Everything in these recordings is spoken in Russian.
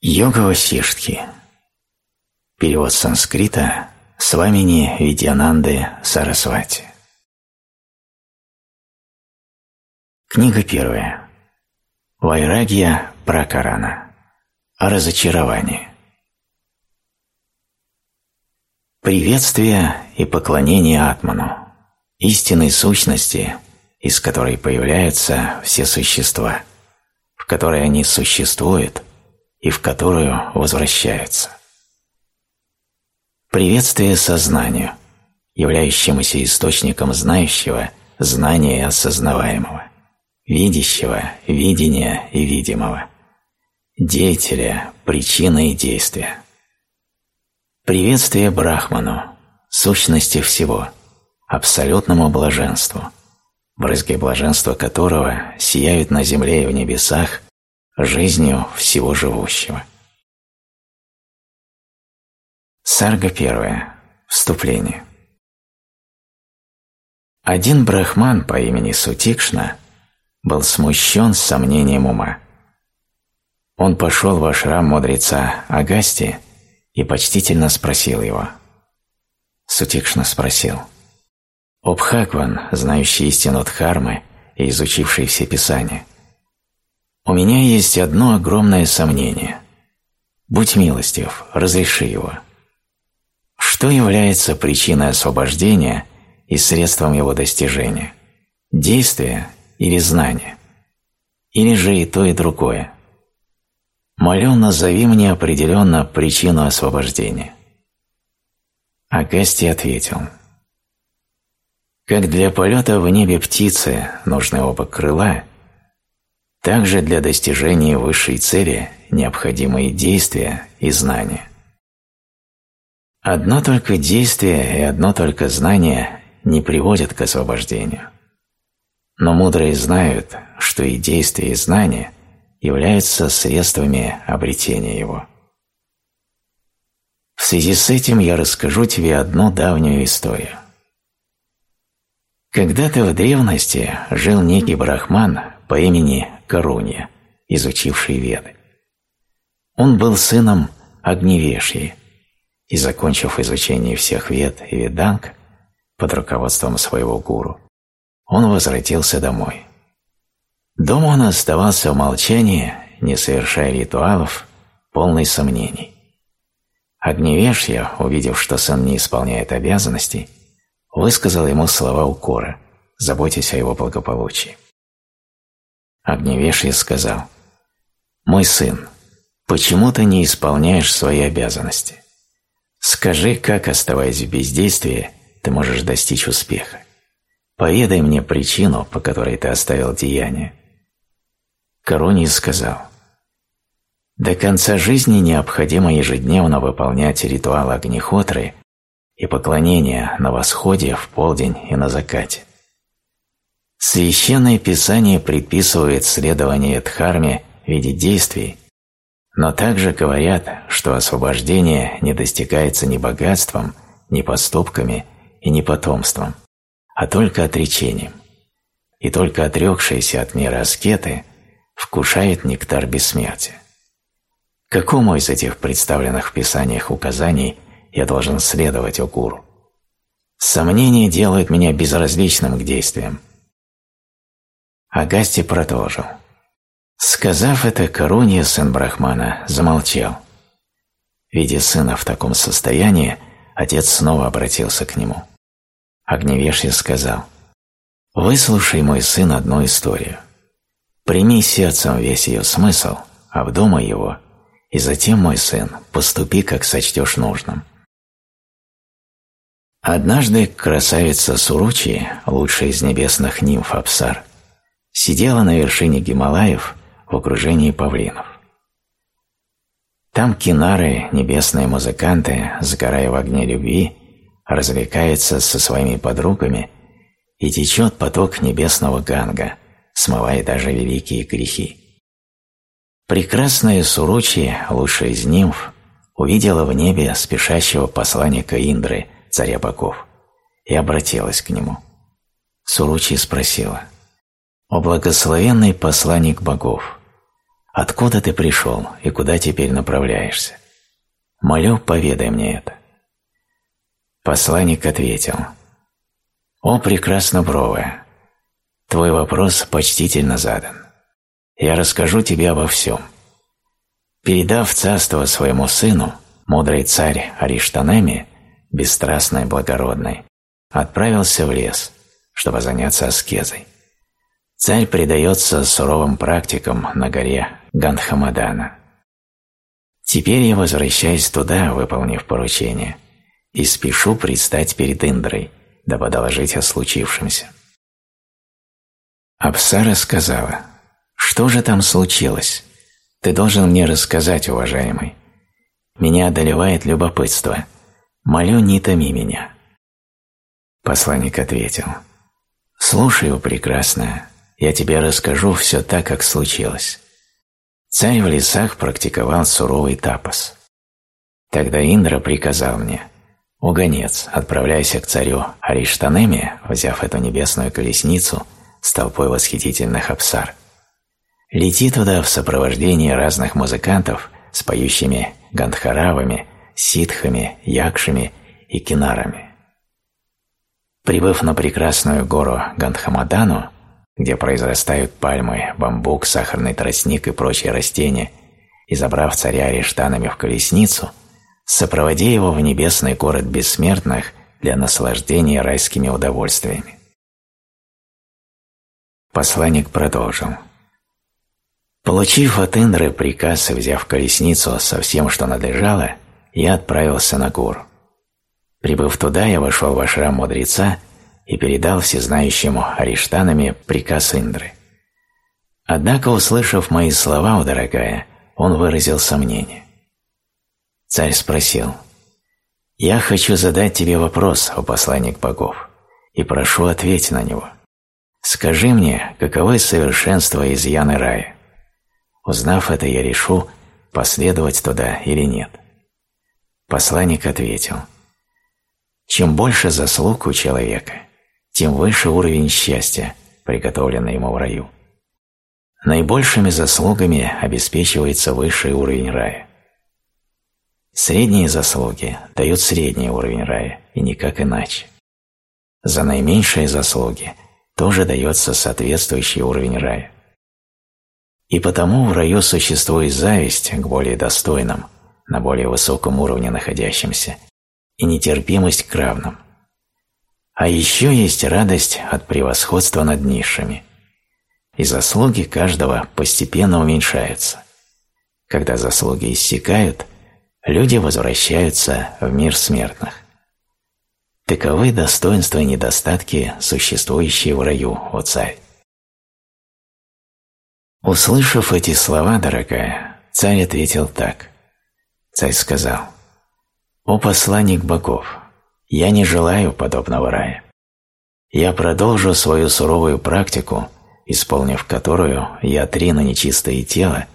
Йога Васиштхи. Перевод с санскрита Свамини Видьянанды Сарасвати. Книга первая. Вайрагья Пракарана. О разочаровании. Приветствие и поклонение Атману, истинной сущности, из которой появляются все существа, в которой они существуют – и в которую возвращаются. Приветствие сознанию, являющемуся источником знающего, знания и осознаваемого, видящего, видения и видимого, деятеля, причины и действия. Приветствие Брахману, сущности всего, абсолютному блаженству, брызги блаженства которого сияют на земле и в небесах жизнью всего живущего. Сарга первая. Вступление. Один брахман по имени Сутикшна был смущен сомнением ума. Он пошел в ашрам мудреца Агасти и почтительно спросил его. Сутикшна спросил. «О Бхагван, знающий истину Дхармы и изучивший все писания, у меня есть одно огромное сомнение. Будь милостив, разреши его. Что является причиной освобождения и средством его достижения? Действие или знание? Или же и то, и другое? Молю, назови мне определенно причину освобождения. Агасти ответил. Как для полета в небе птицы нужны оба крыла – также для достижения высшей цели необходимы действия и знания. Одно только действие и одно только знание не приводят к освобождению. Но мудрые знают, что и действие, и знание являются средствами обретения его. В связи с этим я расскажу тебе одну давнюю историю. Когда-то в древности жил некий брахман по имени Коруния, изучивший Веды. Он был сыном Огневешьи и, закончив изучение всех Вед и Веданг под руководством своего гуру, он возвратился домой. Дома он оставался в молчании, не совершая ритуалов, полный сомнений. Огневешья, увидев, что сын не исполняет обязанностей, высказал ему слова укора, заботясь о его благополучии. Огневешье сказал, «Мой сын, почему ты не исполняешь свои обязанности? Скажи, как, оставаясь в бездействии, ты можешь достичь успеха? Поведай мне причину, по которой ты оставил деяние». Короний сказал, «До конца жизни необходимо ежедневно выполнять ритуал Агнихотры и поклонение на восходе, в полдень и на закате. Священное Писание предписывает следование Дхарме в виде действий, но также говорят, что освобождение не достигается ни богатством, ни поступками и ни потомством, а только отречением. И только отрекшиеся от мира аскеты вкушает нектар бессмертия. Какому из этих представленных в Писаниях указаний я должен следовать, о гуру? Сомнения делают меня безразличным к действиям, Агасти продолжил. Сказав это, Коруния, сын Брахмана, замолчал. Видя сына в таком состоянии, отец снова обратился к нему. Огневешья сказал, «Выслушай, мой сын, одну историю. Прими сердцем весь ее смысл, обдумай его, и затем, мой сын, поступи, как сочтешь нужным». Однажды красавица Суручи, лучшая из небесных нимф Апсар, сидела на вершине Гималаев в окружении павлинов. Там кинары, небесные музыканты, сгорая в огне любви, развлекаются со своими подругами, и течет поток небесного ганга, смывая даже великие грехи. Прекрасная Суручи, лучшая из нимф, увидела в небе спешащего посланника Индры, царя богов, и обратилась к нему. Суручи спросила – «О благословенный посланник богов! Откуда ты пришел и куда теперь направляешься? Молю, поведай мне это. Посланник ответил. О, прекрасно бровая, твой вопрос почтительно задан. Я расскажу тебе обо всем. Передав царство своему сыну, мудрый царь Ариштанеми, бесстрастный и благородный, отправился в лес, чтобы заняться аскезой. Царь предается суровым практикам на горе Гандхамадана. Теперь я возвращаюсь туда, выполнив поручение, и спешу предстать перед Индрой, дабы доложить о случившемся. Апсара сказала, «Что же там случилось? Ты должен мне рассказать, уважаемый. Меня одолевает любопытство. Молю, не томи меня». Посланник ответил, «Слушаю, прекрасная, я тебе расскажу все так, как случилось. Царь в лесах практиковал суровый тапос. Тогда Индра приказал мне, «О, гонец, отправляйся к царю Ариштанеме, взяв эту небесную колесницу с толпой восхитительных абсар. Лети туда в сопровождении разных музыкантов с поющими гандхаравами, ситхами, якшами и кинарами. Прибыв на прекрасную гору Гандхамадану, где произрастают пальмы, бамбук, сахарный тростник и прочие растения, и забрав царя Ариштанами в колесницу, сопроводи его в небесный город бессмертных для наслаждения райскими удовольствиями. Посланник продолжил. Получив от Индры приказ и взяв колесницу со всем, что надлежало, я отправился на гору. Прибыв туда, я вошел в ашрам мудреца и передал всезнающему Ариштанами приказ Индры. Однако, услышав мои слова, дорогая, он выразил сомнение. Царь спросил, «Я хочу задать тебе вопрос, о посланник богов, и прошу ответь на него. Скажи мне, каковы совершенства и изъяны рая? Узнав это, я решу, последовать туда или нет». Посланник ответил, «Чем больше заслуг у человека, тем выше уровень счастья, приготовленный ему в раю. Наибольшими заслугами обеспечивается высший уровень рая. Средние заслуги дают средний уровень рая, и никак иначе. За наименьшие заслуги тоже дается соответствующий уровень рая. И потому в раю существует зависть к более достойным, на более высоком уровне находящимся, и нетерпимость к равным – а еще есть радость от превосходства над низшими. И заслуги каждого постепенно уменьшаются. Когда заслуги иссякают, люди возвращаются в мир смертных. Таковы достоинства и недостатки, существующие в раю, о царь. Услышав эти слова, дорогая, царь ответил так. Царь сказал, «О посланник богов, я не желаю подобного рая. Я продолжу свою суровую практику, исполнив которую я трину нечистое тело,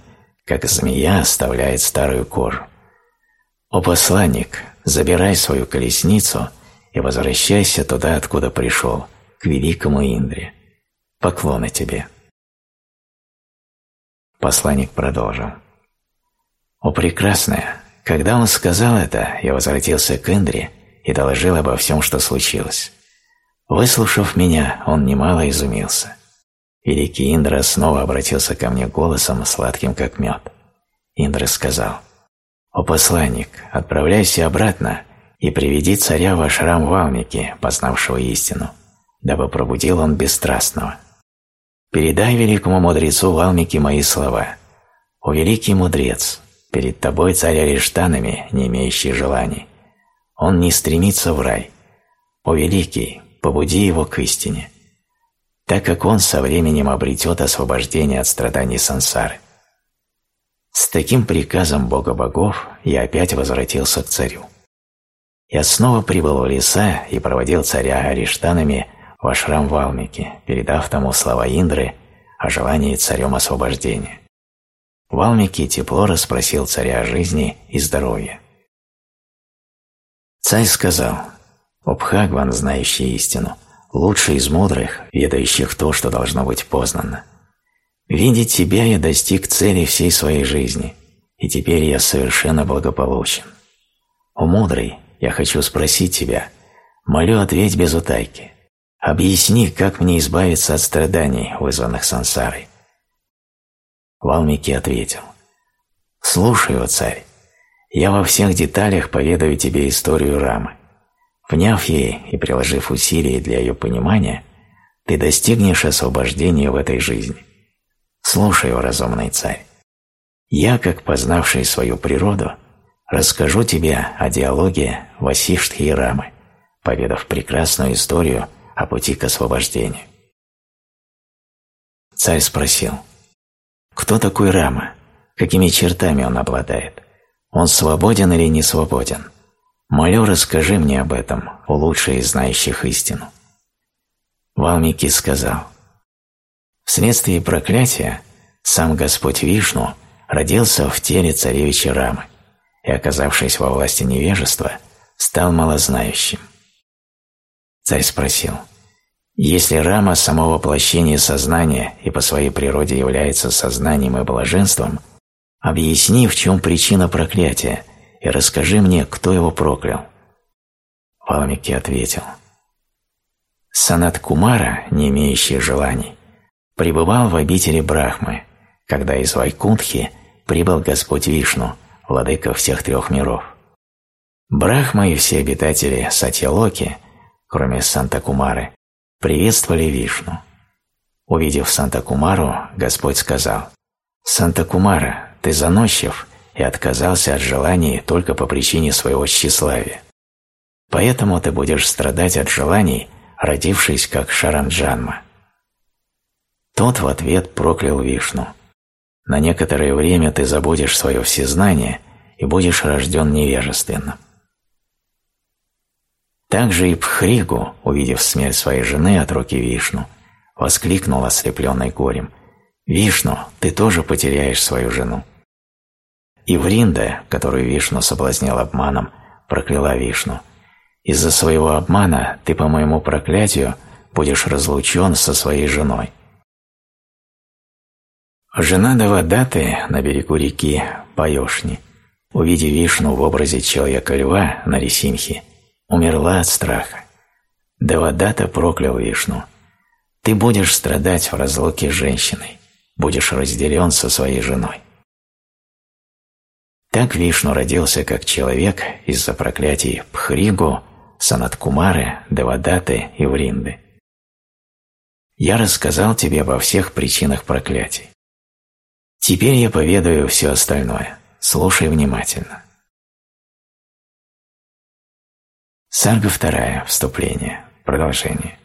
как змея оставляет старую кожу. О посланник, забирай свою колесницу и возвращайся туда, откуда пришел, к великому Индре. Поклоны тебе. Посланник продолжил. О прекрасная, когда он сказал это, я возвратился к Индре и доложил обо всем, что случилось. Выслушав меня, он немало изумился. Великий Индра снова обратился ко мне голосом, сладким как мед. Индра сказал, «О посланник, отправляйся обратно и приведи царя в ашрам Валмики, познавшего истину, дабы пробудил он бесстрастного. Передай великому мудрецу Валмики мои слова. О великий мудрец, перед тобой царь Ариштанами, не имеющий желаний, он не стремится в рай. О великий, побуди его к истине, так как он со временем обретет освобождение от страданий сансары. С таким приказом Бога богов я опять возвратился к царю. Я снова прибыл в леса и проводил царя Ариштанами в ашрам Валмики, передав тому слова Индры о желании царем освобождения. Валмики тепло расспросил царя о жизни и здоровье. Царь сказал, «Обхагван, знающий истину, лучший из мудрых, ведающих то, что должно быть познано. Видя тебя, я достиг цели всей своей жизни, и теперь я совершенно благополучен. О мудрый, я хочу спросить тебя, молю ответь без утайки. Объясни, как мне избавиться от страданий, вызванных сансарой. Валмики ответил. «Слушай, о царь, я во всех деталях поведаю тебе историю Рамы. Вняв ей и приложив усилия для ее понимания, ты достигнешь освобождения в этой жизни. Слушай, о разумный царь. Я, как познавший свою природу, расскажу тебе о диалоге Васиштхи и Рамы, поведав прекрасную историю о пути к освобождению. Царь спросил, кто такой Рама, какими чертами он обладает, он свободен или не свободен? Молю, расскажи мне об этом, у лучшей из знающих истину. Валмики сказал, вследствие проклятия сам Господь Вишну родился в теле царевича Рамы и, оказавшись во власти невежества, стал малознающим. Царь спросил, если Рама – само воплощение сознания и по своей природе является сознанием и блаженством, объясни, в чем причина проклятия, и расскажи мне, кто его проклял. Валмики ответил, Санат Кумара, не имеющий желаний, пребывал в обители Брахмы, когда из Вайкунтхи прибыл Господь Вишну, владыка всех трех миров. Брахма и все обитатели Сатьялоки, кроме Санта-Кумары, приветствовали Вишну. Увидев Санта-Кумару, Господь сказал, «Санта-Кумара, ты заносчив и отказался от желаний только по причине своего тщеславия. Поэтому ты будешь страдать от желаний, родившись как Шаранджанма». Тот в ответ проклял Вишну. «На некоторое время ты забудешь свое всезнание и будешь рожден невежественным». Также и Пхригу, увидев смерть своей жены от руки Вишну, воскликнул ослепленный горем «Вишну, ты тоже потеряешь свою жену». И Вринда, которую Вишну соблазнил обманом, прокляла Вишну. «Из-за своего обмана ты по моему проклятию будешь разлучен со своей женой». Жена Давадаты на берегу реки Паешни, увидев Вишну в образе человека-льва на Ресимхе, умерла от страха. Девадата проклял Вишну. Ты будешь страдать в разлуке с женщиной, будешь разделен со своей женой. Так Вишну родился как человек из-за проклятий Пхригу, Санаткумары, Девадаты и Вринды. Я рассказал тебе обо всех причинах проклятий. Теперь я поведаю все остальное. Слушай внимательно. Сарга вторая. Вступление. Продолжение.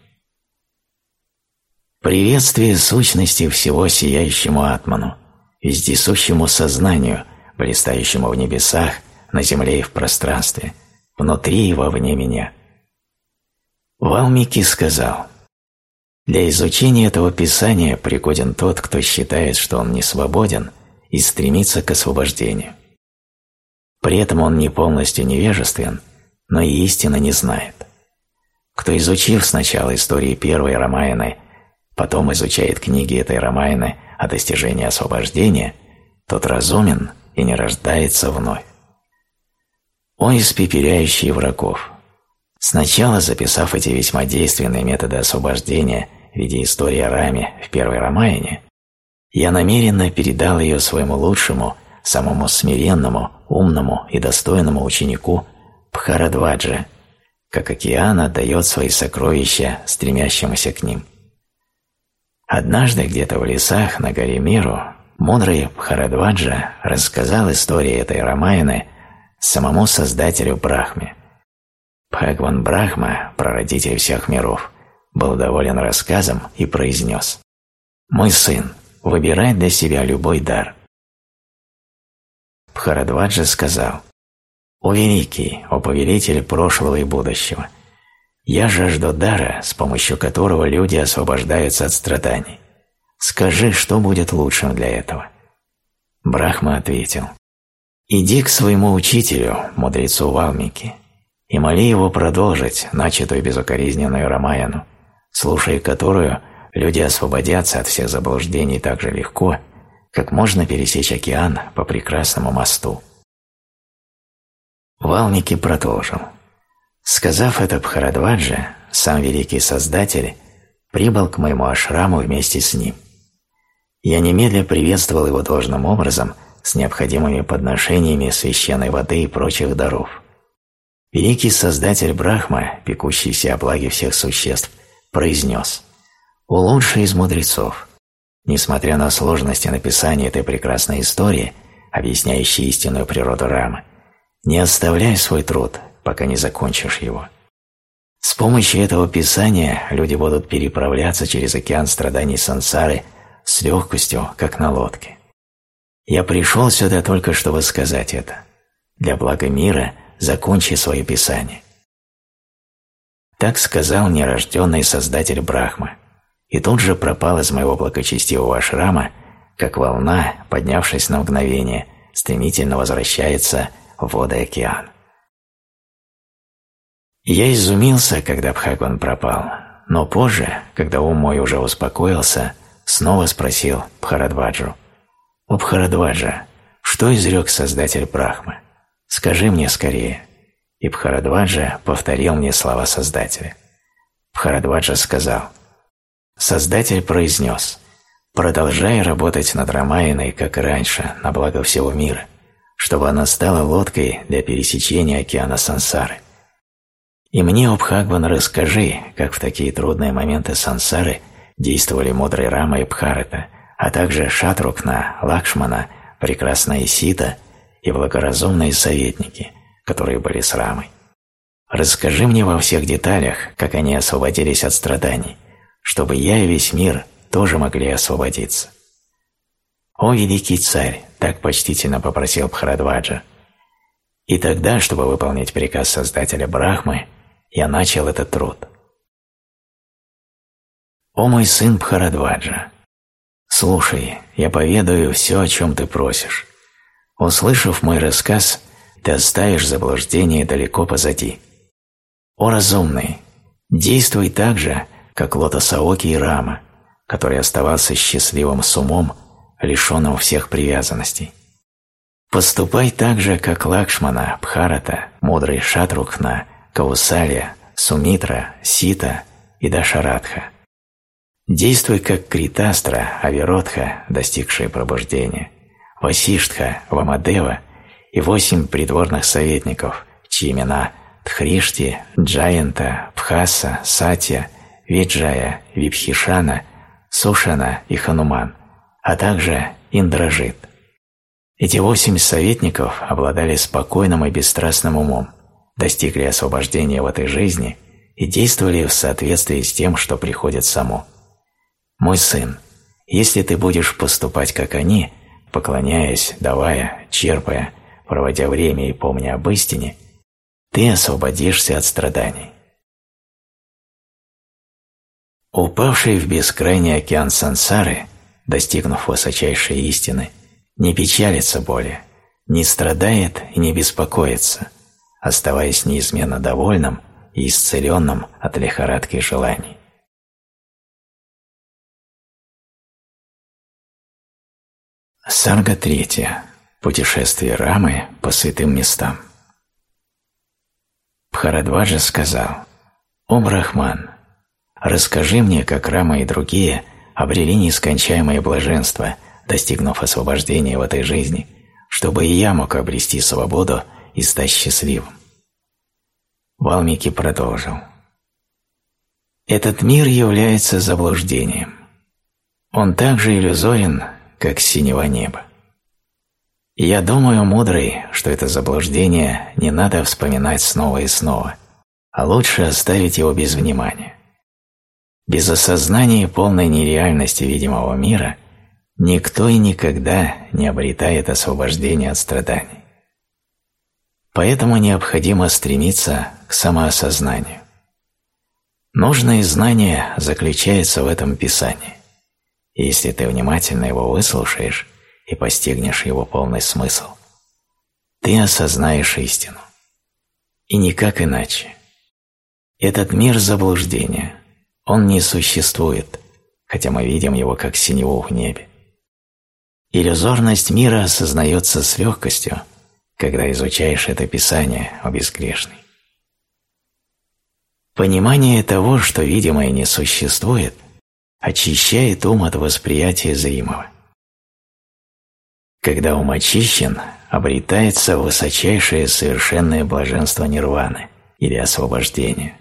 Приветствие сущности всего сияющему атману, вездесущему сознанию, блистающему в небесах, на земле и в пространстве, внутри и вовне меня. Валмики сказал, «Для изучения этого писания пригоден тот, кто считает, что он не свободен и стремится к освобождению. При этом он не полностью невежествен – но и истины не знает. Кто, изучив сначала истории первой Рамаяны, потом изучает книги этой Рамаяны о достижении освобождения, тот разумен и не рождается вновь. О испепеляющий врагов! Сначала, записав эти весьма действенные методы освобождения в виде истории о Раме в первой Рамаяне, я намеренно передал ее своему лучшему, самому смиренному, умному и достойному ученику Бхарадваджа, как океан отдает свои сокровища стремящемуся к ним. Однажды где-то в лесах на горе Миру мудрый Бхарадваджа рассказал историю этой Рамаяны самому создателю Брахме. Бхагван Брахма, прародитель всех миров, был доволен рассказом и произнес «Мой сын, выбирай для себя любой дар». Бхарадваджа сказал «О великий, о повелитель прошлого и будущего! Я жажду дара, с помощью которого люди освобождаются от страданий. Скажи, что будет лучшим для этого?» Брахма ответил, «Иди к своему учителю, мудрецу Валмики, и моли его продолжить начатую безукоризненную Рамаяну, слушая которую люди освободятся от всех заблуждений так же легко, как можно пересечь океан по прекрасному мосту. Валмики продолжил. Сказав это Бхарадваджа, сам великий Создатель прибыл к моему ашраму вместе с ним. Я немедля приветствовал его должным образом с необходимыми подношениями священной воды и прочих даров. Великий Создатель Брахма, пекущийся о благе всех существ, произнес «О из мудрецов, несмотря на сложности написания этой прекрасной истории, объясняющей истинную природу Рамы, не оставляй свой труд, пока не закончишь его. С помощью этого писания люди будут переправляться через океан страданий сансары с легкостью, как на лодке. Я пришел сюда только, чтобы сказать это. Для блага мира закончи свое писание. Так сказал нерожденный создатель Брахма, и тут же пропал из моего благочестивого ашрама, как волна, поднявшись на мгновение, стремительно возвращается в воды океана. Я изумился, когда Бхагван пропал, но позже, когда ум мой уже успокоился, снова спросил Бхарадваджу. «О Бхарадваджа, что изрек Создатель Брахмы? Скажи мне скорее». И Бхарадваджа повторил мне слова Создателя. Бхарадваджа сказал, Создатель произнес, «Продолжай работать над Рамайной, как и раньше, на благо всего мира, чтобы она стала лодкой для пересечения океана сансары. И мне, Обхагван, расскажи, как в такие трудные моменты сансары действовали мудрые Рама и Бхарата, а также Шатрукна, Лакшмана, прекрасная Сита и благоразумные советники, которые были с Рамой. Расскажи мне во всех деталях, как они освободились от страданий, чтобы я и весь мир тоже могли освободиться. «О, великий царь!» – так почтительно попросил Бхарадваджа. И тогда, чтобы выполнить приказ Создателя Брахмы, я начал этот труд. «О мой сын Бхарадваджа! Слушай, я поведаю все, о чем ты просишь. Услышав мой рассказ, ты оставишь заблуждение далеко позади. О разумный, действуй так же, как Лотосаоки и Рама, который оставался счастливым с умом, лишенным всех привязанностей. Поступай так же, как Лакшмана, Бхарата, мудрый Шатрухна – Каусалия, Сумитра, Сита и Дашарадха. Действуй как Критастра, Авиротха, достигшие пробуждения, Васиштха, Вамадева и восемь придворных советников, чьи имена Тхришти, Джаянта, Пхаса, Сатья, Виджая, Випхишана, Сушана и Хануман, а также Индражит. Эти восемь советников обладали спокойным и бесстрастным умом, достигли освобождения в этой жизни и действовали в соответствии с тем, что приходит само. Мой сын, если ты будешь поступать как они, поклоняясь, давая, черпая, проводя время и помня об истине, ты освободишься от страданий. Упавший в бескрайний океан сансары, достигнув высочайшей истины, не печалится более, не страдает и не беспокоится – оставаясь неизменно довольным и исцеленным от лихорадки желаний. Сарга третья. Путешествие Рамы по святым местам. Бхарадваджа сказал, «О Брахман, расскажи мне, как Рама и другие обрели нескончаемое блаженство, достигнув освобождения в этой жизни, чтобы и я мог обрести свободу и стать счастливым. Валмики продолжил. Этот мир является заблуждением. Он так же иллюзорен, как синего неба. я думаю, мудрый, что это заблуждение не надо вспоминать снова и снова, а лучше оставить его без внимания. Без осознания полной нереальности видимого мира никто и никогда не обретает освобождения от страданий. Поэтому необходимо стремиться к самоосознанию. Нужное знание заключается в этом Писании. Если ты внимательно его выслушаешь и постигнешь его полный смысл, ты осознаешь истину. И никак иначе. Этот мир заблуждения, он не существует, хотя мы видим его как синеву в небе. Иллюзорность мира осознается с легкостью, когда изучаешь это Писание о безгрешной. Понимание того, что видимое не существует, очищает ум от восприятия зримого. Когда ум очищен, обретается высочайшее совершенное блаженство нирваны или освобождения.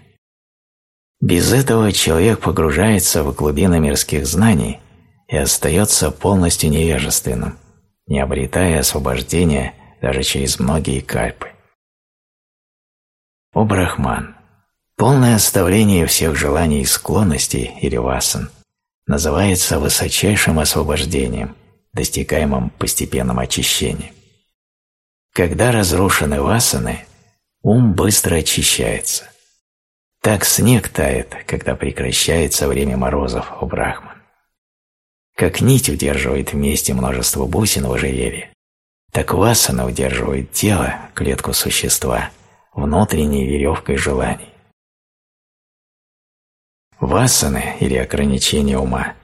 Без этого человек погружается в глубины мирских знаний и остается полностью невежественным, не обретая освобождения даже через многие кальпы. О Брахман! Полное оставление всех желаний и склонностей или васан называется высочайшим освобождением, достигаемым постепенным очищением. Когда разрушены васаны, ум быстро очищается. Так снег тает, когда прекращается время морозов у Брахман. Как нить удерживает вместе множество бусин в ожерелье, так васана удерживает тело, клетку существа, внутренней веревкой желаний. Васаны или ограничения ума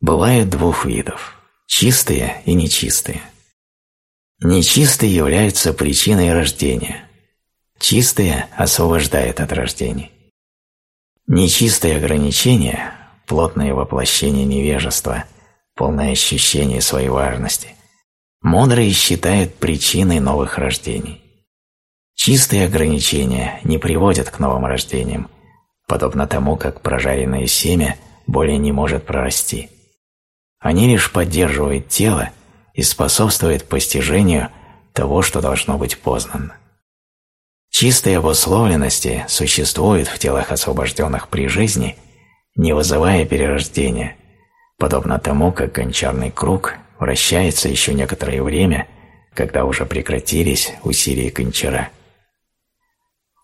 бывают двух видов – чистые и нечистые. Нечистые являются причиной рождения, чистые освобождают от рождения. Нечистые ограничения – плотное воплощение невежества, полное ощущение своей важности – мудрые считают причиной новых рождений. Чистые ограничения не приводят к новым рождениям, подобно тому, как прожаренное семя более не может прорасти. Они лишь поддерживают тело и способствуют постижению того, что должно быть познано. Чистые обусловленности существуют в телах освобожденных при жизни, не вызывая перерождения, подобно тому, как гончарный круг вращается еще некоторое время, когда уже прекратились усилия гончара.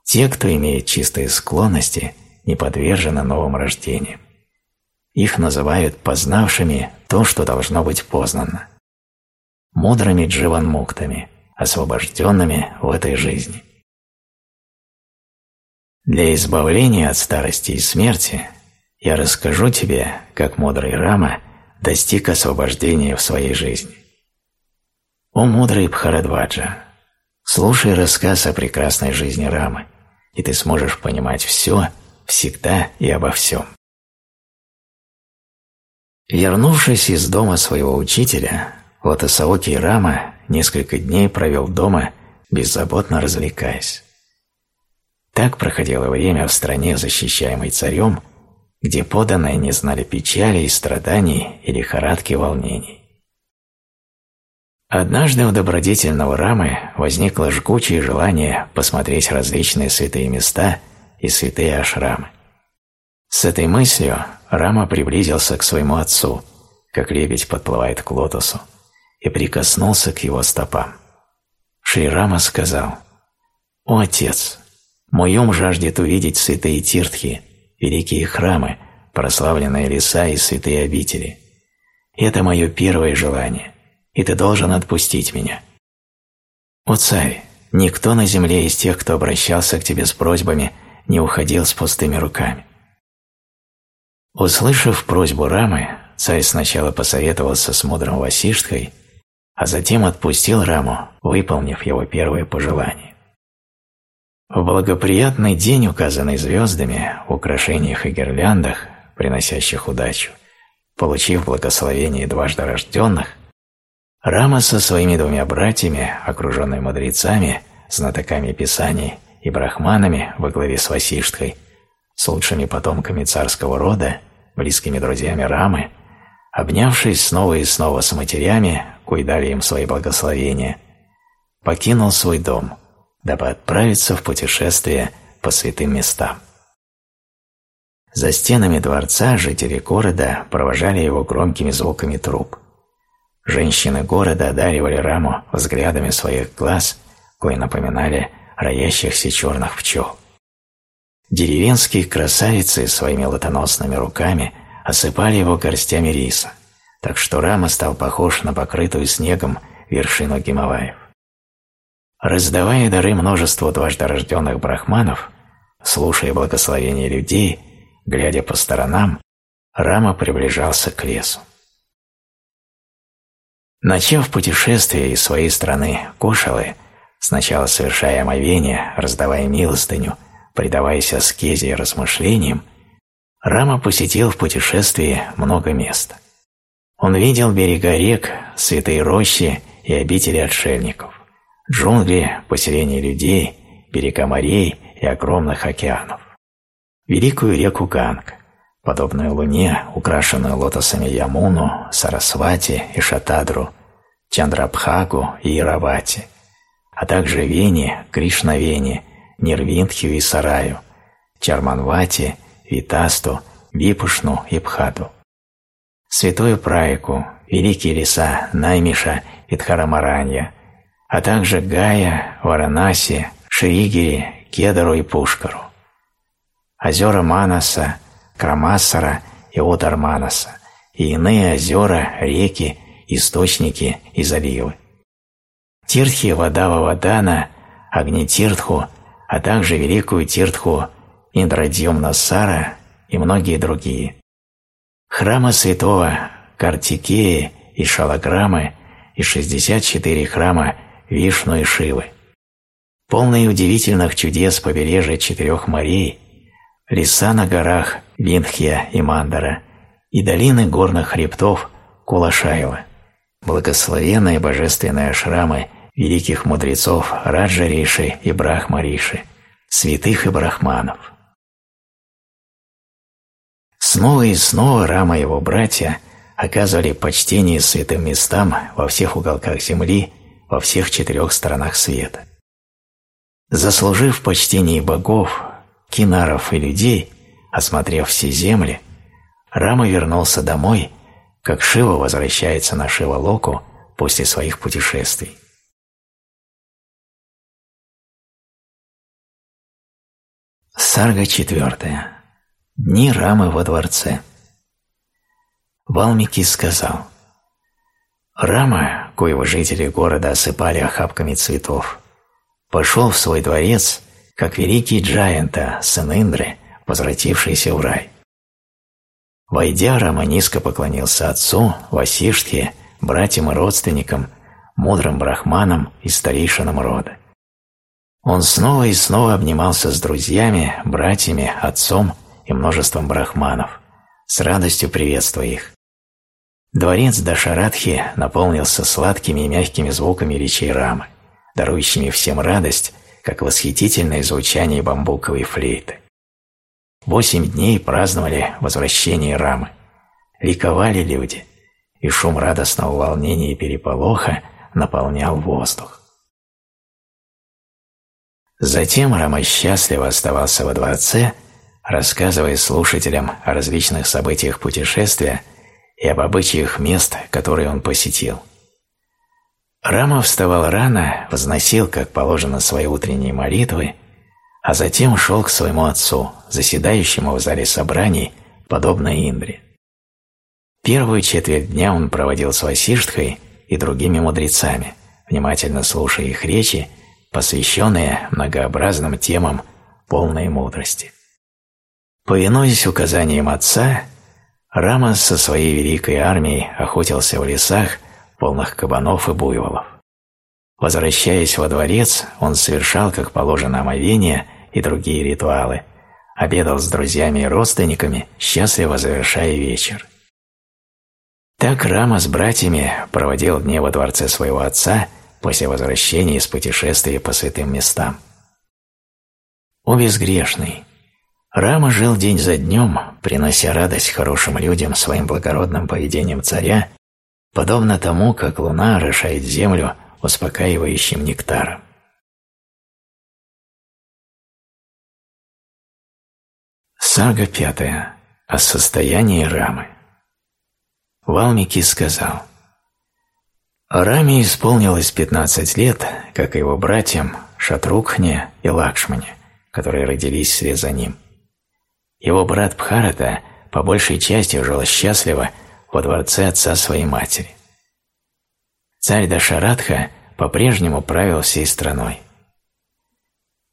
Те, кто имеет чистые склонности, не подвержены новым рождениям. Их называют познавшими то, что должно быть познано. Мудрыми дживанмуктами, освобожденными в этой жизни. Для избавления от старости и смерти я расскажу тебе, как мудрый Рама достиг освобождения в своей жизни. О мудрый Бхарадваджа, слушай рассказ о прекрасной жизни Рамы, и ты сможешь понимать все, всегда и обо всем. Вернувшись из дома своего учителя, Лотосаоки Рама несколько дней провел дома, беззаботно развлекаясь. Так проходило время в стране, защищаемой царем, где поданные не знали печали и страданий и лихорадки волнений. Однажды у добродетельного Рамы возникло жгучее желание посмотреть различные святые места и святые ашрамы. С этой мыслью Рама приблизился к своему отцу, как лебедь подплывает к лотосу, и прикоснулся к его стопам. Шри Рама сказал, «О, отец, мой ум жаждет увидеть святые тиртхи, великие храмы, прославленные леса и святые обители. Это мое первое желание, и ты должен отпустить меня. О царь, никто на земле из тех, кто обращался к тебе с просьбами, не уходил с пустыми руками. Услышав просьбу Рамы, царь сначала посоветовался с мудрым Васиштхой, а затем отпустил Раму, выполнив его первое пожелание. В благоприятный день, указанный звездами, украшениях и гирляндах, приносящих удачу, получив благословение дважды рожденных, Рама со своими двумя братьями, окруженный мудрецами, знатоками писаний и брахманами во главе с Васиштхой, с лучшими потомками царского рода, близкими друзьями Рамы, обнявшись снова и снова с матерями, кой дали им свои благословения, покинул свой дом – дабы отправиться в путешествие по святым местам. За стенами дворца жители города провожали его громкими звуками труб. Женщины города одаривали Раму взглядами своих глаз, кои напоминали роящихся черных пчел. Деревенские красавицы своими лотоносными руками осыпали его горстями риса, так что Рама стал похож на покрытую снегом вершину Гималаев. Раздавая дары множеству дважды рожденных брахманов, слушая благословения людей, глядя по сторонам, Рама приближался к лесу. Начав путешествие из своей страны Кошелы, сначала совершая омовение, раздавая милостыню, предаваясь аскезе и размышлениям, Рама посетил в путешествии много мест. Он видел берега рек, святые рощи и обители отшельников, джунгли, поселения людей, берега морей и огромных океанов. Великую реку Ганг, подобную луне, украшенную лотосами Ямуну, Сарасвати и Шатадру, Чандрабхагу и Иравати, а также Вени, Кришнавени, Нирвиндхию и Сараю, Чарманвати, Витасту, Випушну и Пхаду. Святую Праику, великие леса Наймиша и Дхарамаранья, а также Гая, Варанаси, Шригири, Кедару и Пушкару. Озера Манаса, Крамасара и Ударманаса и иные озера, реки, источники и заливы. Тиртхи Вадава-Вадана, Агнитиртху, а также великую Тиртху Индрадьюмнасара и многие другие. Храмы святого Картикеи и Шалаграмы и 64 храма Вишну и Шивы. Полные удивительных чудес побережья четырех морей, леса на горах Виндхья и Мандара и долины горных хребтов Кулашаева, благословенные божественные шрамы великих мудрецов Раджа-Риши и Брахма-Риши, святых и брахманов. Снова и снова Рама и его братья оказывали почтение святым местам во всех уголках земли, во всех четырех сторонах света. Заслужив почтение богов, кинаров и людей, осмотрев все земли, Рама вернулся домой, как Шива возвращается на Шива-Локу после своих путешествий. Сарга четвертая. Дни Рамы во дворце. Валмики сказал, Рама, коего жители города осыпали охапками цветов, пошел в свой дворец как великий Джаянта, сын Индры, возвратившийся в рай. Войдя, Рама низко поклонился отцу, Васиштхе, братьям и родственникам, мудрым брахманам и старейшинам рода. Он снова и снова обнимался с друзьями, братьями, отцом и множеством брахманов, с радостью приветствуя их. Дворец Дашарадхи наполнился сладкими и мягкими звуками речей Рамы, дарующими всем радость как восхитительное звучание бамбуковой флейты. Восемь дней праздновали возвращение Рамы. Ликовали люди, и шум радостного волнения и переполоха наполнял воздух. Затем Рама счастливо оставался во дворце, рассказывая слушателям о различных событиях путешествия и об обычаях мест, которые он посетил. Рама вставал рано, возносил, как положено, свои утренние молитвы, а затем шел к своему отцу, заседающему в зале собраний, подобно Индре. Первую четверть дня он проводил с Васиштхой и другими мудрецами, внимательно слушая их речи, посвященные многообразным темам полной мудрости. Повинуясь указаниям отца, Рама со своей великой армией охотился в лесах, полных кабанов и буйволов. Возвращаясь во дворец, он совершал, как положено, омовение и другие ритуалы, обедал с друзьями и родственниками, счастливо завершая вечер. Так Рама с братьями проводил дни во дворце своего отца после возвращения из путешествия по святым местам. О безгрешный! Рама жил день за днем, принося радость хорошим людям своим благородным поведением царя подобно тому, как луна орошает землю успокаивающим нектаром. Сага пятая. О состоянии Рамы. Валмики сказал, Раме исполнилось 15 лет, как и его братьям Шатрукхне и Лакшмане, которые родились вслед за ним. Его брат Бхарата по большей части жил счастливо во дворце отца своей матери. Царь Дашарадха по-прежнему правил всей страной.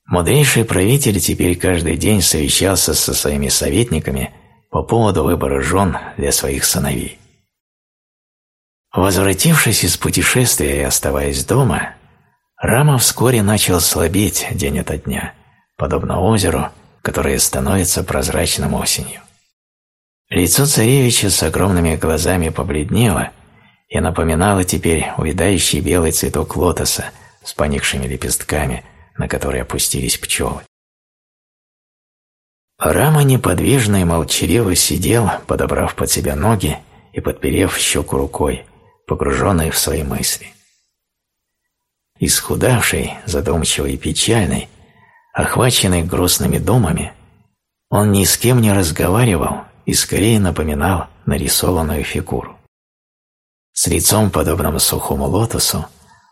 Мудрейший правитель теперь каждый день совещался со своими советниками по поводу выбора жен для своих сыновей. Возвратившись из путешествия и оставаясь дома, Рама вскоре начал слабеть день ото дня, подобно озеру, которое становится прозрачным осенью. Лицо царевича с огромными глазами побледнело и напоминало теперь увядающий белый цветок лотоса с поникшими лепестками, на которые опустились пчелы. Рама неподвижно и молчаливо сидел, подобрав под себя ноги и подперев щеку рукой, погруженный в свои мысли. Исхудавший, задумчивый и печальный, охваченный грустными думами, он ни с кем не разговаривал и скорее напоминал нарисованную фигуру. С лицом, подобным сухому лотосу,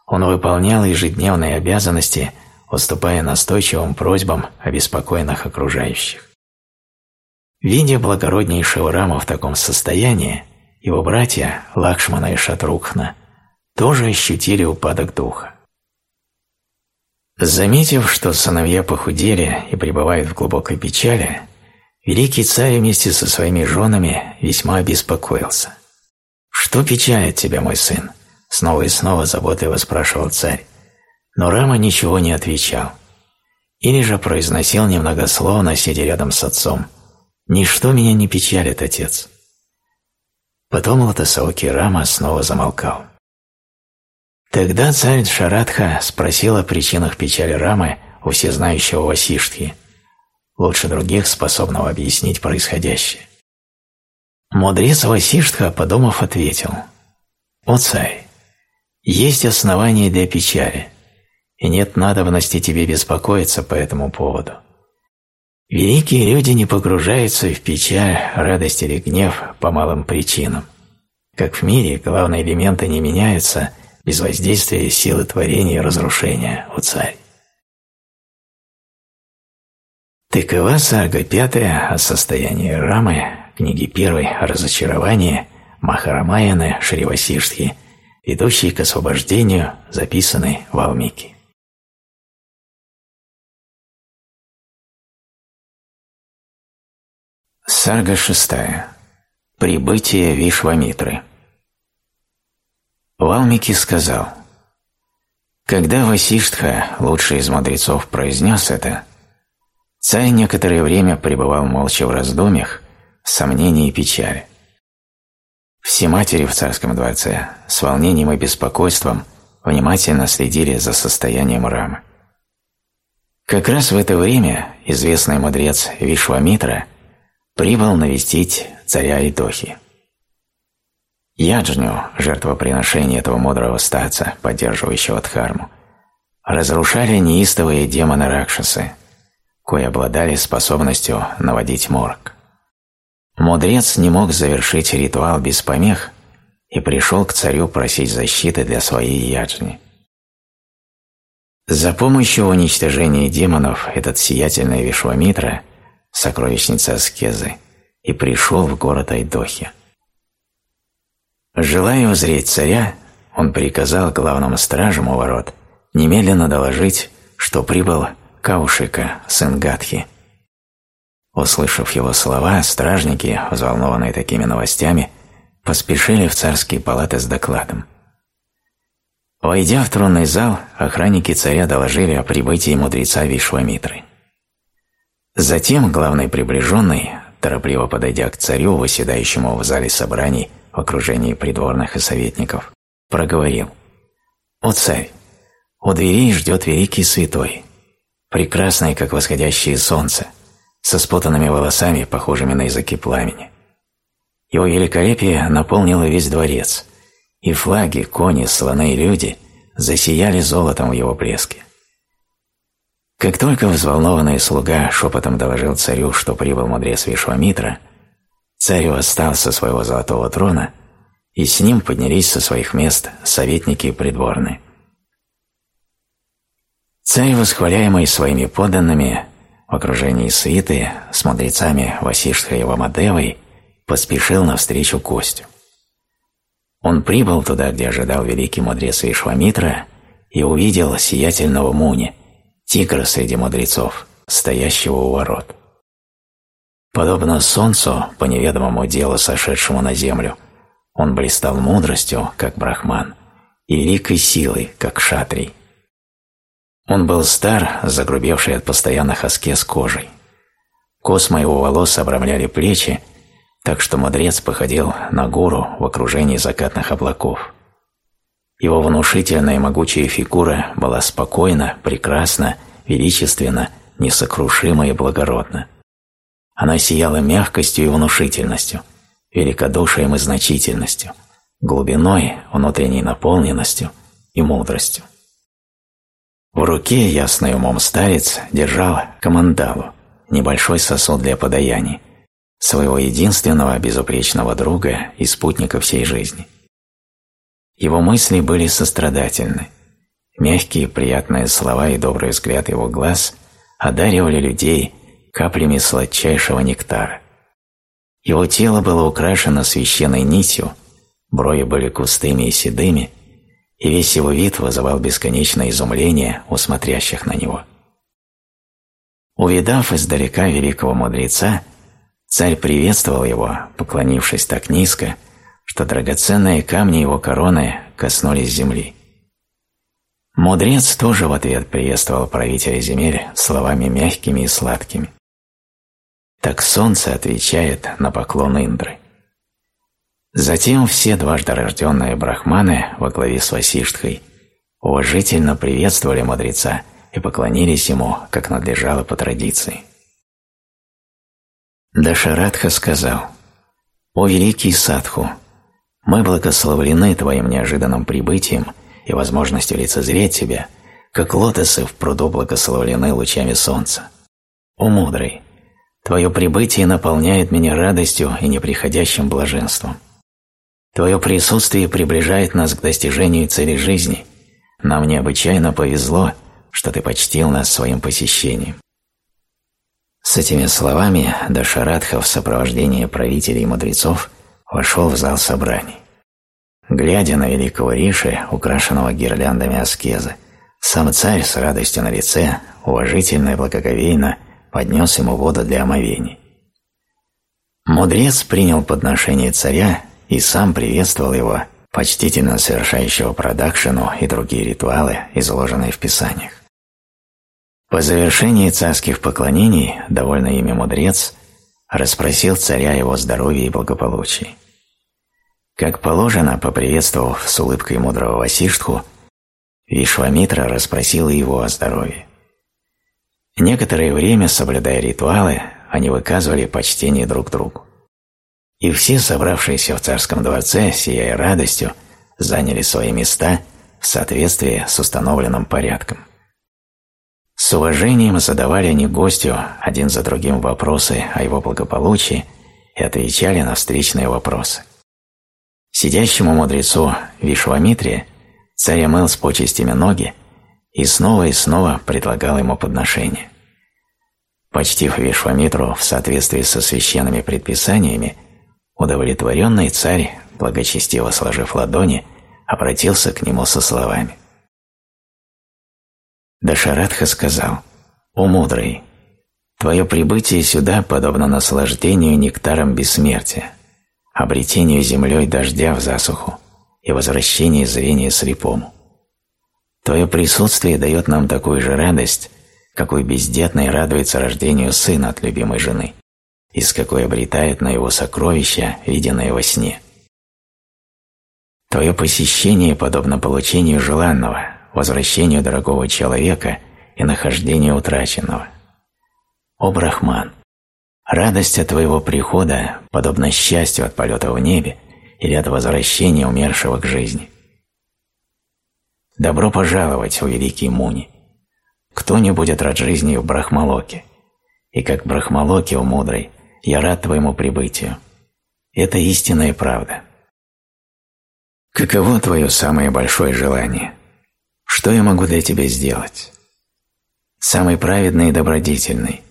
он выполнял ежедневные обязанности, уступая настойчивым просьбам обеспокоенных окружающих. Видя благороднейшего Рама в таком состоянии, его братья Лакшмана и Шатрукхна тоже ощутили упадок духа. Заметив, что сыновья похудели и пребывают в глубокой печали, великий царь вместе со своими женами весьма обеспокоился. «Что печалит тебя, мой сын?» – снова и снова заботливо спрашивал царь. Но Рама ничего не отвечал. Или же произносил немногословно, сидя рядом с отцом. «Ничто меня не печалит, отец». Потом Латасауки Рама снова замолкал. Тогда царь Шарадха спросил о причинах печали Рамы у всезнающего Васиштхи, лучше других способного объяснить происходящее. Мудрец Васиштха, подумав, ответил, «О царь, есть основания для печали, и нет надобности тебе беспокоиться по этому поводу. Великие люди не погружаются в печаль, радость или гнев по малым причинам. Как в мире главные элементы не меняются без воздействия силы творения и разрушения, у царь. Такова сага пятая о состоянии Рамы, книги первой о разочаровании, Махарамаяны Шривасиштхи, ведущей к освобождению, записанной в Алмике. Сарга шестая. Прибытие Вишвамитры. Валмики сказал, когда Васиштха, лучший из мудрецов, произнес это, царь некоторое время пребывал молча в раздумьях, сомнении и печали. Все матери в царском дворце с волнением и беспокойством внимательно следили за состоянием Рамы. Как раз в это время известный мудрец Вишвамитра прибыл навестить царя Идохи. Яджню, жертвоприношение этого мудрого старца, поддерживающего Дхарму, разрушали неистовые демоны-ракшасы, кои обладали способностью наводить морок. Мудрец не мог завершить ритуал без помех и пришел к царю просить защиты для своей яджни. За помощью уничтожения демонов этот сиятельный Вишвамитра – сокровищница аскезы, и пришел в город Айдохи. Желая узреть царя, он приказал главному стражам у ворот немедленно доложить, что прибыл Каушика, сын Гадхи. Услышав его слова, стражники, взволнованные такими новостями, поспешили в царские палаты с докладом. Войдя в тронный зал, охранники царя доложили о прибытии мудреца Вишвамитры. Затем главный приближенный, торопливо подойдя к царю, восседающему в зале собраний в окружении придворных и советников, проговорил «О царь, у дверей ждет великий святой, прекрасный, как восходящее солнце, со спутанными волосами, похожими на языки пламени. Его великолепие наполнило весь дворец, и флаги, кони, слоны и люди засияли золотом в его блеске. Как только взволнованный слуга шепотом доложил царю, что прибыл мудрец Вишвамитра, царь восстал со своего золотого трона, и с ним поднялись со своих мест советники и придворные. Царь, восхваляемый своими подданными, в окружении свиты, с мудрецами Васиштха и Вамадевой, поспешил навстречу Костю. Он прибыл туда, где ожидал великий мудрец Вишвамитра, и увидел сиятельного Муни – тигра среди мудрецов, стоящего у ворот. Подобно солнцу, по неведомому делу сошедшему на землю, он блистал мудростью, как брахман, и великой силой, как шатрий. Он был стар, загрубевший от постоянных аскез кожей. Космы его волос обрамляли плечи, так что мудрец походил на гору в окружении закатных облаков. Его внушительная и могучая фигура была спокойна, прекрасна, величественна, несокрушима и благородна. Она сияла мягкостью и внушительностью, великодушием и значительностью, глубиной, внутренней наполненностью и мудростью. В руке ясный умом старец держал командалу, небольшой сосуд для подаяний, своего единственного безупречного друга и спутника всей жизни. Его мысли были сострадательны. Мягкие, приятные слова и добрый взгляд его глаз одаривали людей каплями сладчайшего нектара. Его тело было украшено священной нитью, брови были густыми и седыми, и весь его вид вызывал бесконечное изумление у смотрящих на него. Увидав издалека великого мудреца, царь приветствовал его, поклонившись так низко, что драгоценные камни его короны коснулись земли. Мудрец тоже в ответ приветствовал правителя земель словами мягкими и сладкими. Так солнце отвечает на поклон Индры. Затем все дважды рожденные брахманы во главе с Васиштхой уважительно приветствовали мудреца и поклонились ему, как надлежало по традиции. Дашарадха сказал, «О великий садху, мы благословлены твоим неожиданным прибытием и возможностью лицезреть тебя, как лотосы в пруду благословлены лучами солнца. О мудрый, Твое прибытие наполняет меня радостью и неприходящим блаженством. Твое присутствие приближает нас к достижению цели жизни. Нам необычайно повезло, что ты почтил нас своим посещением. С этими словами Дашарадха в сопровождении правителей и мудрецов вошел в зал собраний. Глядя на великого Риши, украшенного гирляндами аскезы, сам царь с радостью на лице, уважительно и благоговейно поднес ему воду для омовений. Мудрец принял подношение царя и сам приветствовал его, почтительно совершающего продакшену и другие ритуалы, изложенные в Писаниях. По завершении царских поклонений, довольный ими мудрец, расспросил царя его здоровье и благополучие. Как положено, поприветствовав с улыбкой мудрого Васиштху, Вишвамитра расспросил его о здоровье. Некоторое время, соблюдая ритуалы, они выказывали почтение друг другу. И все собравшиеся в царском дворце, сияя радостью, заняли свои места в соответствии с установленным порядком. С уважением задавали они гостю один за другим вопросы о его благополучии и отвечали на встречные вопросы. Сидящему мудрецу Вишвамитре царь мыл с почестями ноги и снова и снова предлагал ему подношения. Почтив Вишвамитру в соответствии со священными предписаниями, удовлетворенный царь, благочестиво сложив ладони, обратился к нему со словами. Дашарадха сказал, «О мудрый, твое прибытие сюда подобно наслаждению нектаром бессмертия, обретению землей дождя в засуху и возвращению зрения слепому. Твое присутствие дает нам такую же радость, какой бездетный радуется рождению сына от любимой жены, и с какой обретает на его сокровища, виденное во сне. Твое посещение подобно получению желанного, возвращению дорогого человека и нахождению утраченного. О Брахман! Радость от твоего прихода подобна счастью от полета в небе или от возвращения умершего к жизни. Добро пожаловать, о великий Муни! Кто не будет рад жизни в Брахмалоке? И как Брахмалоке, о мудрый, я рад твоему прибытию. Это истинная правда. Каково твое самое большое желание? Что я могу для тебя сделать? Самый праведный и добродетельный,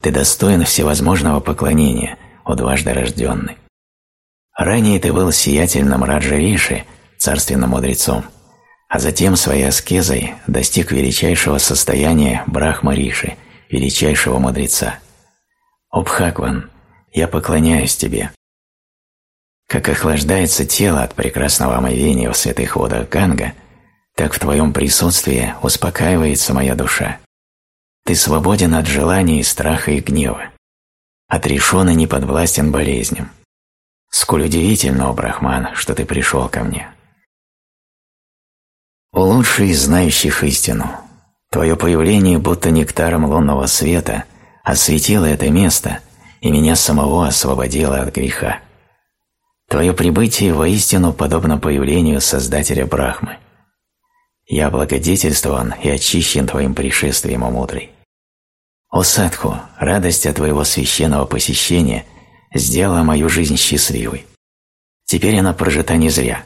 ты достоин всевозможного поклонения, о дважды рожденный. Ранее ты был сиятельным Раджа Риши, царственным мудрецом, а затем своей аскезой достиг величайшего состояния Брахма Риши, величайшего мудреца. Обхакван, я поклоняюсь тебе. Как охлаждается тело от прекрасного омовения в святых водах Ганга, так в твоем присутствии успокаивается моя душа. Ты свободен от желаний, страха и гнева. Отрешен и не подвластен болезням. Сколь удивительно, о Брахман, что ты пришел ко мне. О лучший из знающих истину, твое появление будто нектаром лунного света осветило это место и меня самого освободило от греха. Твое прибытие воистину подобно появлению Создателя Брахмы. Я благодетельствован и очищен Твоим пришествием, о мудрый. О Садху, радость от Твоего священного посещения сделала мою жизнь счастливой. Теперь она прожита не зря,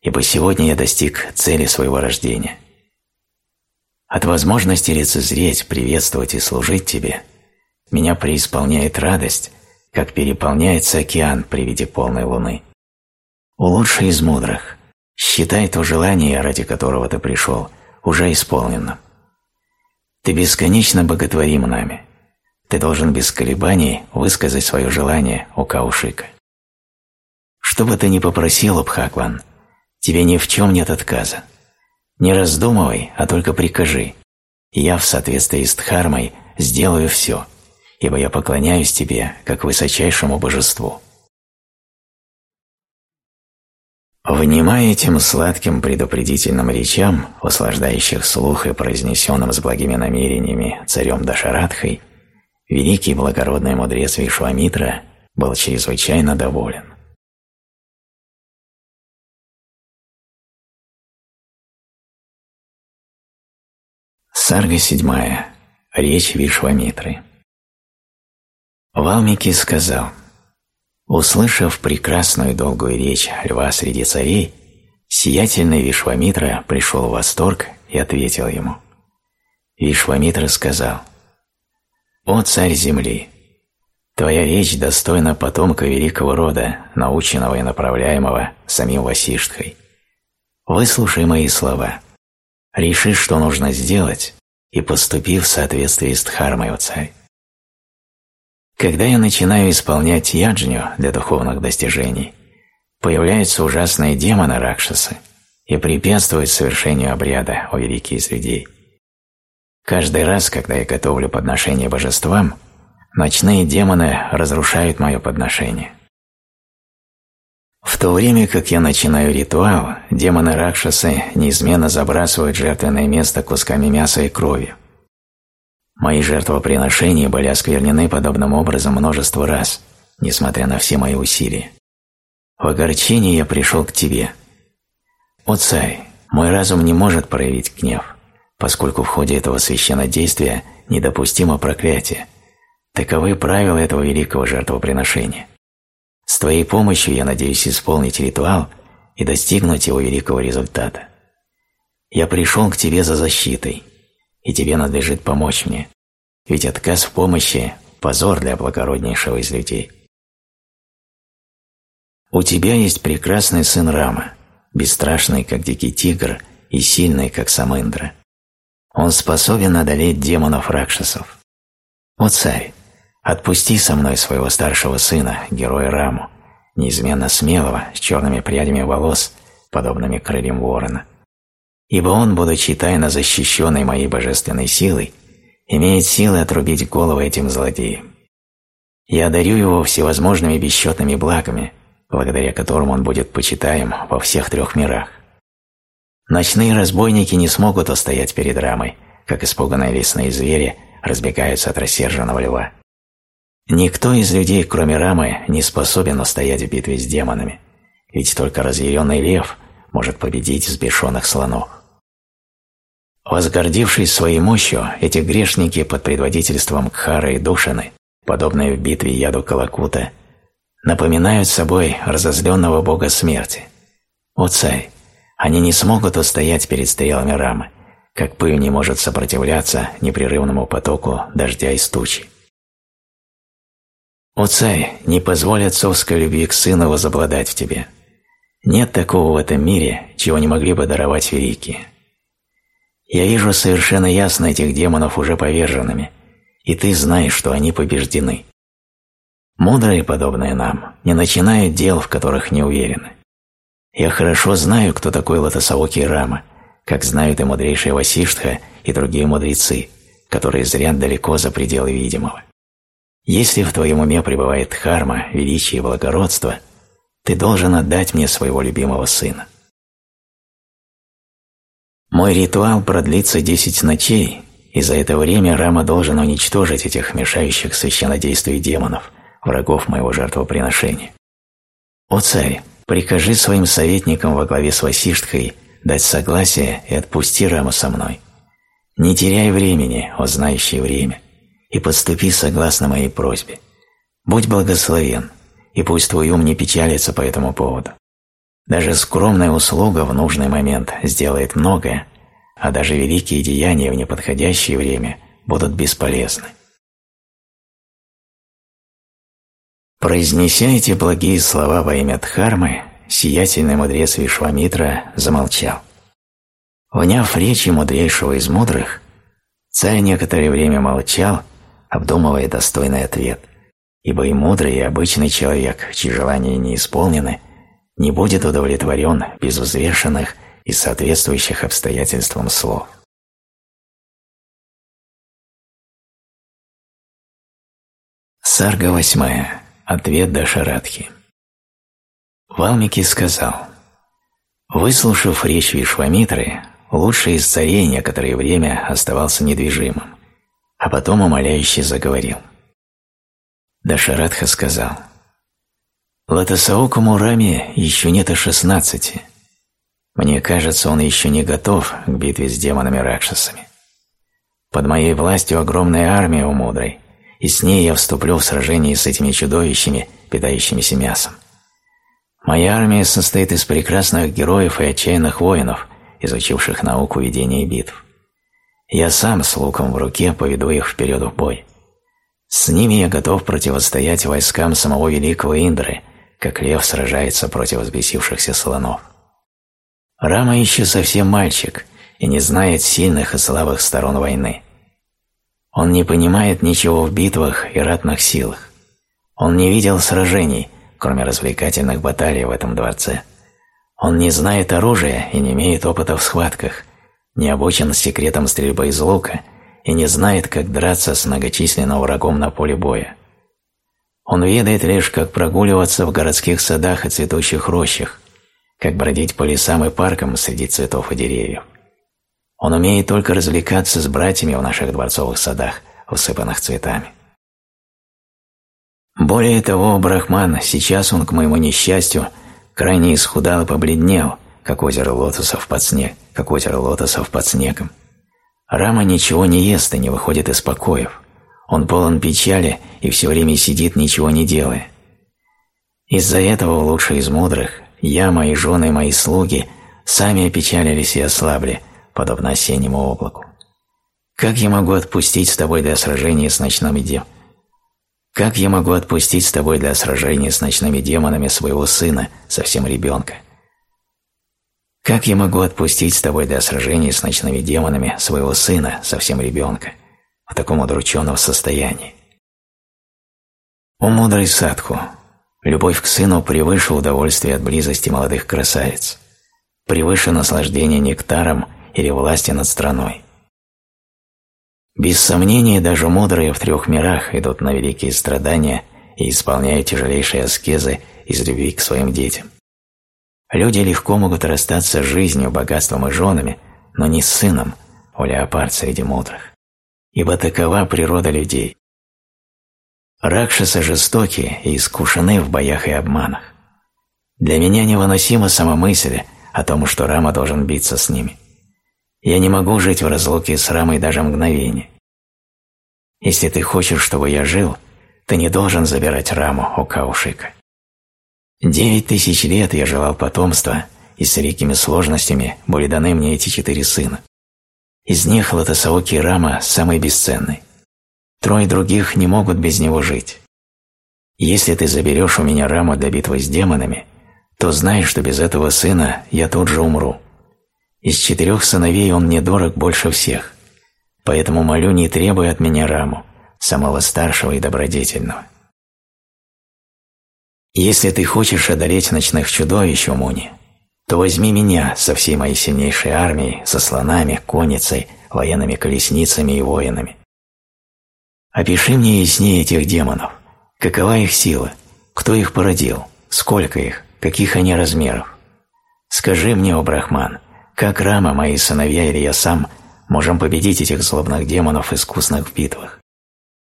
ибо сегодня я достиг цели своего рождения. От возможности лицезреть, приветствовать и служить Тебе меня преисполняет радость, как переполняется океан при виде полной луны. У из мудрых, считай то желание, ради которого ты пришел, уже исполненным. Ты бесконечно боготворим нами. Ты должен без колебаний высказать свое желание у Каушика. Что бы ты ни попросил, Абхакван, тебе ни в чем нет отказа. Не раздумывай, а только прикажи. Я в соответствии с Дхармой сделаю все, ибо я поклоняюсь тебе, как высочайшему божеству. Внимая этим сладким предупредительным речам, услаждающих слух и произнесенным с благими намерениями царем Дашарадхой, великий благородный мудрец Вишвамитра был чрезвычайно доволен. Сарга седьмая. Речь Вишвамитры. Валмики сказал – Услышав прекрасную долгую речь льва среди царей, сиятельный Вишвамитра пришел в восторг и ответил ему. Вишвамитра сказал, «О царь земли! Твоя речь достойна потомка великого рода, наученного и направляемого самим Васиштхой. Выслушай мои слова, реши, что нужно сделать, и поступи в соответствии с Дхармой, о царь. Когда я начинаю исполнять яджню для духовных достижений, появляются ужасные демоны Ракшасы и препятствуют совершению обряда о великий из людей. Каждый раз, когда я готовлю подношение божествам, ночные демоны разрушают мое подношение. В то время как я начинаю ритуал, демоны Ракшасы неизменно забрасывают жертвенное место кусками мяса и крови, Мои жертвоприношения были осквернены подобным образом множество раз, несмотря на все мои усилия. В огорчении я пришел к тебе. О царь, мой разум не может проявить гнев, поскольку в ходе этого священнодействия недопустимо проклятие. Таковы правила этого великого жертвоприношения. С твоей помощью я надеюсь исполнить ритуал и достигнуть его великого результата. Я пришел к тебе за защитой, и тебе надлежит помочь мне, ведь отказ в помощи – позор для благороднейшего из людей. У тебя есть прекрасный сын Рама, бесстрашный, как дикий тигр, и сильный, как Самындра. Он способен одолеть демонов-ракшасов. О царь, отпусти со мной своего старшего сына, героя Раму, неизменно смелого, с черными прядями волос, подобными крыльям ворона ибо он, будучи тайно защищенной моей божественной силой, имеет силы отрубить головы этим злодеям. Я одарю его всевозможными бесчетными благами, благодаря которым он будет почитаем во всех трех мирах. Ночные разбойники не смогут устоять перед рамой, как испуганные лесные звери разбегаются от рассерженного льва. Никто из людей, кроме Рамы, не способен устоять в битве с демонами, ведь только разъяренный лев может победить взбешенных слонов. Возгордившись своей мощью, эти грешники под предводительством Кхара и Душаны, подобные в битве яду Калакута, напоминают собой разозленного бога смерти. О царь, они не смогут устоять перед стрелами Рамы, как пыль не может сопротивляться непрерывному потоку дождя из тучи. О царь, не позволь отцовской любви к сыну возобладать в тебе. Нет такого в этом мире, чего не могли бы даровать великие. Я вижу совершенно ясно этих демонов уже поверженными, и ты знаешь, что они побеждены. Мудрые, подобные нам, не начинают дел, в которых не уверены. Я хорошо знаю, кто такой Латасаоки Рама, как знают и мудрейшие Васиштха и другие мудрецы, которые зрят далеко за пределы видимого. Если в твоем уме пребывает дхарма, величие и благородство, ты должен отдать мне своего любимого сына. Мой ритуал продлится десять ночей, и за это время Рама должен уничтожить этих мешающих священнодействию демонов, врагов моего жертвоприношения. О царь, прикажи своим советникам во главе с Васиштхой дать согласие и отпусти Раму со мной. Не теряй времени, о знающий время, и поступи согласно моей просьбе. Будь благословен, и пусть твой ум не печалится по этому поводу. Даже скромная услуга в нужный момент сделает многое, а даже великие деяния в неподходящее время будут бесполезны. Произнеся эти благие слова во имя Дхармы, сиятельный мудрец Вишвамитра замолчал. Вняв речи мудрейшего из мудрых, царь некоторое время молчал, обдумывая достойный ответ, ибо и мудрый, и обычный человек, чьи желания не исполнены, не будет удовлетворен без взвешенных и соответствующих обстоятельствам слов. Сарга восьмая. Ответ Дашарадхи. Валмики сказал, «Выслушав речь Вишвамитры, лучший из царей некоторое время оставался недвижимым, а потом умоляюще заговорил. Дашарадха сказал, «Латасауку Мурами еще нет и шестнадцати. Мне кажется, он еще не готов к битве с демонами-ракшасами. Под моей властью огромная армия у мудрой, и с ней я вступлю в сражение с этими чудовищами, питающимися мясом. Моя армия состоит из прекрасных героев и отчаянных воинов, изучивших науку ведения битв. Я сам с луком в руке поведу их вперед в бой. С ними я готов противостоять войскам самого великого Индры, как лев сражается против взбесившихся слонов. Рама еще совсем мальчик и не знает сильных и слабых сторон войны. Он не понимает ничего в битвах и ратных силах. Он не видел сражений, кроме развлекательных баталий в этом дворце. Он не знает оружия и не имеет опыта в схватках, не обучен секретам стрельбы из лука и не знает, как драться с многочисленным врагом на поле боя. Он ведает лишь, как прогуливаться в городских садах и цветущих рощах, как бродить по лесам и паркам среди цветов и деревьев. Он умеет только развлекаться с братьями в наших дворцовых садах, усыпанных цветами. Более того, Брахман, сейчас он, к моему несчастью, крайне исхудал и побледнел, как озеро лотосов под снег, как озеро лотосов под снегом. Рама ничего не ест и не выходит из покоев. Он полон печали и все время сидит, ничего не делая. Из-за этого лучший из мудрых, я, мои жены мои слуги, сами опечалились и ослабли – подобно осеннему облаку. Как я могу отпустить с тобой для сражения с ночными демонами? Как я могу отпустить с тобой для сражения с ночными демонами своего сына, совсем ребенка? Как я могу отпустить с тобой для сражения с ночными демонами своего сына, совсем ребенка, в таком удрученном состоянии? О мудрый садху, любовь к сыну превыше удовольствия от близости молодых красавиц, превыше наслаждения нектаром или власти над страной. Без сомнения, даже мудрые в трех мирах идут на великие страдания и исполняют тяжелейшие аскезы из любви к своим детям. Люди легко могут расстаться с жизнью, богатством и женами, но не с сыном, о леопард среди мудрых, ибо такова природа людей. Ракшасы жестокие и искушены в боях и обманах. Для меня невыносима сама мысль о том, что Рама должен биться с ними. Я не могу жить в разлуке с Рамой даже мгновение. Если ты хочешь, чтобы я жил, ты не должен забирать Раму у Каушика. Девять тысяч лет я желал потомства, и с великими сложностями были даны мне эти четыре сына. Из них Латасаоки Рама самый бесценный. Трое других не могут без него жить. Если ты заберешь у меня Раму для битвы с демонами, то знай, что без этого сына я тут же умру. Из четырех сыновей он мне дорог больше всех, поэтому молю не требуй от меня Раму, самого старшего и добродетельного. Если ты хочешь одолеть ночных чудовищ Муни, то возьми меня со всей моей сильнейшей армией, со слонами, конницей, военными колесницами и воинами. Опиши мне яснее этих демонов. Какова их сила? Кто их породил? Сколько их? Каких они размеров? Скажи мне, о Брахман, как Рама, мои сыновья или я сам можем победить этих злобных демонов, искусных в битвах?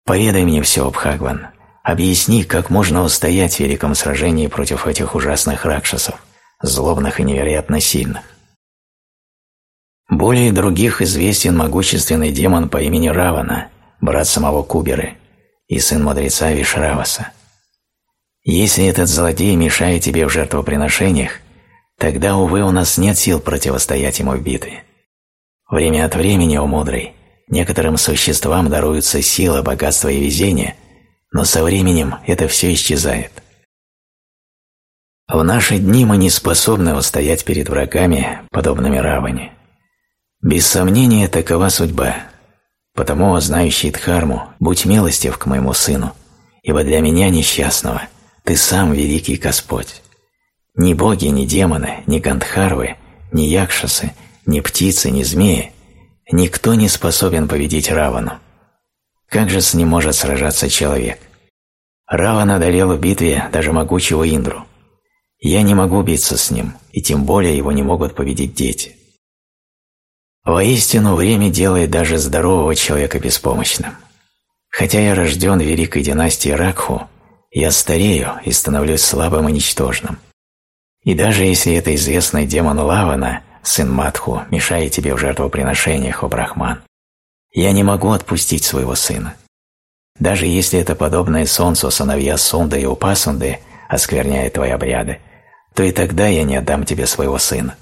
Поведай мне все, Бхагван. Объясни, как можно устоять в великом сражении против этих ужасных ракшасов, злобных и невероятно сильных. Более других известен могущественный демон по имени Равана, брат самого Куберы, и сын мудреца Вишраваса. Если этот злодей мешает тебе в жертвоприношениях, тогда, увы, у нас нет сил противостоять ему в битве. Время от времени, о мудрый, некоторым существам даруются сила, богатство и везение, но со временем это все исчезает. В наши дни мы не способны устоять перед врагами, подобными Раване. Без сомнения, такова судьба. Потому, знающий Дхарму, будь милостив к моему сыну, ибо для меня несчастного – ты сам великий Господь. Ни боги, ни демоны, ни гандхарвы, ни якшасы, ни птицы, ни змеи, никто не способен победить Равану. Как же с ним может сражаться человек? Раван одолел в битве даже могучего Индру. Я не могу биться с ним, и тем более его не могут победить дети. Воистину, время делает даже здорового человека беспомощным. Хотя я рожден в великой династии Ракху, я старею и становлюсь слабым и ничтожным. И даже если это известный демон Лавана, сын Матху, мешает тебе в жертвоприношениях, о Брахман, я не могу отпустить своего сына. Даже если это подобное солнцу сыновья Сунда и Упасунды оскверняет твои обряды, то и тогда я не отдам тебе своего сына.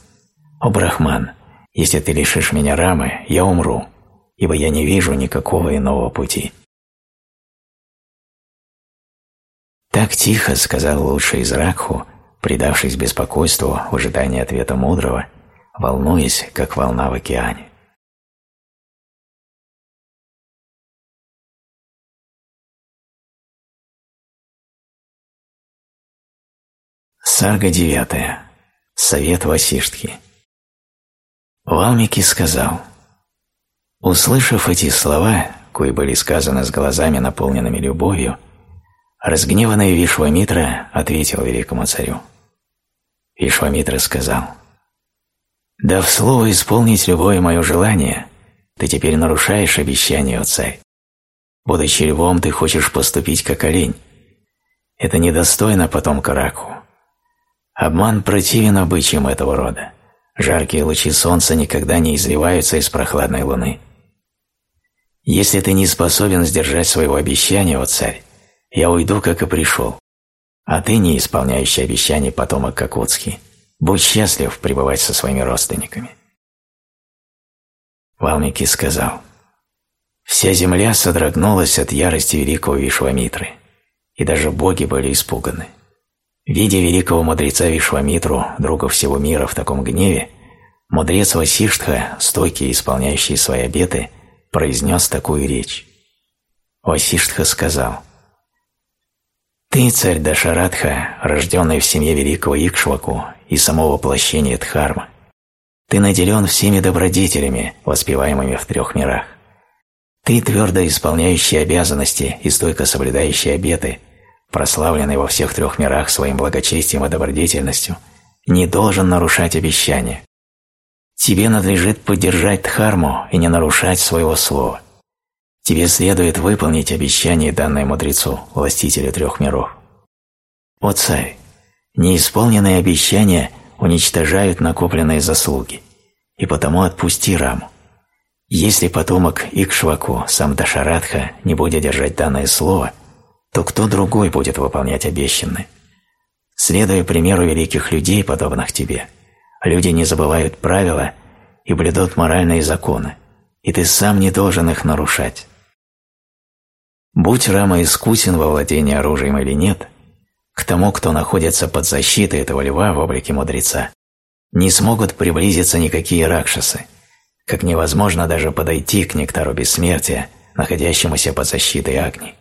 О Брахман, если ты лишишь меня Рамы, я умру, ибо я не вижу никакого иного пути. Так тихо сказал лучший из Ракху, предавшись беспокойству в ожидании ответа мудрого, волнуясь, как волна в океане. Сарга девятая. Совет Васиштхи. Валмики сказал, «Услышав эти слова, кои были сказаны с глазами, наполненными любовью, Разгневанный Вишвамитра ответил великому царю. Вишвамитра сказал, «Дав слово исполнить любое мое желание, ты теперь нарушаешь обещание, о царь. Будучи львом, ты хочешь поступить как олень. Это недостойно потомка Раку. Обман противен обычаям этого рода. Жаркие лучи солнца никогда не изливаются из прохладной луны. Если ты не способен сдержать своего обещания, о царь, я уйду, как и пришел. А ты, не исполняющий обещаний потомок Какутский, будь счастлив пребывать со своими родственниками. Валмики сказал, «Вся земля содрогнулась от ярости великого Вишвамитры, и даже боги были испуганы. Видя великого мудреца Вишвамитру, друга всего мира, в таком гневе, мудрец Васиштха, стойкий и исполняющий свои обеты, произнес такую речь. Васиштха сказал – ты, царь Дашарадха, рожденный в семье великого Икшваку и само воплощение Дхарма. Ты наделен всеми добродетелями, воспеваемыми в трех мирах. Ты, твердо исполняющий обязанности и стойко соблюдающий обеты, прославленный во всех трех мирах своим благочестием и добродетельностью, не должен нарушать обещания. Тебе надлежит поддержать Дхарму и не нарушать своего слова. Тебе следует выполнить обещание, данное мудрецу, властителю трех миров. О царь, неисполненные обещания уничтожают накопленные заслуги, и потому отпусти Раму. Если потомок Икшваку, сам Дашарадха, не будет держать данное слово, то кто другой будет выполнять обещанное? Следуя примеру великих людей, подобных тебе, люди не забывают правила и блюдут моральные законы, и ты сам не должен их нарушать. Будь Рама искусен во владении оружием или нет, к тому, кто находится под защитой этого льва в облике мудреца, не смогут приблизиться никакие ракшасы, как невозможно даже подойти к нектару бессмертия, находящемуся под защитой Агни.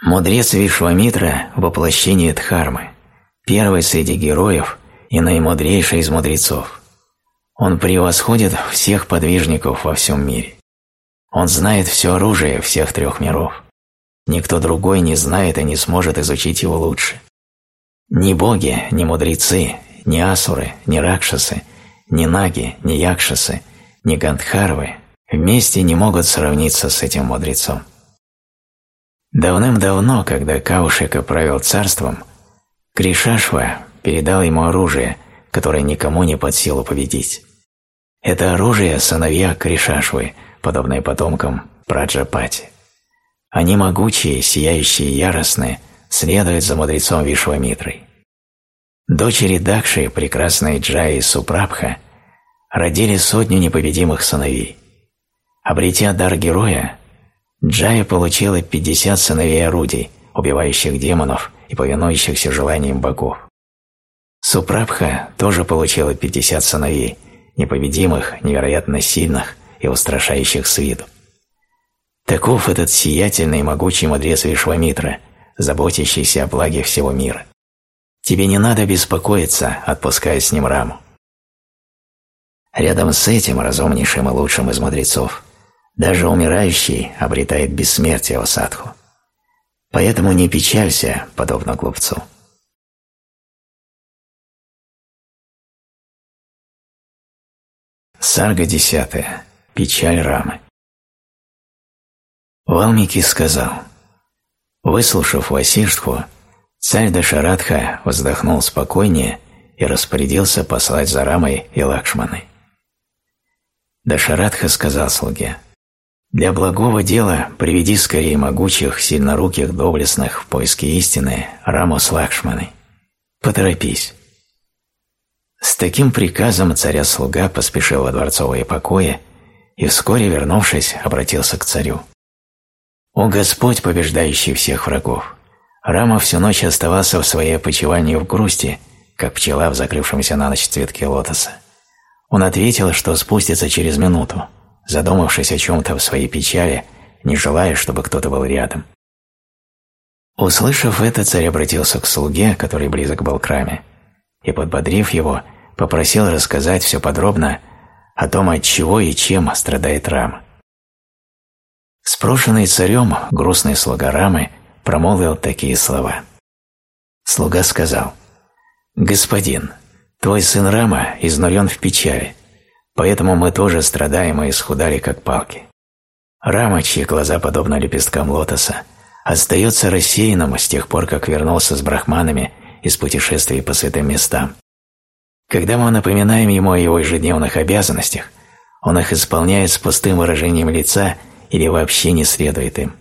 Мудрец Вишвамитра – воплощение Дхармы, первый среди героев и наимудрейший из мудрецов. Он превосходит всех подвижников во всем мире. Он знает все оружие всех трех миров. Никто другой не знает и не сможет изучить его лучше. Ни боги, ни мудрецы, ни асуры, ни ракшасы, ни наги, ни якшасы, ни гандхарвы вместе не могут сравниться с этим мудрецом. Давным-давно, когда Каушика правил царством, Кришашва передал ему оружие, которое никому не под силу победить. Это оружие – сыновья Кришашвы, подобные потомкам Праджапати. Они могучие, сияющие и яростные, следуют за мудрецом Вишвамитрой. Дочери Дакши, прекрасные Джаи и Супрабха, родили сотню непобедимых сыновей. Обретя дар героя, Джая получила 50 сыновей орудий, убивающих демонов и повинующихся желаниям богов. Супрабха тоже получила 50 сыновей, непобедимых, невероятно сильных и устрашающих с виду. Таков этот сиятельный и могучий мудрец Вишвамитра, заботящийся о благе всего мира. Тебе не надо беспокоиться, отпуская с ним раму. Рядом с этим разумнейшим и лучшим из мудрецов даже умирающий обретает бессмертие в садху. Поэтому не печалься, подобно глупцу. Сарга десятая. Печаль Рамы. Валмики сказал, выслушав Васиштху, царь Дашарадха вздохнул спокойнее и распорядился послать за Рамой и Лакшманой. Дашарадха сказал слуге, для благого дела приведи скорее могучих, сильноруких, доблестных в поиске истины Раму с Лакшманой. Поторопись. С таким приказом царя-слуга поспешил во дворцовые покои и вскоре, вернувшись, обратился к царю. «О Господь, побеждающий всех врагов!» Рама всю ночь оставался в своей опочивании в грусти, как пчела в закрывшемся на ночь цветке лотоса. Он ответил, что спустится через минуту, задумавшись о чем-то в своей печали, не желая, чтобы кто-то был рядом. Услышав это, царь обратился к слуге, который близок был к раме, и, подбодрив его, попросил рассказать все подробно о том, от чего и чем страдает Рама. Спрошенный царем, грустный слуга Рамы промолвил такие слова. Слуга сказал, «Господин, твой сын Рама изнурен в печали, Поэтому мы тоже страдаем и исхудали, как палки. Рама, чьи глаза подобны лепесткам лотоса, остается рассеянным с тех пор, как вернулся с брахманами из путешествий по святым местам. Когда мы напоминаем ему о его ежедневных обязанностях, он их исполняет с пустым выражением лица или вообще не следует им.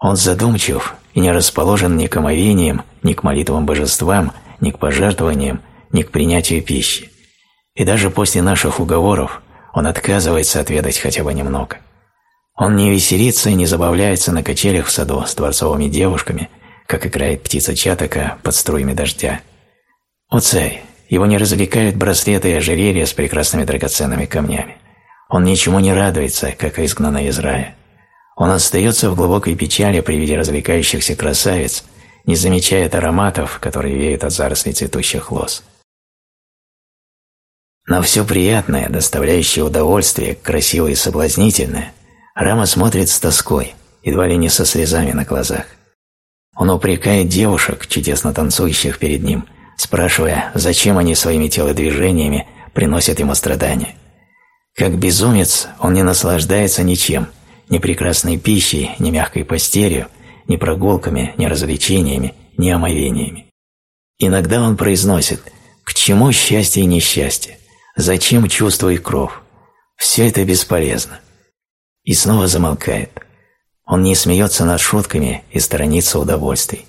Он задумчив и не расположен ни к омовениям, ни к молитвам божествам, ни к пожертвованиям, ни к принятию пищи и даже после наших уговоров он отказывается отведать хотя бы немного. Он не веселится и не забавляется на качелях в саду с дворцовыми девушками, как играет птица чатака под струями дождя. О царь, его не развлекают браслеты и ожерелья с прекрасными драгоценными камнями. Он ничему не радуется, как изгнанный из рая. Он остается в глубокой печали при виде развлекающихся красавиц, не замечает ароматов, которые веют от зарослей цветущих лоз. Но все приятное, доставляющее удовольствие, красивое и соблазнительное, Рама смотрит с тоской, едва ли не со слезами на глазах. Он упрекает девушек, чудесно танцующих перед ним, спрашивая, зачем они своими телодвижениями приносят ему страдания. Как безумец он не наслаждается ничем, ни прекрасной пищей, ни мягкой постелью, ни прогулками, ни развлечениями, ни омовениями. Иногда он произносит «К чему счастье и несчастье? Зачем чувство и кровь? Все это бесполезно. И снова замолкает. Он не смеется над шутками и сторонится удовольствий.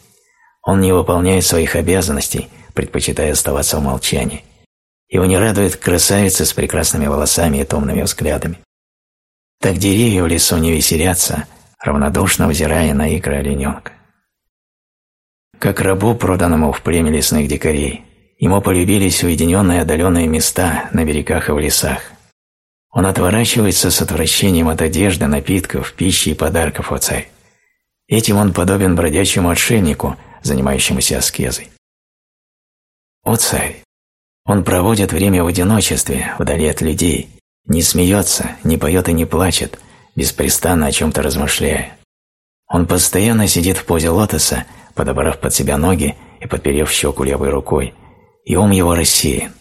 Он не выполняет своих обязанностей, предпочитая оставаться в молчании. Его не радует красавица с прекрасными волосами и томными взглядами. Так деревья в лесу не веселятся, равнодушно взирая на игры олененка. Как рабу, проданному в племя лесных дикарей, Ему полюбились уединенные отдаленные места на берегах и в лесах. Он отворачивается с отвращением от одежды, напитков, пищи и подарков о царь. Этим он подобен бродячему отшельнику, занимающемуся аскезой. О царь! Он проводит время в одиночестве, вдали от людей, не смеется, не поет и не плачет, беспрестанно о чем-то размышляя. Он постоянно сидит в позе лотоса, подобрав под себя ноги и подперев щеку левой рукой, и ум его рассеян.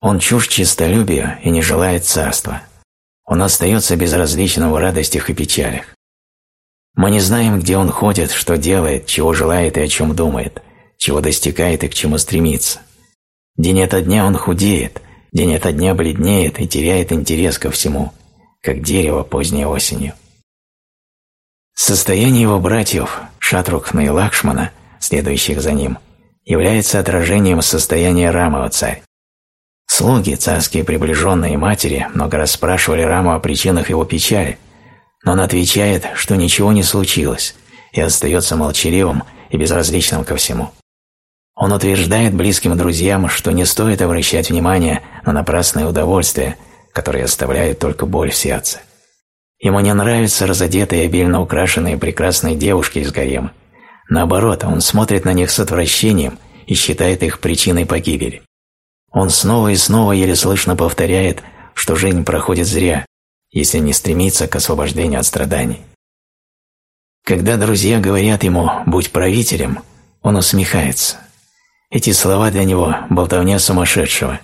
Он чужд честолюбию и не желает царства. Он остается безразличным в радостях и печалях. Мы не знаем, где он ходит, что делает, чего желает и о чем думает, чего достигает и к чему стремится. День ото дня он худеет, день ото дня бледнеет и теряет интерес ко всему, как дерево поздней осенью. Состояние его братьев, Шатрукхна и Лакшмана, следующих за ним, является отражением состояния Рамова царь. Слуги, царские приближенные матери, много раз спрашивали Раму о причинах его печали, но он отвечает, что ничего не случилось, и остается молчаливым и безразличным ко всему. Он утверждает близким друзьям, что не стоит обращать внимание на напрасное удовольствие, которое оставляет только боль в сердце. Ему не нравятся разодетые и обильно украшенные прекрасные девушки из гарема. Наоборот, он смотрит на них с отвращением и считает их причиной погибели. Он снова и снова еле слышно повторяет, что жизнь проходит зря, если не стремится к освобождению от страданий. Когда друзья говорят ему «будь правителем», он усмехается. Эти слова для него – болтовня сумасшедшего,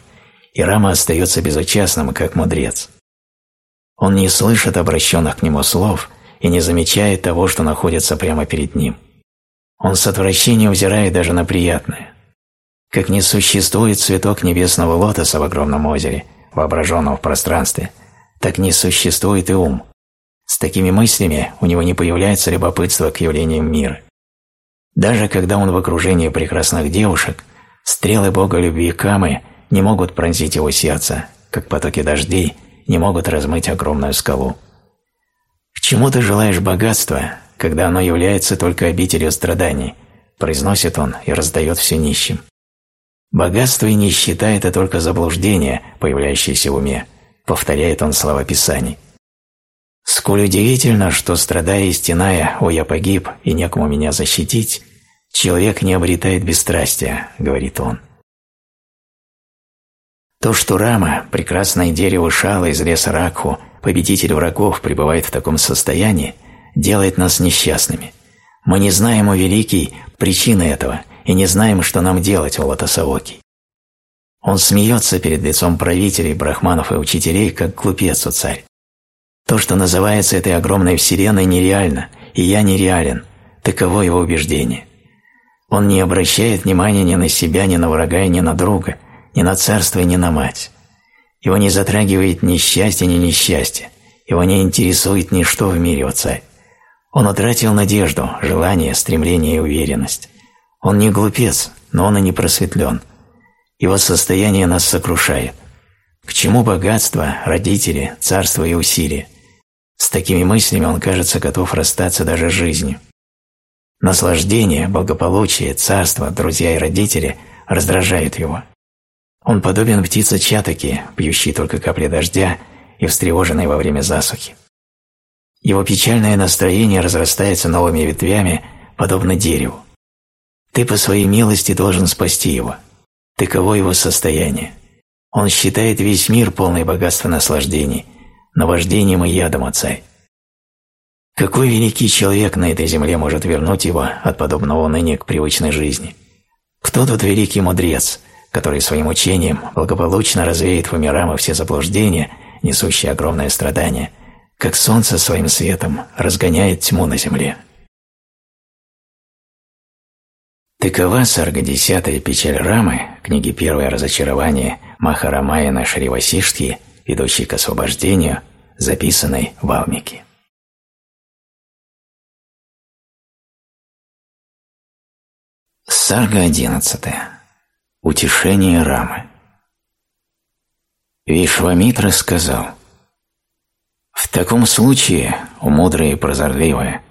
и Рама остается безучастным, как мудрец. Он не слышит обращенных к нему слов и не замечает того, что находится прямо перед ним. Он с отвращением взирает даже на приятное. Как не существует цветок небесного лотоса в огромном озере, воображенном в пространстве – так не существует и ум. С такими мыслями у него не появляется любопытство к явлениям мира. Даже когда он в окружении прекрасных девушек, стрелы бога любви Камы не могут пронзить его сердце, как потоки дождей не могут размыть огромную скалу. «К чему ты желаешь богатства, когда оно является только обителью страданий?» произносит он и раздает все нищим. Богатство и нищета – это только заблуждение, появляющееся в уме, повторяет он слова Писаний. «Сколь удивительно, что, страдая и стеная, о, я погиб, и некому меня защитить, человек не обретает бесстрастия», — говорит он. То, что Рама, прекрасное дерево шала из леса Ракху, победитель врагов, пребывает в таком состоянии, делает нас несчастными. Мы не знаем, о великий, причины этого, и не знаем, что нам делать, о Лотосовокий. Он смеется перед лицом правителей, брахманов и учителей, как глупец у царь. То, что называется этой огромной вселенной, нереально, и я нереален. Таково его убеждение. Он не обращает внимания ни на себя, ни на врага, ни на друга, ни на царство, ни на мать. Его не затрагивает ни счастье, ни несчастье. Его не интересует ничто в мире, о царь. Он утратил надежду, желание, стремление и уверенность. Он не глупец, но он и не просветлен – его состояние нас сокрушает. К чему богатство, родители, царство и усилия? С такими мыслями он, кажется, готов расстаться даже с жизнью. Наслаждение, благополучие, царство, друзья и родители раздражают его. Он подобен птице чатаки, пьющей только капли дождя и встревоженной во время засухи. Его печальное настроение разрастается новыми ветвями, подобно дереву. Ты по своей милости должен спасти его – Таково его состояние. Он считает весь мир полный богатства наслаждений, наваждением и ядом от царь. Какой великий человек на этой земле может вернуть его от подобного уныния к привычной жизни? Кто тот великий мудрец, который своим учением благополучно развеет в умирам все заблуждения, несущие огромное страдание, как солнце своим светом разгоняет тьму на земле? Такова сарга десятая печаль Рамы, книги «Первое разочарование» Махарамаяна Шривасиштхи, ведущей к освобождению, записанной в Алмике. Сарга одиннадцатая. Утешение Рамы. Вишвамитра сказал, «В таком случае, о мудрые и прозорливые,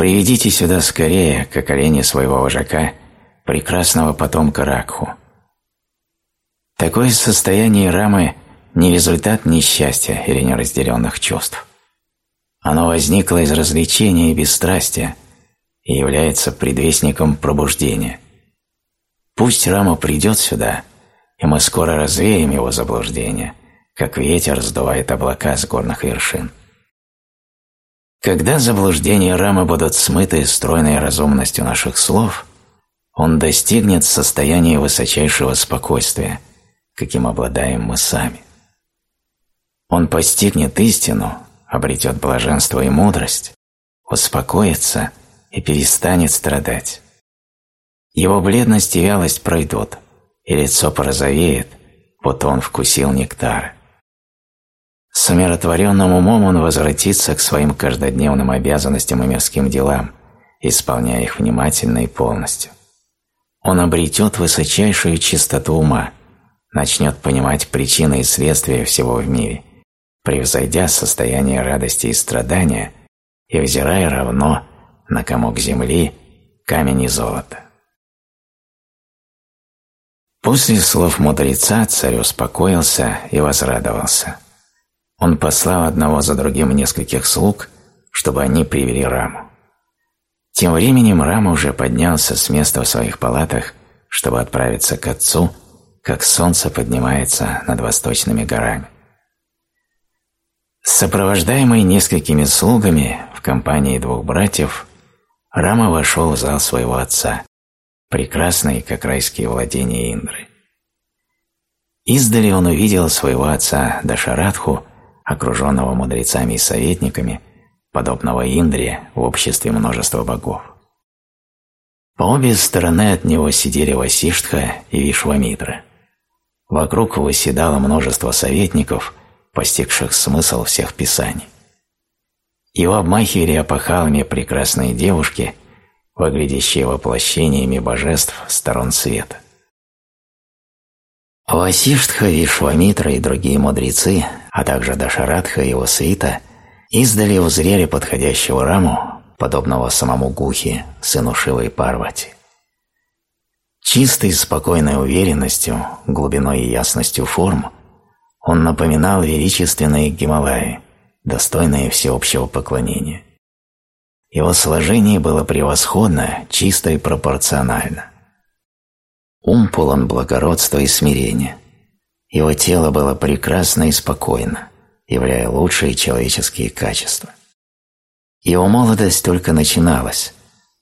Приведите сюда скорее, как олени своего вожака, прекрасного потомка Ракху. Такое состояние Рамы не результат несчастья или неразделенных чувств. Оно возникло из развлечения и бесстрастия, и является предвестником пробуждения. Пусть Рама придет сюда, и мы скоро развеем его заблуждение, как ветер сдувает облака с горных вершин. Когда заблуждения Рамы будут смыты стройной разумностью наших слов, он достигнет состояния высочайшего спокойствия, каким обладаем мы сами. Он постигнет истину, обретет блаженство и мудрость, успокоится и перестанет страдать. Его бледность и вялость пройдут, и лицо порозовеет, будто он вкусил нектар. С умиротворенным умом он возвратится к своим каждодневным обязанностям и мирским делам, исполняя их внимательно и полностью. Он обретет высочайшую чистоту ума, начнет понимать причины и следствия всего в мире, превзойдя состояние радости и страдания и взирая равно на комок земли, камень и золото. После слов мудреца царь успокоился и возрадовался – он послал одного за другим нескольких слуг, чтобы они привели Раму. Тем временем Рама уже поднялся с места в своих палатах, чтобы отправиться к отцу, как солнце поднимается над восточными горами. Сопровождаемый несколькими слугами в компании двух братьев, Рама вошел в зал своего отца, прекрасный, как райские владения Индры. Издали он увидел своего отца Дашарадху, окруженного мудрецами и советниками, подобного Индре в обществе множества богов. По обе стороны от него сидели Васиштха и Вишвамитра. Вокруг восседало множество советников, постигших смысл всех писаний. Его обмахивали опахалами прекрасные девушки, выглядящие воплощениями божеств сторон света. Васиштха, Вишвамитра и другие мудрецы, а также Дашарадха и его свита, издали узрели подходящего Раму, подобного самому Гухи, сыну Шивы и Парвати. Чистой, спокойной уверенностью, глубиной и ясностью форм он напоминал величественные Гималаи, достойные всеобщего поклонения. Его сложение было превосходно, чисто и пропорционально. Ум полон благородства и смирения. Его тело было прекрасно и спокойно, являя лучшие человеческие качества. Его молодость только начиналась,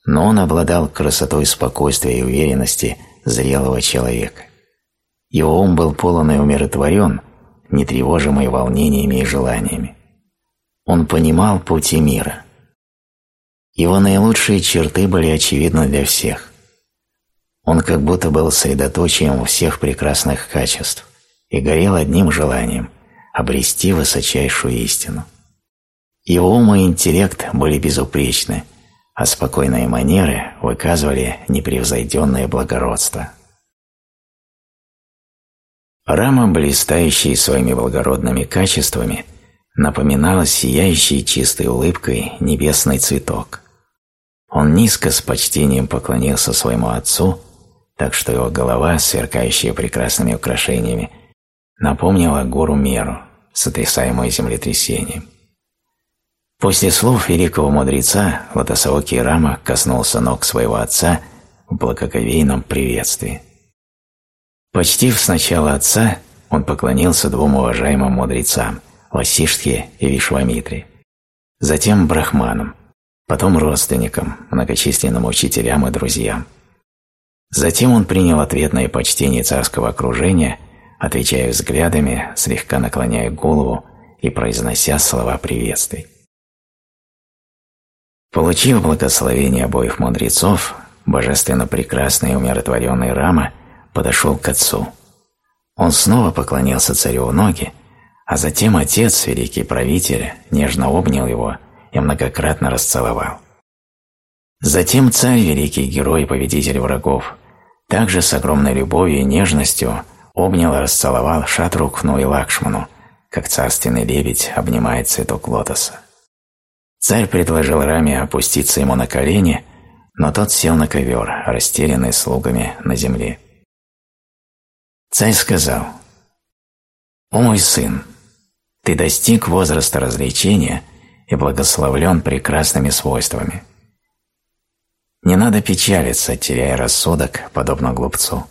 но он обладал красотой спокойствия и уверенности зрелого человека. Его ум был полон и умиротворен, не тревожимый волнениями и желаниями. Он понимал пути мира. Его наилучшие черты были очевидны для всех. Он как будто был средоточием всех прекрасных качеств и горел одним желанием – обрести высочайшую истину. Его ум и интеллект были безупречны, а спокойные манеры выказывали непревзойденное благородство. Рама, блистающий своими благородными качествами, напоминал сияющий чистой улыбкой небесный цветок. Он низко с почтением поклонился своему отцу так что его голова, сверкающая прекрасными украшениями, напомнила гору Меру, сотрясаемую землетрясением. После слов великого мудреца Лотосоокий Рама коснулся ног своего отца в благоговейном приветствии. Почтив сначала отца, он поклонился двум уважаемым мудрецам – Васиштхе и Вишвамитре, затем брахманам, потом родственникам, многочисленным учителям и друзьям – Затем он принял ответное почтение царского окружения, отвечая взглядами, слегка наклоняя голову и произнося слова приветствий. Получив благословение обоих мудрецов, божественно прекрасный и умиротворенный Рама подошел к отцу. Он снова поклонился царю в ноги, а затем отец, великий правитель, нежно обнял его и многократно расцеловал. Затем царь, великий герой и победитель врагов, также с огромной любовью и нежностью обнял и расцеловал Шатрукхну и Лакшману, как царственный лебедь обнимает цветок лотоса. Царь предложил Раме опуститься ему на колени, но тот сел на ковер, растерянный слугами на земле. Царь сказал, «О мой сын, ты достиг возраста развлечения и благословлен прекрасными свойствами. Не надо печалиться, теряя рассудок, подобно глупцу.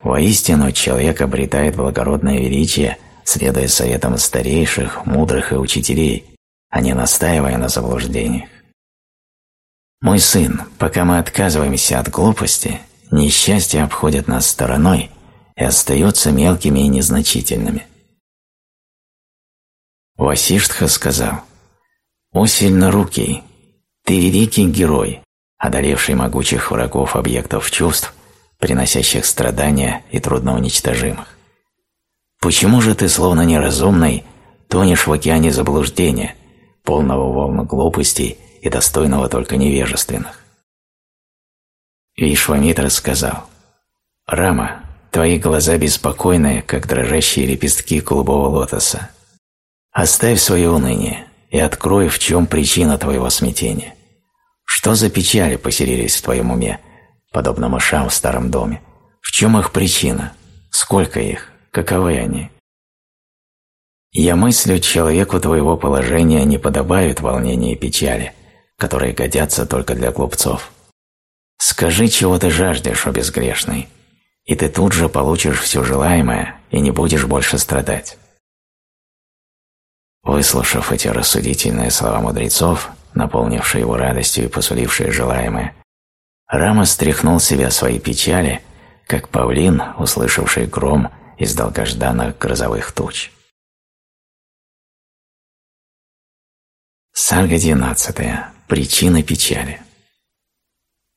Воистину, человек обретает благородное величие, следуя советам старейших, мудрых и учителей, а не настаивая на заблуждениях. Мой сын, пока мы отказываемся от глупости, несчастья обходят нас стороной и остаются мелкими и незначительными. Васиштха сказал, «О сильнорукий, ты великий герой, одолевший могучих врагов объектов чувств, приносящих страдания и трудноуничтожимых. Почему же ты, словно неразумный, тонешь в океане заблуждения, полного волн глупостей и достойного только невежественных? Вишвамитра сказал, «Рама, твои глаза беспокойные, как дрожащие лепестки голубого лотоса. Оставь свое уныние и открой, в чем причина твоего смятения. Что за печали поселились в твоем уме, подобно мышам в старом доме? В чем их причина? Сколько их? Каковы они? Я мыслю, человеку твоего положения не подобают волнения и печали, которые годятся только для глупцов. Скажи, чего ты жаждешь, о безгрешный, и ты тут же получишь все желаемое и не будешь больше страдать. Выслушав эти рассудительные слова мудрецов, наполнившие его радостью и посулившие желаемое, Рама стряхнул себя свои печали, как павлин, услышавший гром из долгожданных грозовых туч. Сарга 12. Причина печали.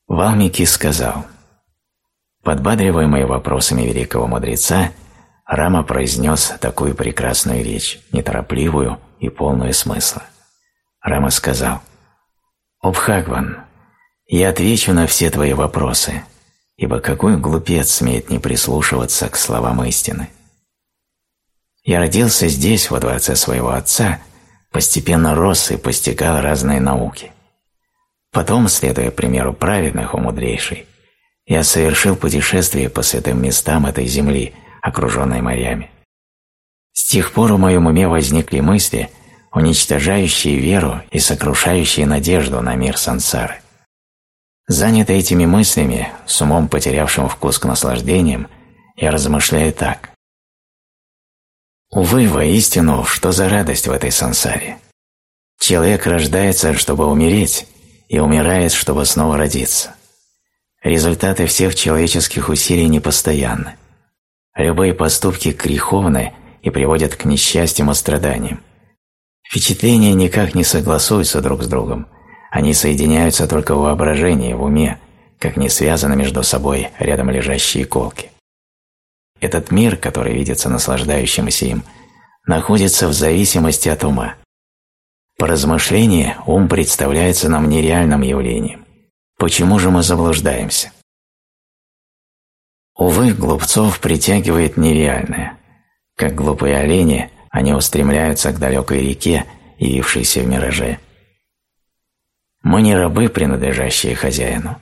Валмики сказал, подбадриваемый вопросами великого мудреца, Рама произнес такую прекрасную речь, неторопливую и полную смысла. Рама сказал, «О Бхагван, я отвечу на все твои вопросы, ибо какой глупец смеет не прислушиваться к словам истины? Я родился здесь, во дворце своего отца, постепенно рос и постигал разные науки. Потом, следуя примеру праведных у мудрейшей, я совершил путешествие по святым местам этой земли, окруженной морями. С тех пор в моем уме возникли мысли – уничтожающие веру и сокрушающие надежду на мир сансары. Занятый этими мыслями, с умом потерявшим вкус к наслаждениям, я размышляю так. Увы, воистину, что за радость в этой сансаре? Человек рождается, чтобы умереть, и умирает, чтобы снова родиться. Результаты всех человеческих усилий непостоянны. Любые поступки греховны и приводят к несчастьям и страданиям. Впечатления никак не согласуются друг с другом, они соединяются только в воображении, в уме, как не связаны между собой рядом лежащие колки. Этот мир, который видится наслаждающимся им, находится в зависимости от ума. По размышлении ум представляется нам нереальным явлением. Почему же мы заблуждаемся? Увы, глупцов притягивает нереальное. Как глупые олени, они устремляются к далекой реке, явившейся в мираже. Мы не рабы, принадлежащие хозяину,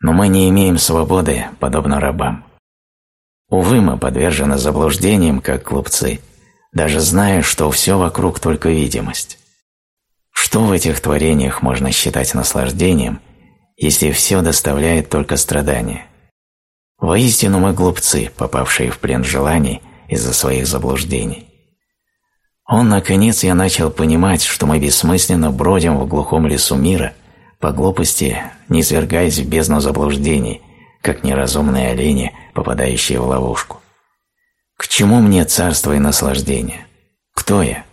но мы не имеем свободы, подобно рабам. Увы, мы подвержены заблуждениям, как глупцы, даже зная, что все вокруг только видимость. Что в этих творениях можно считать наслаждением, если все доставляет только страдания? Воистину мы глупцы, попавшие в плен желаний из-за своих заблуждений. Он, наконец, я начал понимать, что мы бессмысленно бродим в глухом лесу мира, по глупости, не свергаясь в бездну заблуждений, как неразумные олени, попадающие в ловушку. К чему мне царство и наслаждение? Кто я?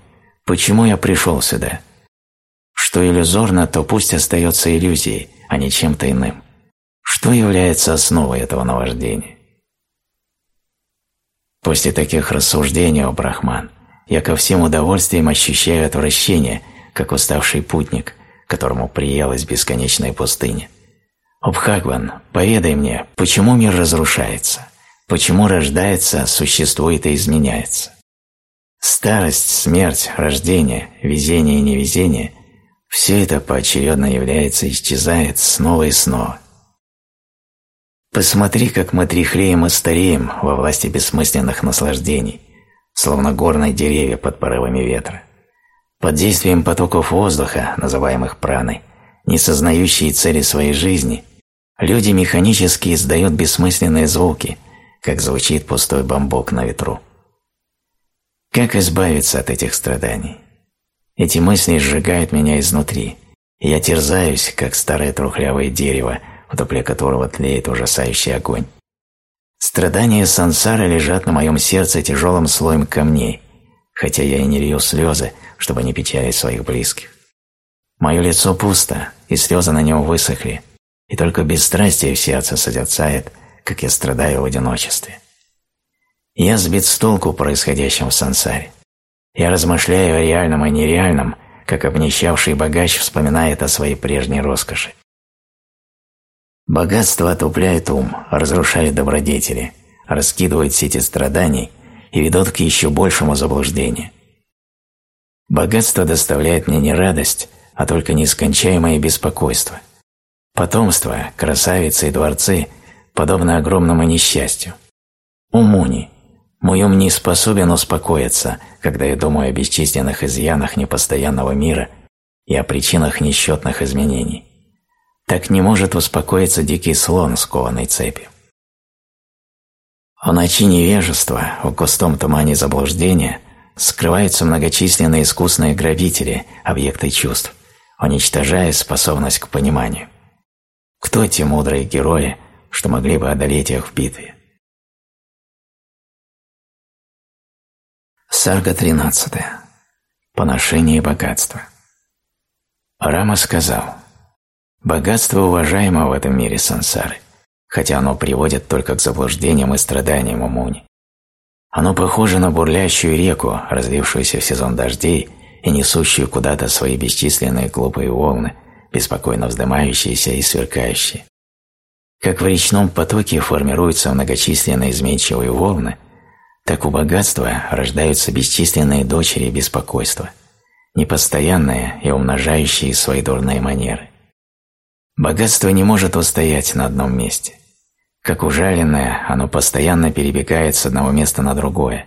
Почему я пришел сюда? Что иллюзорно, то пусть остается иллюзией, а не чем-то иным. Что является основой этого наваждения? После таких рассуждений, о Брахман, я ко всем удовольствиям ощущаю отвращение, как уставший путник, которому приелась бесконечная пустыня. Обхагван, поведай мне, почему мир разрушается, почему рождается, существует и изменяется. Старость, смерть, рождение, везение и невезение – все это поочередно является и исчезает снова и снова. Посмотри, как мы тряхлеем и стареем во власти бессмысленных наслаждений, словно горные деревья под порывами ветра. Под действием потоков воздуха, называемых праной, не сознающие цели своей жизни, люди механически издают бессмысленные звуки, как звучит пустой бамбук на ветру. Как избавиться от этих страданий? Эти мысли сжигают меня изнутри, и я терзаюсь, как старое трухлявое дерево, в дупле которого тлеет ужасающий огонь. Страдания сансары лежат на моем сердце тяжелым слоем камней, хотя я и не лью слезы, чтобы не печалить своих близких. Мое лицо пусто, и слезы на нем высохли, и только бесстрастие в сердце созерцает, как я страдаю в одиночестве. Я сбит с толку происходящим в сансаре. Я размышляю о реальном и нереальном, как обнищавший богач вспоминает о своей прежней роскоши. Богатство отупляет ум, разрушает добродетели, раскидывает сети страданий и ведет к еще большему заблуждению. Богатство доставляет мне не радость, а только нескончаемое беспокойство. Потомство, красавицы и дворцы подобны огромному несчастью. Умуни. Мой ум не способен успокоиться, когда я думаю о бесчисленных изъянах непостоянного мира и о причинах несчетных изменений. Так не может успокоиться дикий слон, скованный цепью. В ночи невежества, в густом тумане заблуждения скрываются многочисленные искусные грабители, объекты чувств, уничтожая способность к пониманию. Кто те мудрые герои, что могли бы одолеть их в битве? Сарга 13. Поношение богатства. Рама сказал – Богатство уважаемо в этом мире сансары, хотя оно приводит только к заблуждениям и страданиям умуни. Оно похоже на бурлящую реку, разлившуюся в сезон дождей и несущую куда-то свои бесчисленные глупые волны, беспокойно вздымающиеся и сверкающие. Как в речном потоке формируются многочисленные изменчивые волны, так у богатства рождаются бесчисленные дочери беспокойства, непостоянные и умножающие свои дурные манеры. Богатство не может устоять на одном месте. Как ужаленное, оно постоянно перебегает с одного места на другое.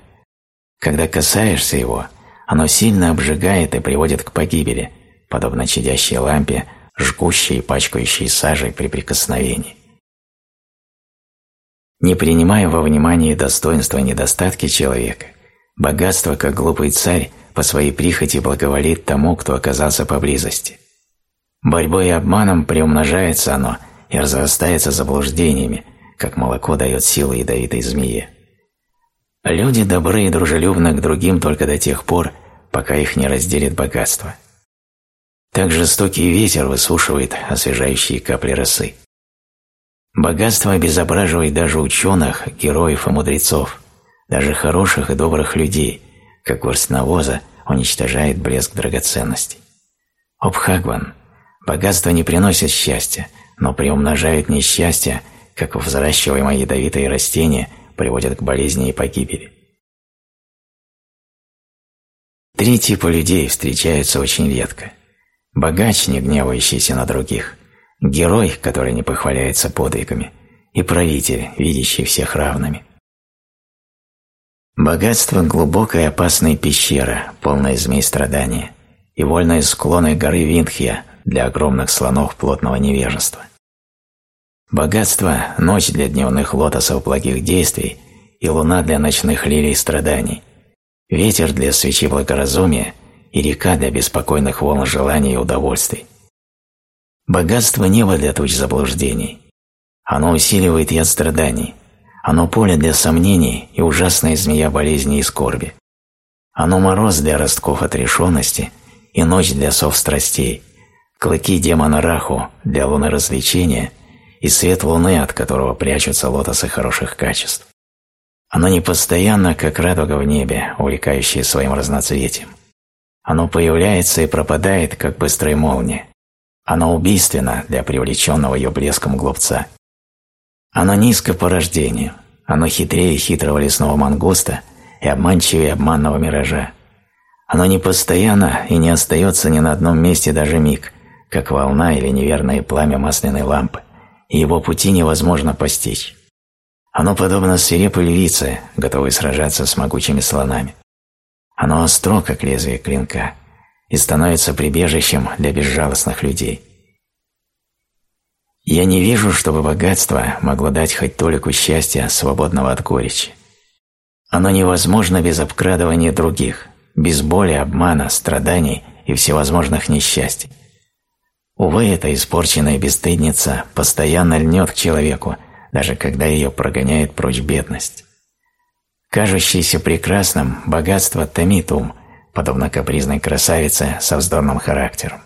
Когда касаешься его, оно сильно обжигает и приводит к погибели, подобно чадящей лампе, жгущей и пачкающей сажей при прикосновении. Не принимая во внимание достоинства и недостатки человека, богатство, как глупый царь, по своей прихоти благоволит тому, кто оказался поблизости. Борьбой и обманом приумножается оно и разрастается заблуждениями, как молоко дает силы ядовитой змее. Люди добры и дружелюбны к другим только до тех пор, пока их не разделит богатство. Так жестокий ветер высушивает освежающие капли росы. Богатство обезображивает даже ученых, героев и мудрецов, даже хороших и добрых людей, как горсть навоза уничтожает блеск драгоценностей. Обхагван, Богатство не приносит счастья, но приумножает несчастье, как взращиваемые ядовитые растения приводят к болезни и погибели. Три типа людей встречаются очень редко. Богач, не гневающийся на других, герой, который не похваляется подвигами, и правитель, видящий всех равными. Богатство – глубокая опасная пещера, полная змей страдания, и вольные склоны горы Виндхья для огромных слонов плотного невежества. Богатство – ночь для дневных лотосов благих действий и луна для ночных лилий страданий, ветер для свечи благоразумия и река для беспокойных волн желаний и удовольствий. Богатство – небо для туч заблуждений. Оно усиливает яд страданий. Оно поле для сомнений и ужасная змея болезни и скорби. Оно мороз для ростков отрешенности и ночь для сов страстей клыки демона Раху для луны развлечения и свет луны, от которого прячутся лотосы хороших качеств. Оно не постоянно, как радуга в небе, увлекающая своим разноцветием. Оно появляется и пропадает, как быстрая молния. Оно убийственно для привлеченного ее блеском глупца. Оно низко по рождению. Оно хитрее хитрого лесного мангуста и обманчивее обманного миража. Оно не постоянно и не остается ни на одном месте даже миг, как волна или неверное пламя масляной лампы, и его пути невозможно постичь. Оно подобно свирепой львице, готовой сражаться с могучими слонами. Оно остро, как лезвие клинка, и становится прибежищем для безжалостных людей. Я не вижу, чтобы богатство могло дать хоть толику счастья, свободного от горечи. Оно невозможно без обкрадывания других, без боли, обмана, страданий и всевозможных несчастий. Увы, эта испорченная бесстыдница постоянно льнет к человеку, даже когда ее прогоняет прочь бедность. Кажущееся прекрасным, богатство томит ум, подобно капризной красавице со вздорным характером.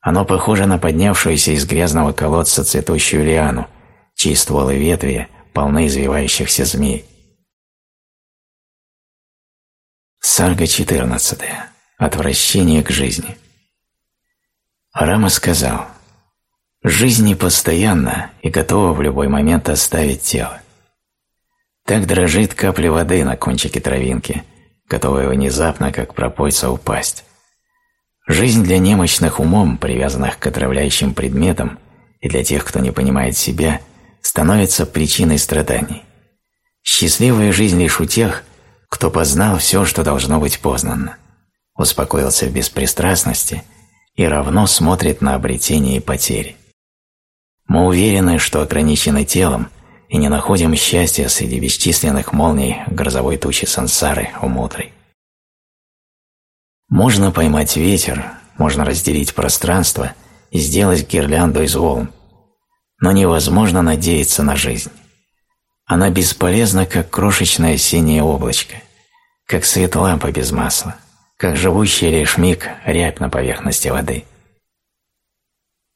Оно похоже на поднявшуюся из грязного колодца цветущую лиану, чьи стволы ветви полны извивающихся змей. Сарга 14. Отвращение к жизни. Рама сказал, «Жизнь непостоянна и готова в любой момент оставить тело. Так дрожит капля воды на кончике травинки, готовая внезапно, как пропойца, упасть. Жизнь для немощных умом, привязанных к отравляющим предметам, и для тех, кто не понимает себя, становится причиной страданий. Счастливая жизнь лишь у тех, кто познал все, что должно быть познано, успокоился в беспристрастности и равно смотрит на обретение и потери. Мы уверены, что ограничены телом и не находим счастья среди бесчисленных молний грозовой тучи сансары у мудрой. Можно поймать ветер, можно разделить пространство и сделать гирлянду из волн, но невозможно надеяться на жизнь. Она бесполезна, как крошечное синее облачко, как свет лампы без масла, как живущий лишь миг рябь на поверхности воды.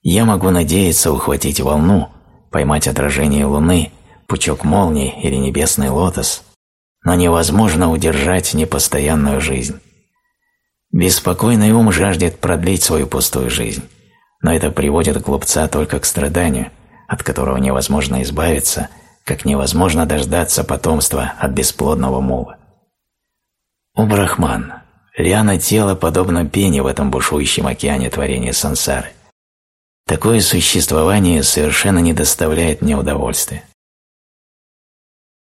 Я могу надеяться ухватить волну, поймать отражение луны, пучок молний или небесный лотос, но невозможно удержать непостоянную жизнь. Беспокойный ум жаждет продлить свою пустую жизнь, но это приводит глупца только к страданию, от которого невозможно избавиться, как невозможно дождаться потомства от бесплодного мула. О Брахман, лиана тела подобно пене в этом бушующем океане творения сансары. Такое существование совершенно не доставляет мне удовольствия.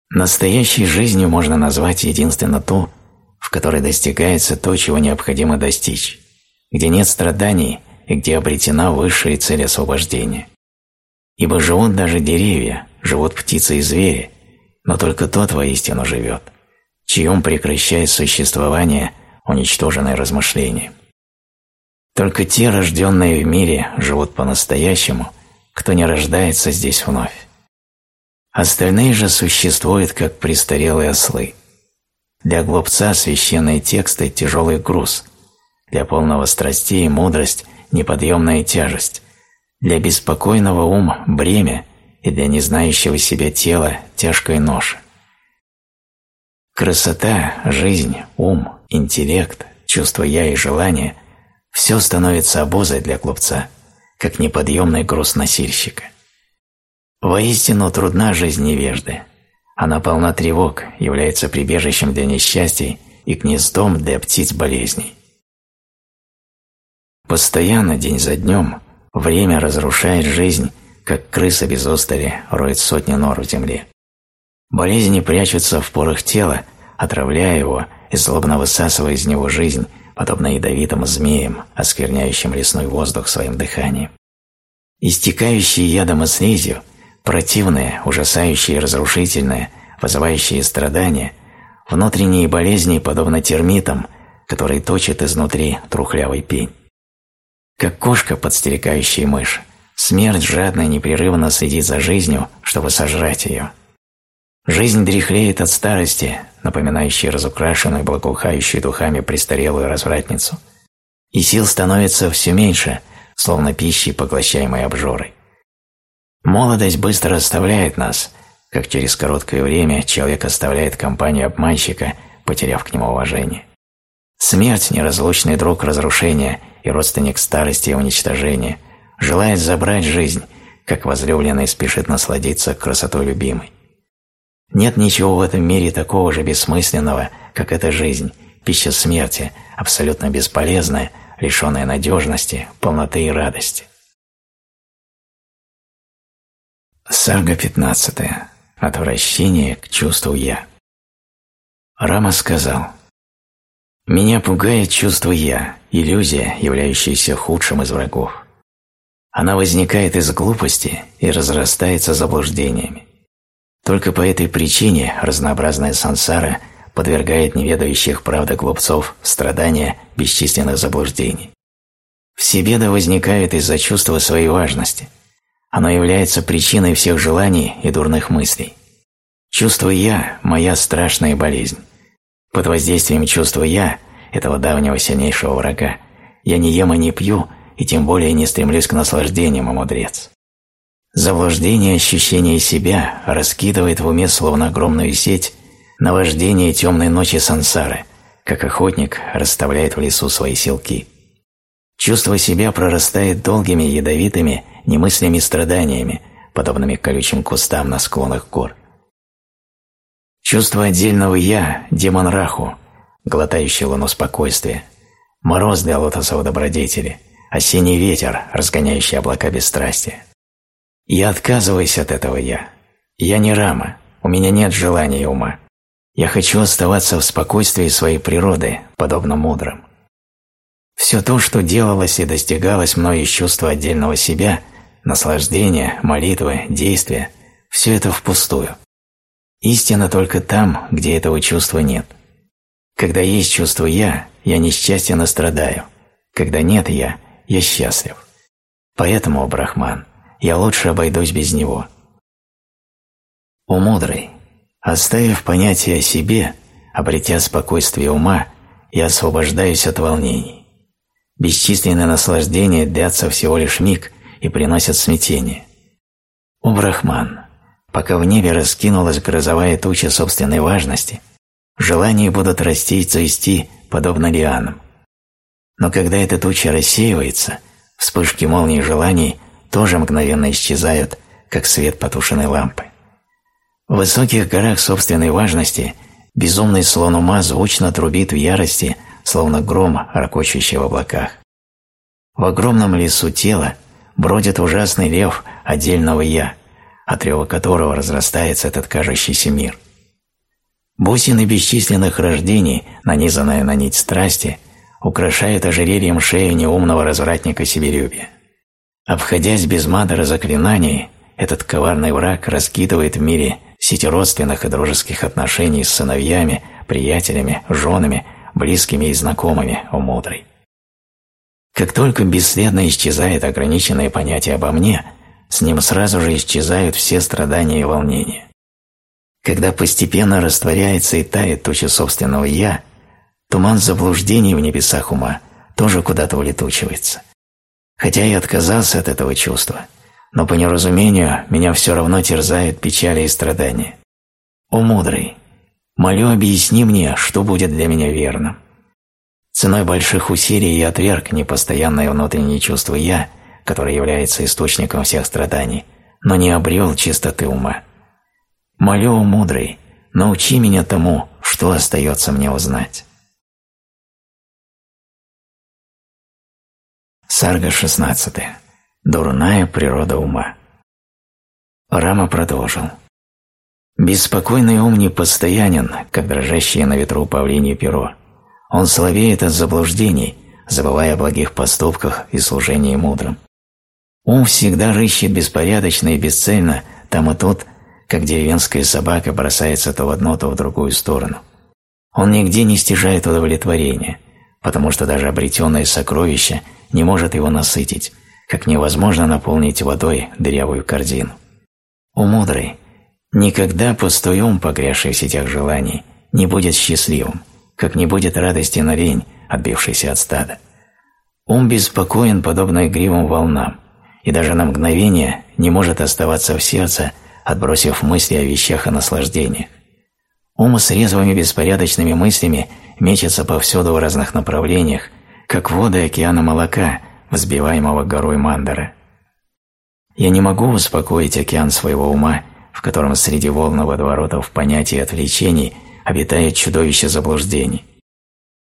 Настоящей жизнью можно назвать единственно ту, в которой достигается то, чего необходимо достичь, где нет страданий и где обретена высшая цель освобождения. Ибо живут даже деревья, живут птицы и звери, но только тот воистину живет, ум прекращает существование, уничтоженное размышлением. Только те, рожденные в мире, живут по-настоящему, кто не рождается здесь вновь. Остальные же существуют, как престарелые ослы – для глупца священные тексты – тяжелый груз, для полного страстей мудрость – неподъемная тяжесть, для беспокойного ума – бремя и для незнающего себя тела – тяжкая ноша. Красота, жизнь, ум, интеллект, чувство «я» и желание – все становится обузой для глупца, как неподъемный груз носильщика. Воистину трудна жизнь невежды, она полна тревог, является прибежищем для несчастий и гнездом для птиц болезней. Постоянно, день за днем, время разрушает жизнь, как крыса без остали роет сотни нор в земле. Болезни прячутся в порах тела, отравляя его и злобно высасывая из него жизнь, подобно ядовитым змеям, оскверняющим лесной воздух своим дыханием. Истекающие ядом и слизью – Противные, ужасающие и разрушительные, вызывающие страдания, внутренние болезни подобно термитам, которые точат изнутри трухлявый пень. Как кошка, подстерегающая мышь, смерть жадно непрерывно следит за жизнью, чтобы сожрать ее. Жизнь дряхлеет от старости, напоминающей разукрашенную, благоухающую духами престарелую развратницу, и сил становится все меньше, словно пищей, поглощаемой обжорой. Молодость быстро оставляет нас, как через короткое время человек оставляет компанию обманщика, потеряв к нему уважение. Смерть, неразлучный друг разрушения и родственник старости и уничтожения, желает забрать жизнь, как возлюбленный спешит насладиться красотой любимой. Нет ничего в этом мире такого же бессмысленного, как эта жизнь, пища смерти, абсолютно бесполезная, лишенная надежности, полноты и радости. Сарга 15. Отвращение к чувству «я». Рама сказал, «Меня пугает чувство «я», иллюзия, являющаяся худшим из врагов. Она возникает из глупости и разрастается заблуждениями. Только по этой причине разнообразная сансара подвергает неведающих правды глупцов страдания бесчисленных заблуждений. Все беды возникают из-за чувства своей важности. Оно является причиной всех желаний и дурных мыслей. Чувство «я» – моя страшная болезнь. Под воздействием чувства «я» этого давнего сильнейшего врага я не ем и не пью, и тем более не стремлюсь к наслаждениям, мудрец. Заблуждение ощущения себя раскидывает в уме словно огромную сеть наваждение темной ночи сансары, как охотник расставляет в лесу свои селки. Чувство себя прорастает долгими ядовитыми, немыслимыми страданиями, подобными колючим кустам на склонах гор. Чувство отдельного «я» – демон Раху, глотающий луну спокойствия, мороз для лотосов добродетели, осенний ветер, разгоняющий облака бесстрастия. Я отказываюсь от этого «я». Я не Рама, у меня нет желания ума. Я хочу оставаться в спокойствии своей природы, подобно мудрым. Все то, что делалось и достигалось мной из чувства отдельного себя, наслаждения, молитвы, действия, все это впустую. Истина только там, где этого чувства нет. Когда есть чувство «я», я несчастье страдаю. Когда нет «я», я счастлив. Поэтому, Брахман, я лучше обойдусь без него. У мудрый, оставив понятие о себе, обретя спокойствие ума, я освобождаюсь от волнений. Бесчисленные наслаждения длятся всего лишь миг и приносят смятение. О Брахман, пока в небе раскинулась грозовая туча собственной важности, желания будут расти и цвести, подобно лианам. Но когда эта туча рассеивается, вспышки молний желаний тоже мгновенно исчезают, как свет потушенной лампы. В высоких горах собственной важности безумный слон ума звучно трубит в ярости, словно гром, ракочущий в облаках. В огромном лесу тела бродит ужасный лев отдельного «я», от рева которого разрастается этот кажущийся мир. Бусины бесчисленных рождений, нанизанная на нить страсти, украшают ожерельем шею неумного развратника себелюбия. Обходясь без мадра заклинаний, этот коварный враг раскидывает в мире сети родственных и дружеских отношений с сыновьями, приятелями, женами, близкими и знакомыми у мудрой. Как только бесследно исчезает ограниченное понятие обо мне – с ним сразу же исчезают все страдания и волнения. Когда постепенно растворяется и тает туча собственного «я», туман заблуждений в небесах ума тоже куда-то улетучивается. Хотя я отказался от этого чувства, но по неразумению меня все равно терзают печали и страдания. О мудрый, молю объясни мне, что будет для меня верным. Ценой больших усилий я отверг непостоянное внутреннее чувство «я» который является источником всех страданий, но не обрел чистоты ума. Молю, мудрый, научи меня тому, что остается мне узнать. Сарга 16. Дурная природа ума. Рама продолжил. Беспокойный ум не постоянен, как дрожащее на ветру павлинье перо. Он слабеет от заблуждений, забывая о благих поступках и служении мудрым. Ум всегда рыщет беспорядочно и бесцельно там и тут, как деревенская собака бросается то в одну, то в другую сторону. Он нигде не стяжает удовлетворения, потому что даже обретенное сокровище не может его насытить, как невозможно наполнить водой дырявую корзину. У мудрый, никогда пустой ум, погрязший в сетях желаний, не будет счастливым, как не будет радости на лень, отбившийся от стада. Ум беспокоен, подобно игривым волнам, и даже на мгновение не может оставаться в сердце, отбросив мысли о вещах и наслаждениях. Ум с резвыми беспорядочными мыслями мечется повсюду в разных направлениях, как воды океана молока, взбиваемого горой Мандары. Я не могу успокоить океан своего ума, в котором среди волн водоворотов понятий и отвлечений обитает чудовище заблуждений.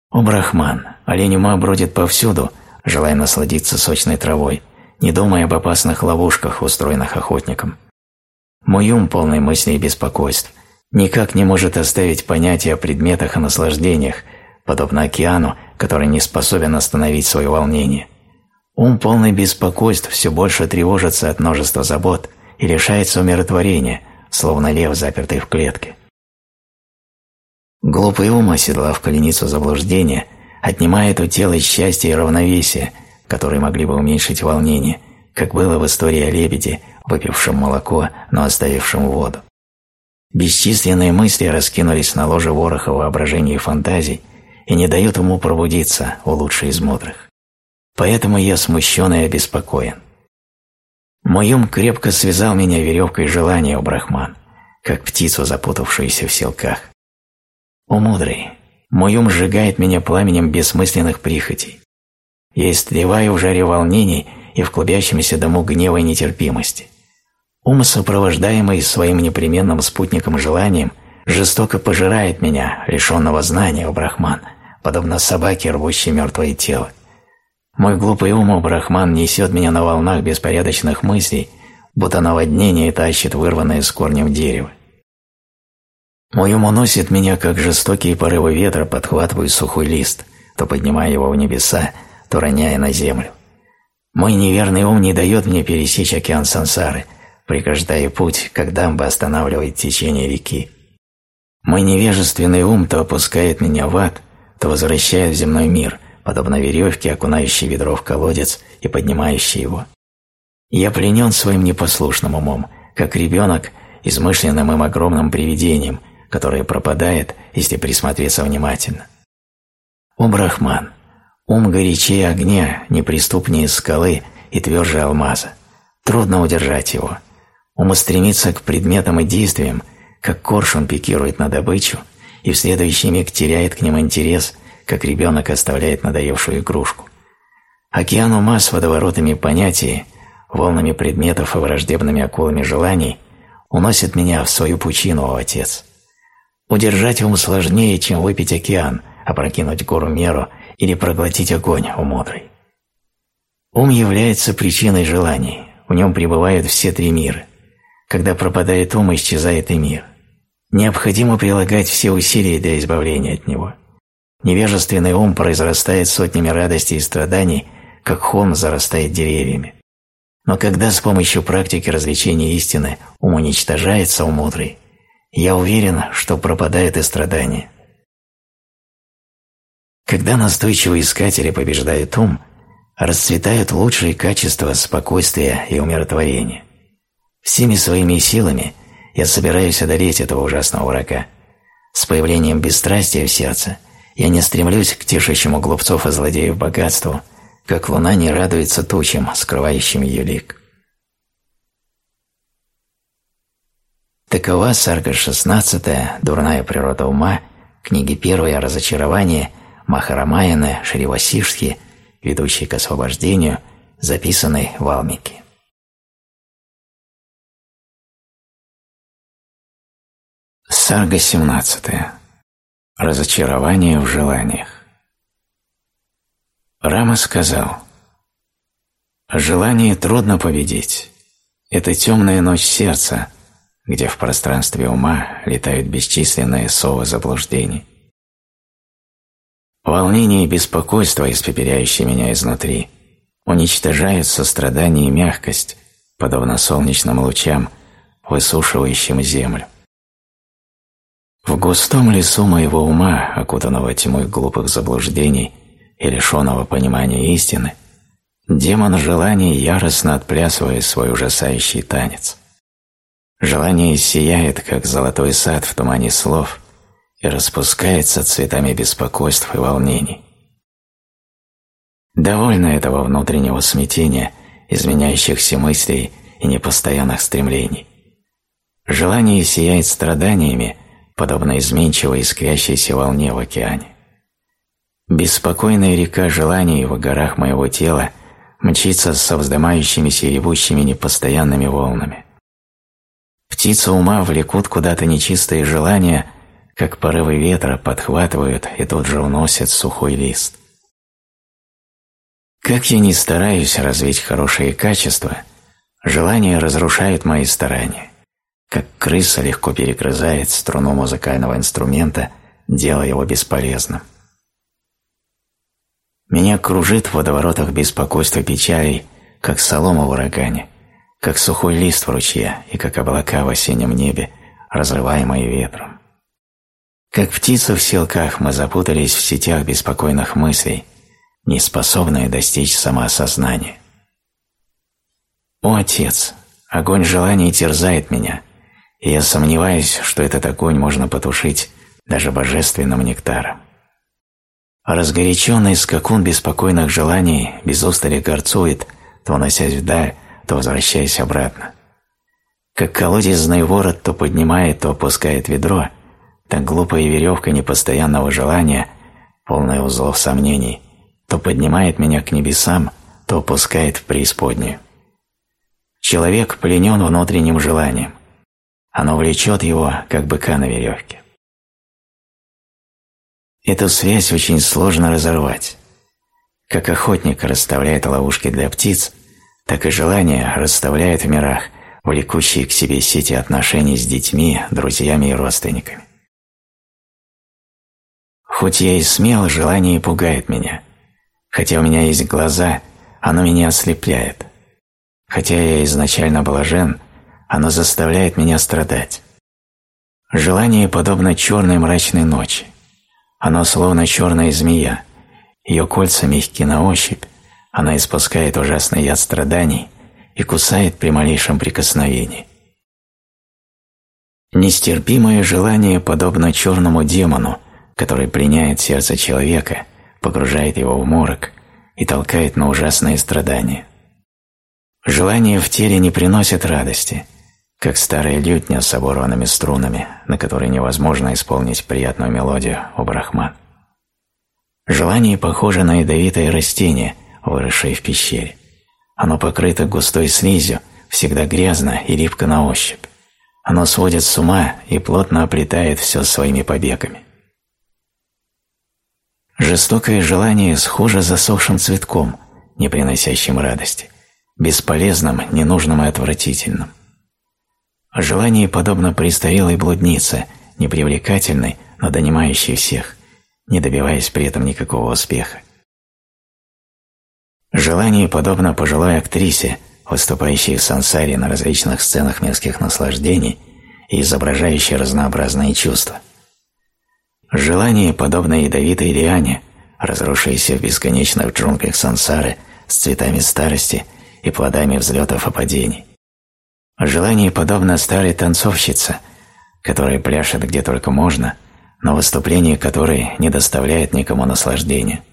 О, Брахман, олень ума бродит повсюду, желая насладиться сочной травой, не думая об опасных ловушках, устроенных охотником. Мой ум, полный мыслей и беспокойств, никак не может оставить понятия о предметах и наслаждениях, подобно океану, который не способен остановить свое волнение. Ум полный беспокойств все больше тревожится от множества забот и лишается умиротворения, словно лев, запертый в клетке. Глупый ум, оседлав коленицу заблуждения, отнимает у тела счастье и равновесие, которые могли бы уменьшить волнение, как было в истории о лебеде, выпившем молоко, но оставившем воду. Бесчисленные мысли раскинулись на ложе вороха воображений и фантазий и не дают ему пробудиться, у лучшей из мудрых. Поэтому я смущен и обеспокоен. Мой ум крепко связал меня веревкой желания, у Брахман, как птицу, запутавшуюся в селках. О мудрый, мой ум сжигает меня пламенем бессмысленных прихотей. Я истлеваю в жаре волнений и в клубящемся дому гнева и нетерпимости. Ум, сопровождаемый своим непременным спутником желанием, жестоко пожирает меня, лишенного знания, о Брахман, подобно собаке, рвущей мертвое тело. Мой глупый ум, Брахман, несет меня на волнах беспорядочных мыслей, будто наводнение тащит вырванное с корнем дерево. Мой ум уносит меня, как жестокие порывы ветра подхватывают сухой лист, то поднимая его в небеса, то роняя на землю. Мой неверный ум не дает мне пересечь океан сансары, преграждая путь, как дамба останавливает течение реки. Мой невежественный ум то опускает меня в ад, то возвращает в земной мир, подобно веревке, окунающей ведро в колодец и поднимающей его. Я пленен своим непослушным умом, как ребенок, измышленным им огромным привидением, которое пропадает, если присмотреться внимательно. Ум Брахман, ум горячее огня, неприступнее скалы и тверже алмаза. Трудно удержать его. Ум стремится к предметам и действиям, как коршун пикирует на добычу, и в следующий миг теряет к ним интерес, как ребенок оставляет надоевшую игрушку. Океан ума с водоворотами понятий, волнами предметов и враждебными акулами желаний уносит меня в свою пучину, о Отец. Удержать ум сложнее, чем выпить океан, опрокинуть гору меру или проглотить огонь у мудрой. Ум является причиной желаний, в нем пребывают все три мира. Когда пропадает ум, исчезает и мир. Необходимо прилагать все усилия для избавления от него. Невежественный ум произрастает сотнями радостей и страданий, как холм зарастает деревьями. Но когда с помощью практики развлечения истины ум уничтожается у мудрой, я уверен, что пропадает и страдание. Когда настойчивые искатели побеждают ум, расцветают лучшие качества спокойствия и умиротворения. Всеми своими силами я собираюсь одолеть этого ужасного врага. С появлением бесстрастия в сердце я не стремлюсь к тешащему глупцов и злодеев богатству, как луна не радуется тучам, скрывающим ее лик. Такова сарга 16 «Дурная природа ума», книги первые о разочаровании Махарамаяна Шривасишхи, ведущей к освобождению, записанной в Алмике. Сарга 17. Разочарование в желаниях. Рама сказал, «Желание трудно победить. Это темная ночь сердца, где в пространстве ума летают бесчисленные совы заблуждений. Волнение и беспокойство, испепеляющие меня изнутри, уничтожают сострадание и мягкость, подобно солнечным лучам, высушивающим землю. В густом лесу моего ума, окутанного тьмой глупых заблуждений и лишенного понимания истины, демон желаний яростно отплясывает свой ужасающий танец. Желание сияет, как золотой сад в тумане слов, и распускается цветами беспокойств и волнений. Довольно этого внутреннего смятения, изменяющихся мыслей и непостоянных стремлений. Желание сияет страданиями, подобно изменчивой искрящейся волне в океане. Беспокойная река желаний в горах моего тела мчится со вздымающимися и ревущими непостоянными волнами. Птицы ума влекут куда-то нечистые желания, как порывы ветра подхватывают и тут же уносят сухой лист. Как я ни стараюсь развить хорошие качества, желания разрушают мои старания, как крыса легко перегрызает струну музыкального инструмента, делая его бесполезным. Меня кружит в водоворотах беспокойства печалей, как солома в урагане, как сухой лист в ручье и как облака в осеннем небе, разрываемые ветром. Как птицы в селках мы запутались в сетях беспокойных мыслей, не способные достичь самоосознания. О, Отец, огонь желаний терзает меня, и я сомневаюсь, что этот огонь можно потушить даже божественным нектаром. Разгоряченный скакун беспокойных желаний без устали горцует, то уносясь вдаль, то возвращаясь обратно. Как колодезный ворот то поднимает, то опускает ведро, так глупая веревка непостоянного желания, полная узлов сомнений, то поднимает меня к небесам, то опускает в преисподнюю. Человек пленен внутренним желанием. Оно влечет его, как быка на веревке. Эту связь очень сложно разорвать. Как охотник расставляет ловушки для птиц, так и желание расставляет в мирах влекущие к себе сети отношений с детьми, друзьями и родственниками. Хоть я и смел, желание пугает меня. Хотя у меня есть глаза, оно меня ослепляет. Хотя я изначально блажен, оно заставляет меня страдать. Желание подобно черной мрачной ночи. Оно словно черная змея. Ее кольца мягкие на ощупь, она испускает ужасный яд страданий и кусает при малейшем прикосновении. Нестерпимое желание подобно черному демону, который пленяет сердце человека, погружает его в морок и толкает на ужасные страдания. Желание в теле не приносит радости, как старая лютня с оборванными струнами, на которой невозможно исполнить приятную мелодию у брахман. Желание похоже на ядовитое растение, выросшее в пещере. Оно покрыто густой слизью, всегда грязно и липко на ощупь. Оно сводит с ума и плотно оплетает все своими побегами. Жестокое желание схоже засохшим цветком, не приносящим радости, бесполезным, ненужным и отвратительным. Желание подобно престарелой блуднице, непривлекательной, но донимающей всех, не добиваясь при этом никакого успеха. Желание подобно пожилой актрисе, выступающей в сансаре на различных сценах мирских наслаждений и изображающей разнообразные чувства. Желание подобно ядовитой лиане, разрушившейся в бесконечных джунглях сансары с цветами старости и плодами взлетов и падений. Желание подобно старой танцовщице, которая пляшет где только можно, но выступление которой не доставляет никому наслаждения.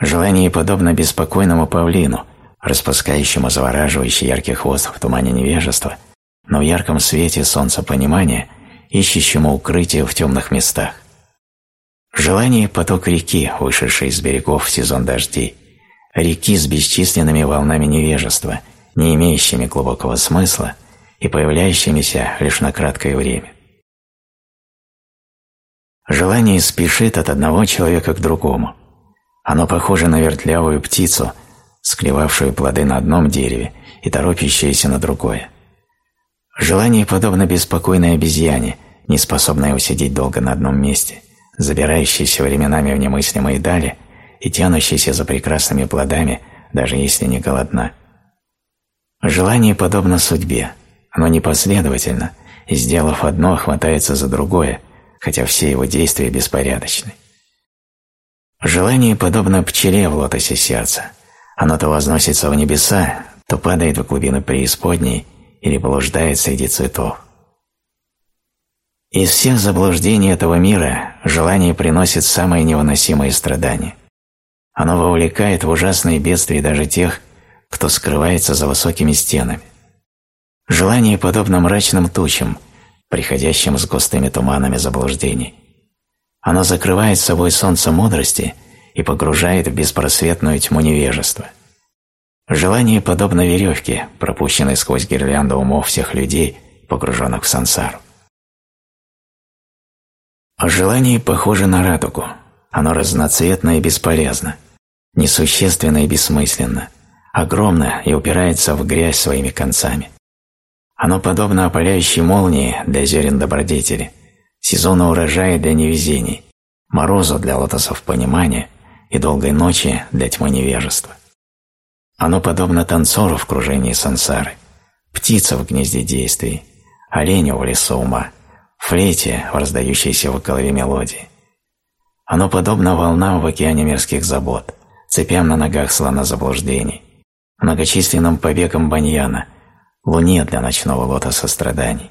Желание подобно беспокойному павлину, распускающему завораживающий яркий хвост в тумане невежества, но в ярком свете солнца понимания, ищущему укрытие в темных местах. Желание – поток реки, вышедшей из берегов в сезон дождей, реки с бесчисленными волнами невежества – не имеющими глубокого смысла и появляющимися лишь на краткое время. Желание спешит от одного человека к другому. Оно похоже на вертлявую птицу, склевавшую плоды на одном дереве и торопящуюся на другое. Желание подобно беспокойной обезьяне, не способной усидеть долго на одном месте, забирающейся временами в немыслимые дали и тянущейся за прекрасными плодами, даже если не голодна. Желание подобно судьбе, оно непоследовательно, и, сделав одно, хватается за другое, хотя все его действия беспорядочны. Желание подобно пчеле в лотосе сердца. Оно то возносится в небеса, то падает в глубины преисподней или блуждает среди цветов. Из всех заблуждений этого мира желание приносит самые невыносимые страдания. Оно вовлекает в ужасные бедствия даже тех, кто скрывается за высокими стенами. Желание подобно мрачным тучам, приходящим с густыми туманами заблуждений. Оно закрывает собой солнце мудрости и погружает в беспросветную тьму невежества. Желание подобно веревке, пропущенной сквозь гирлянду умов всех людей, погруженных в сансару. Желание похоже на радугу. Оно разноцветно и бесполезно, несущественно и бессмысленно – огромно и упирается в грязь своими концами. Оно подобно опаляющей молнии для зерен добродетели, сезону урожая для невезений, морозу для лотосов понимания и долгой ночи для тьмы невежества. Оно подобно танцору в кружении сансары, птица в гнезде действий, оленю в лесу ума, флейте в раздающейся в голове мелодии. Оно подобно волнам в океане мирских забот, цепям на ногах слона заблуждений, многочисленным побегам баньяна, луне для ночного лотоса страданий.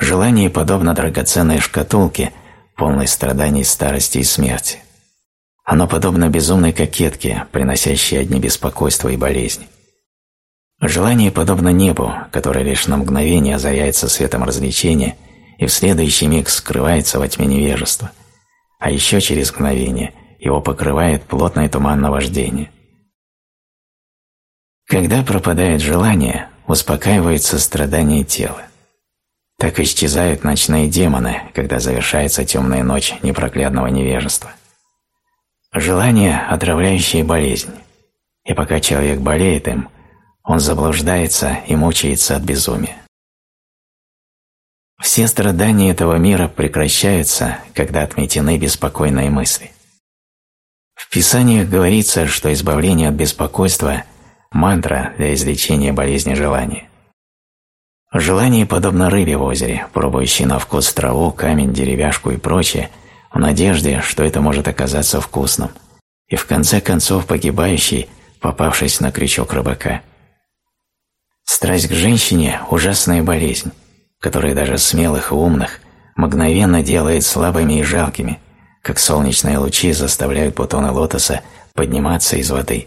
Желание подобно драгоценной шкатулке, полной страданий старости и смерти. Оно подобно безумной кокетке, приносящей одни беспокойства и болезни. Желание подобно небу, которое лишь на мгновение озаряется светом развлечения и в следующий миг скрывается во тьме невежества, а еще через мгновение его покрывает плотное туман наваждения. Когда пропадает желание, успокаивается страдание тела. Так исчезают ночные демоны, когда завершается темная ночь непроклятного невежества. Желание – отравляющая болезнь, и пока человек болеет им, он заблуждается и мучается от безумия. Все страдания этого мира прекращаются, когда отметены беспокойные мысли. В Писаниях говорится, что избавление от беспокойства – мантра для излечения болезни желания. Желание подобно рыбе в озере, пробующей на вкус траву, камень, деревяшку и прочее, в надежде, что это может оказаться вкусным, и в конце концов погибающий, попавшись на крючок рыбака. Страсть к женщине – ужасная болезнь, которая даже смелых и умных мгновенно делает слабыми и жалкими, как солнечные лучи заставляют бутоны лотоса подниматься из воды.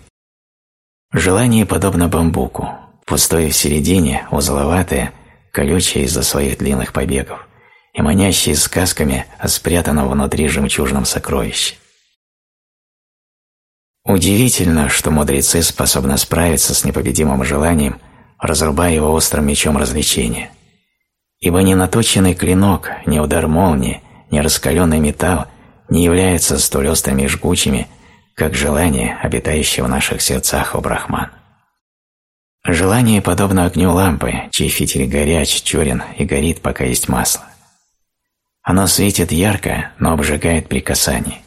Желание подобно бамбуку, пустое в середине, узловатое, колючее из-за своих длинных побегов и манящее сказками о спрятанном внутри жемчужном сокровище. Удивительно, что мудрецы способны справиться с непобедимым желанием, разрубая его острым мечом развлечения. Ибо ни наточенный клинок, ни удар молнии, ни раскаленный металл не являются столь острыми и жгучими, как желание, обитающее в наших сердцах у Брахмана. Желание подобно огню лампы, чей фитиль горяч, черен и горит, пока есть масло. Оно светит ярко, но обжигает при касании.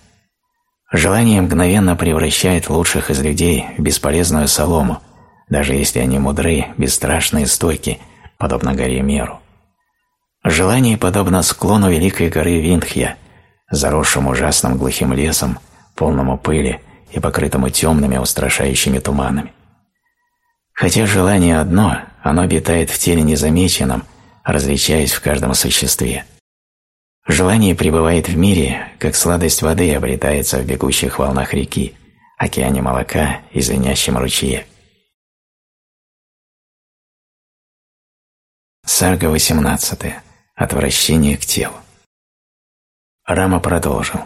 Желание мгновенно превращает лучших из людей в бесполезную солому, даже если они мудры, бесстрашны и стойки, подобно горе Меру. Желание подобно склону великой горы Виндхья, заросшим ужасным глухим лесом, полному пыли и покрытому темными устрашающими туманами. Хотя желание одно, оно обитает в теле незамеченном, различаясь в каждом существе. Желание пребывает в мире, как сладость воды обретается в бегущих волнах реки, океане молока и звенящем ручье. Сарга 18. Отвращение к телу. Рама продолжил.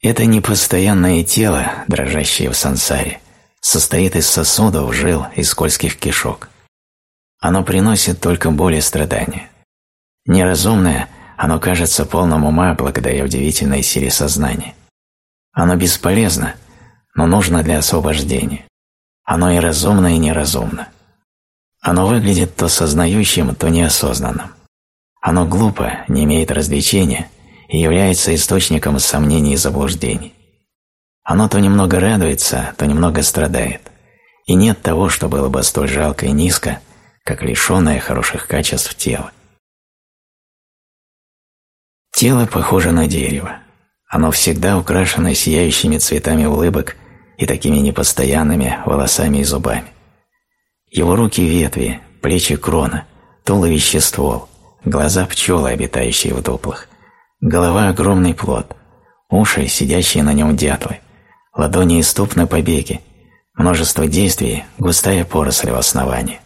Это непостоянное тело, дрожащее в сансаре, состоит из сосудов, жил и скользких кишок. Оно приносит только боль и страдания. Неразумное, оно кажется полным ума благодаря удивительной силе сознания. Оно бесполезно, но нужно для освобождения. Оно и разумно, и неразумно. Оно выглядит то сознающим, то неосознанным. Оно глупо, не имеет развлечения и является источником сомнений и заблуждений. Оно то немного радуется, то немного страдает. И нет того, что было бы столь жалко и низко, как лишенное хороших качеств тело. Тело похоже на дерево. Оно всегда украшено сияющими цветами улыбок и такими непостоянными волосами и зубами. Его руки – ветви, плечи – крона, туловище – ствол, глаза – пчелы, обитающие в дуплах, голова – огромный плод, уши – сидящие на нем дятлы, ладони и стоп на побеге, множество действий, густая поросль в основании.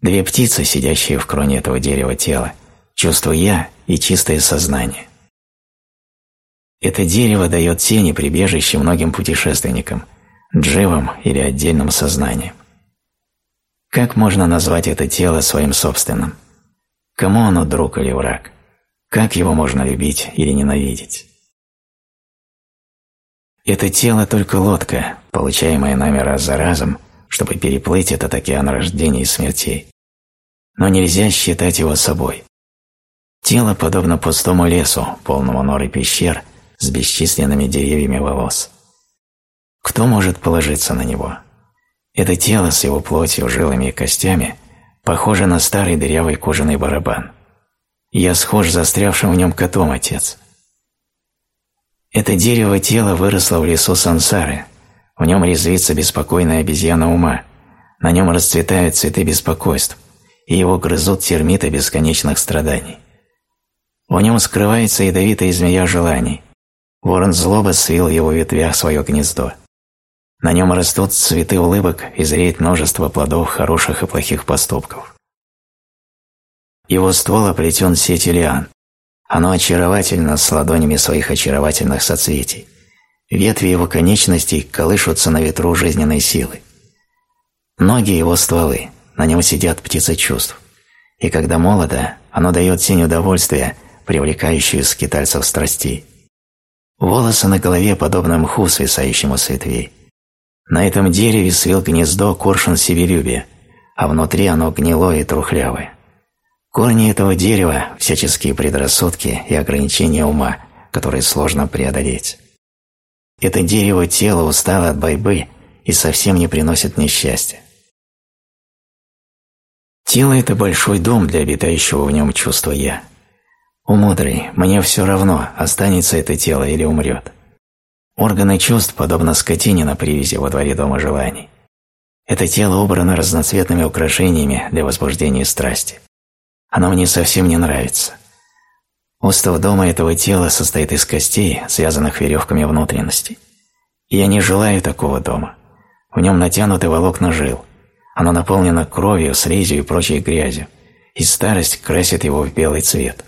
Две птицы, сидящие в кроне этого дерева тела, чувство «я» и чистое сознание. Это дерево дает тени прибежище многим путешественникам, дживам или отдельным сознанием. Как можно назвать это тело своим собственным? Кому оно друг или враг? Как его можно любить или ненавидеть? Это тело только лодка, получаемая нами раз за разом, чтобы переплыть этот океан рождений и смертей. Но нельзя считать его собой. Тело подобно пустому лесу, полному нор и пещер, с бесчисленными деревьями волос. Кто может положиться на него? Это тело с его плотью, жилами и костями похоже на старый дырявый кожаный барабан. Я схож с застрявшим в нем котом, отец. Это дерево тело выросло в лесу сансары, в нем резвится беспокойная обезьяна ума, на нем расцветают цветы беспокойств, и его грызут термиты бесконечных страданий. В нем скрывается ядовитая змея желаний. Ворон злоба свил его ветвях свое гнездо. На нем растут цветы улыбок и зреет множество плодов хороших и плохих поступков. Его ствол оплетен сетью лиан. Оно очаровательно с ладонями своих очаровательных соцветий. Ветви его конечностей колышутся на ветру жизненной силы. Ноги его стволы, на нем сидят птицы чувств. И когда молодо, оно дает тень удовольствия, привлекающую скитальцев страстей. Волосы на голове подобны мху, свисающему с ветвей. На этом дереве свил гнездо коршун себелюбия, а внутри оно гнилое и трухлявое. Корни этого дерева – всяческие предрассудки и ограничения ума, которые сложно преодолеть. Это дерево тела устало от борьбы и совсем не приносит несчастья. Тело – это большой дом для обитающего в нем чувства «я». У мудрый, мне все равно, останется это тело или умрет. Органы чувств подобно скотине на привязи во дворе дома желаний. Это тело убрано разноцветными украшениями для возбуждения страсти. Оно мне совсем не нравится. Остов дома этого тела состоит из костей, связанных веревками внутренности. я не желаю такого дома. В нем натянуты волокна жил. Оно наполнено кровью, слизью и прочей грязью, и старость красит его в белый цвет.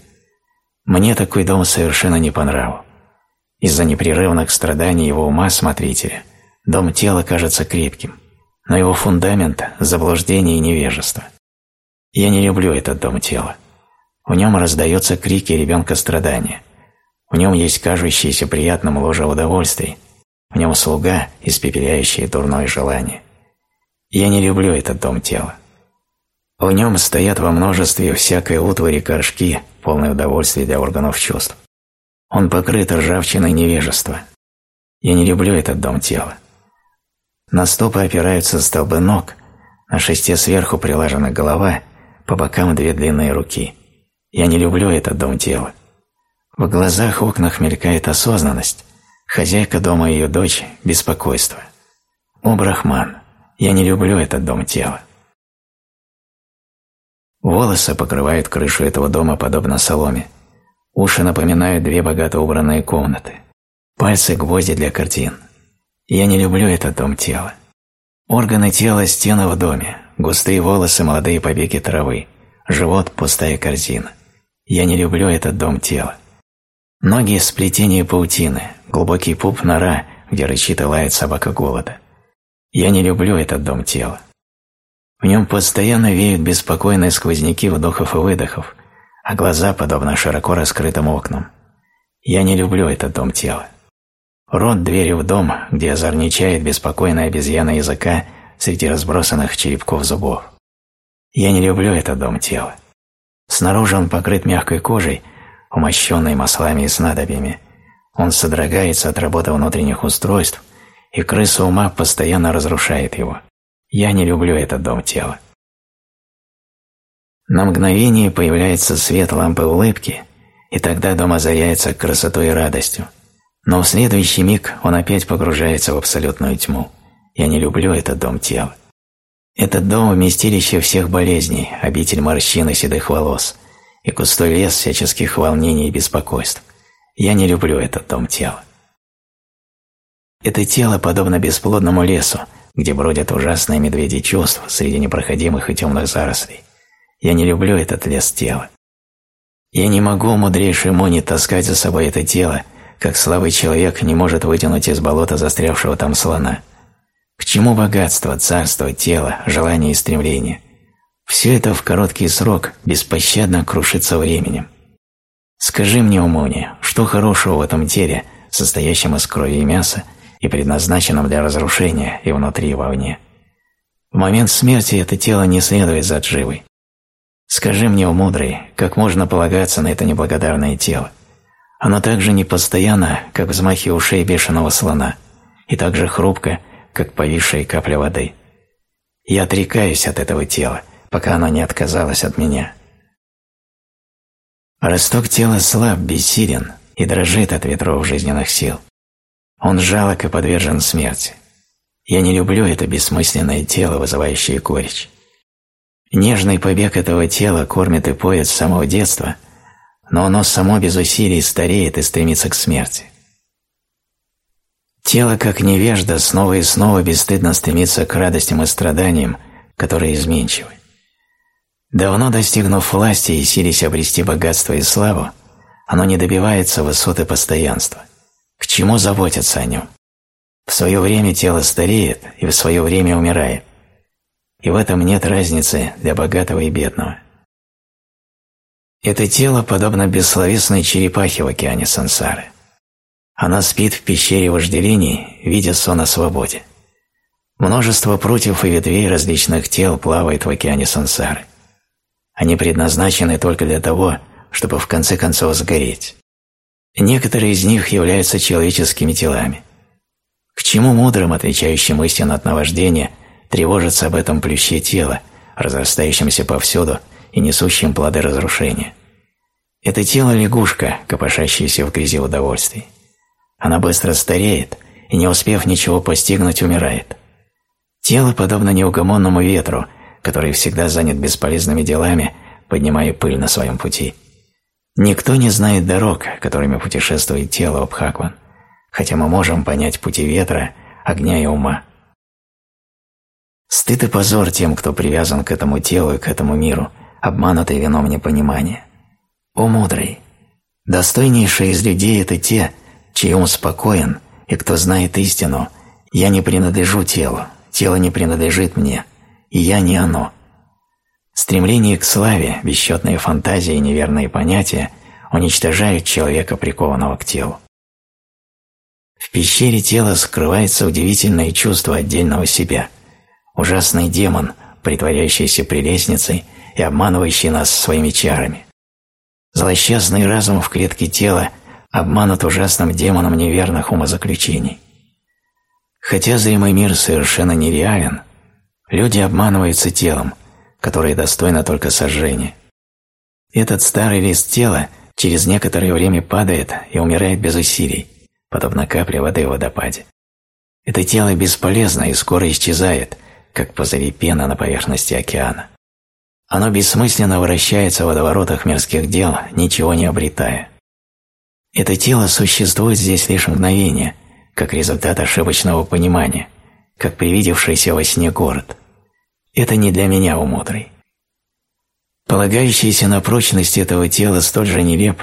Мне такой дом совершенно не по нраву. Из-за непрерывных страданий его ума смотрителя дом тела кажется крепким, но его фундамент – заблуждение и невежество. Я не люблю этот дом тела. В нем раздаются крики ребенка страдания. В нем есть кажущееся приятным ложе удовольствий. В нем слуга, испепеляющий дурное желание. Я не люблю этот дом тела. В нем стоят во множестве всякой утвари горшки, полные удовольствия для органов чувств. Он покрыт ржавчиной невежества. Я не люблю этот дом тела. На стопы опираются столбы ног, на шесте сверху прилажена голова, по бокам две длинные руки. Я не люблю этот дом тела. В глазах окнах мелькает осознанность. Хозяйка дома и ее дочь – беспокойство. О, Брахман, я не люблю этот дом тела. Волосы покрывают крышу этого дома подобно соломе. Уши напоминают две богато убранные комнаты. Пальцы – гвозди для картин. Я не люблю этот дом тела. Органы тела – стены в доме, Густые волосы, молодые побеги травы. Живот – пустая корзина. Я не люблю этот дом тела. Ноги – сплетение паутины, глубокий пуп – нора, где рычит и лает собака голода. Я не люблю этот дом тела. В нем постоянно веют беспокойные сквозняки вдохов и выдохов, а глаза подобно широко раскрытым окнам. Я не люблю этот дом тела. Рот – дверью в дом, где озорничает беспокойная обезьяна языка – среди разбросанных черепков зубов. Я не люблю этот дом тела. Снаружи он покрыт мягкой кожей, умощенной маслами и снадобьями. Он содрогается от работы внутренних устройств, и крыса ума постоянно разрушает его. Я не люблю этот дом тела. На мгновение появляется свет лампы улыбки, и тогда дом озаряется красотой и радостью. Но в следующий миг он опять погружается в абсолютную тьму. Я не люблю этот дом тела. Этот дом – вместилище всех болезней, обитель морщин и седых волос, и густой лес всяческих волнений и беспокойств. Я не люблю этот дом тела. Это тело подобно бесплодному лесу, где бродят ужасные медведи чувств среди непроходимых и темных зарослей. Я не люблю этот лес тела. Я не могу, мудрейший Муни, таскать за собой это тело, как слабый человек не может вытянуть из болота застрявшего там слона. К чему богатство, царство, тело, желание и стремление? Все это в короткий срок беспощадно крушится временем. Скажи мне, Умони, что хорошего в этом теле, состоящем из крови и мяса, и предназначенном для разрушения и внутри и вовне? В момент смерти это тело не следует за дживой. Скажи мне, о мудрый, как можно полагаться на это неблагодарное тело? Оно так же непостоянно, как взмахи ушей бешеного слона, и так же хрупко, как повисшая капля воды. Я отрекаюсь от этого тела, пока оно не отказалось от меня. Росток тела слаб, бессилен и дрожит от ветров жизненных сил. Он жалок и подвержен смерти. Я не люблю это бессмысленное тело, вызывающее горечь. Нежный побег этого тела кормит и поет с самого детства – но оно само без усилий стареет и стремится к смерти. Тело, как невежда, снова и снова бесстыдно стремится к радостям и страданиям, которые изменчивы. Давно достигнув власти и сились обрести богатство и славу, оно не добивается высоты постоянства. К чему заботиться о нем? В свое время тело стареет и в свое время умирает. И в этом нет разницы для богатого и бедного. Это тело подобно бессловесной черепахе в океане сансары. Она спит в пещере вожделений, видя сон о свободе. Множество прутьев и ветвей различных тел плавает в океане сансары. Они предназначены только для того, чтобы в конце концов сгореть. Некоторые из них являются человеческими телами. К чему мудрым, отличающим истину от наваждения, тревожиться об этом плюще тела, разрастающемся повсюду и несущим плоды разрушения. Это тело лягушка, копошащаяся в грязи удовольствий. Она быстро стареет и, не успев ничего постигнуть, умирает. Тело подобно неугомонному ветру, который всегда занят бесполезными делами, поднимая пыль на своем пути. Никто не знает дорог, которыми путешествует тело Обхакван, хотя мы можем понять пути ветра, огня и ума. Стыд и позор тем, кто привязан к этому телу и к этому миру, обманутый вином непонимания. О мудрый! Достойнейшие из людей – это те, чей ум спокоен, и кто знает истину «Я не принадлежу телу, тело не принадлежит мне, и я не оно». Стремление к славе, бесчетные фантазии и неверные понятия уничтожают человека, прикованного к телу. В пещере тела скрывается удивительное чувство отдельного себя, ужасный демон, притворяющийся прелестницей – и обманывающий нас своими чарами. Злосчастный разум в клетке тела обманут ужасным демоном неверных умозаключений. Хотя зримый мир совершенно нереален, люди обманываются телом, которое достойно только сожжения. Этот старый лист тела через некоторое время падает и умирает без усилий, подобно капле воды в водопаде. Это тело бесполезно и скоро исчезает, как пузыри пена на поверхности океана. Оно бессмысленно вращается в водоворотах мирских дел, ничего не обретая. Это тело существует здесь лишь мгновение, как результат ошибочного понимания, как привидевшийся во сне город. Это не для меня, у мудрый. Полагающийся на прочность этого тела столь же нелеп,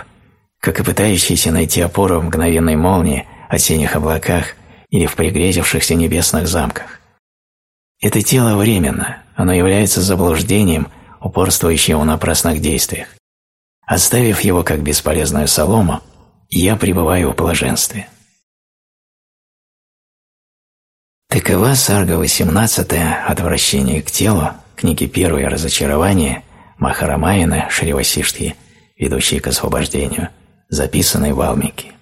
как и пытающийся найти опору в мгновенной молнии, осенних облаках или в пригрезившихся небесных замках. Это тело временно, оно является заблуждением, упорствующего на напрасных действиях. Оставив его как бесполезную солому, я пребываю в блаженстве. Такова сарга 18 «Отвращение к телу», книги 1 «Разочарование» Махарамаяна Шривасиштхи, ведущие к освобождению, записанной в Алмике.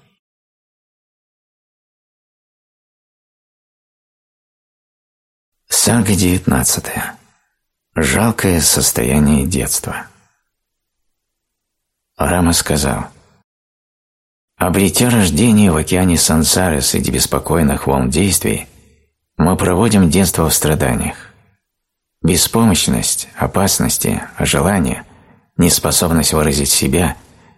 Сарга 19. Жалкое состояние детства. Рама сказал, «Обретя рождение в океане сансары среди беспокойных волн действий, мы проводим детство в страданиях. Беспомощность, опасности, желание, неспособность выразить себя,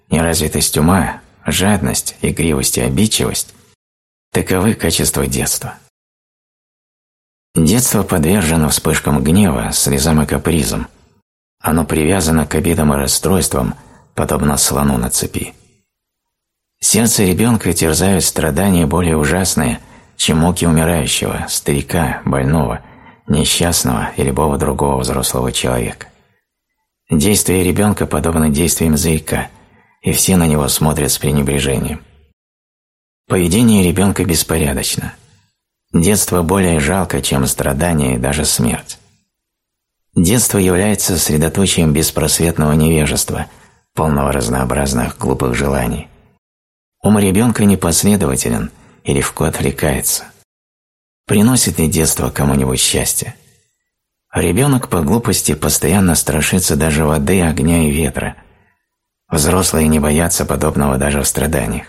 неразвитость ума, жадность, игривость и обидчивость – таковы качества детства. Детство подвержено вспышкам гнева, слезам и капризам. Оно привязано к обидам и расстройствам, подобно слону на цепи. Сердце ребенка терзают страдания более ужасные, чем муки умирающего, старика, больного, несчастного и любого другого взрослого человека. Действия ребенка подобны действиям зайка, и все на него смотрят с пренебрежением. Поведение ребенка беспорядочно – Детство более жалко, чем страдание и даже смерть. Детство является средоточием беспросветного невежества, полного разнообразных глупых желаний. Ум ребенка непоследователен и легко отвлекается. Приносит ли детство кому-нибудь счастье? Ребенок по глупости постоянно страшится даже воды, огня и ветра. Взрослые не боятся подобного даже в страданиях.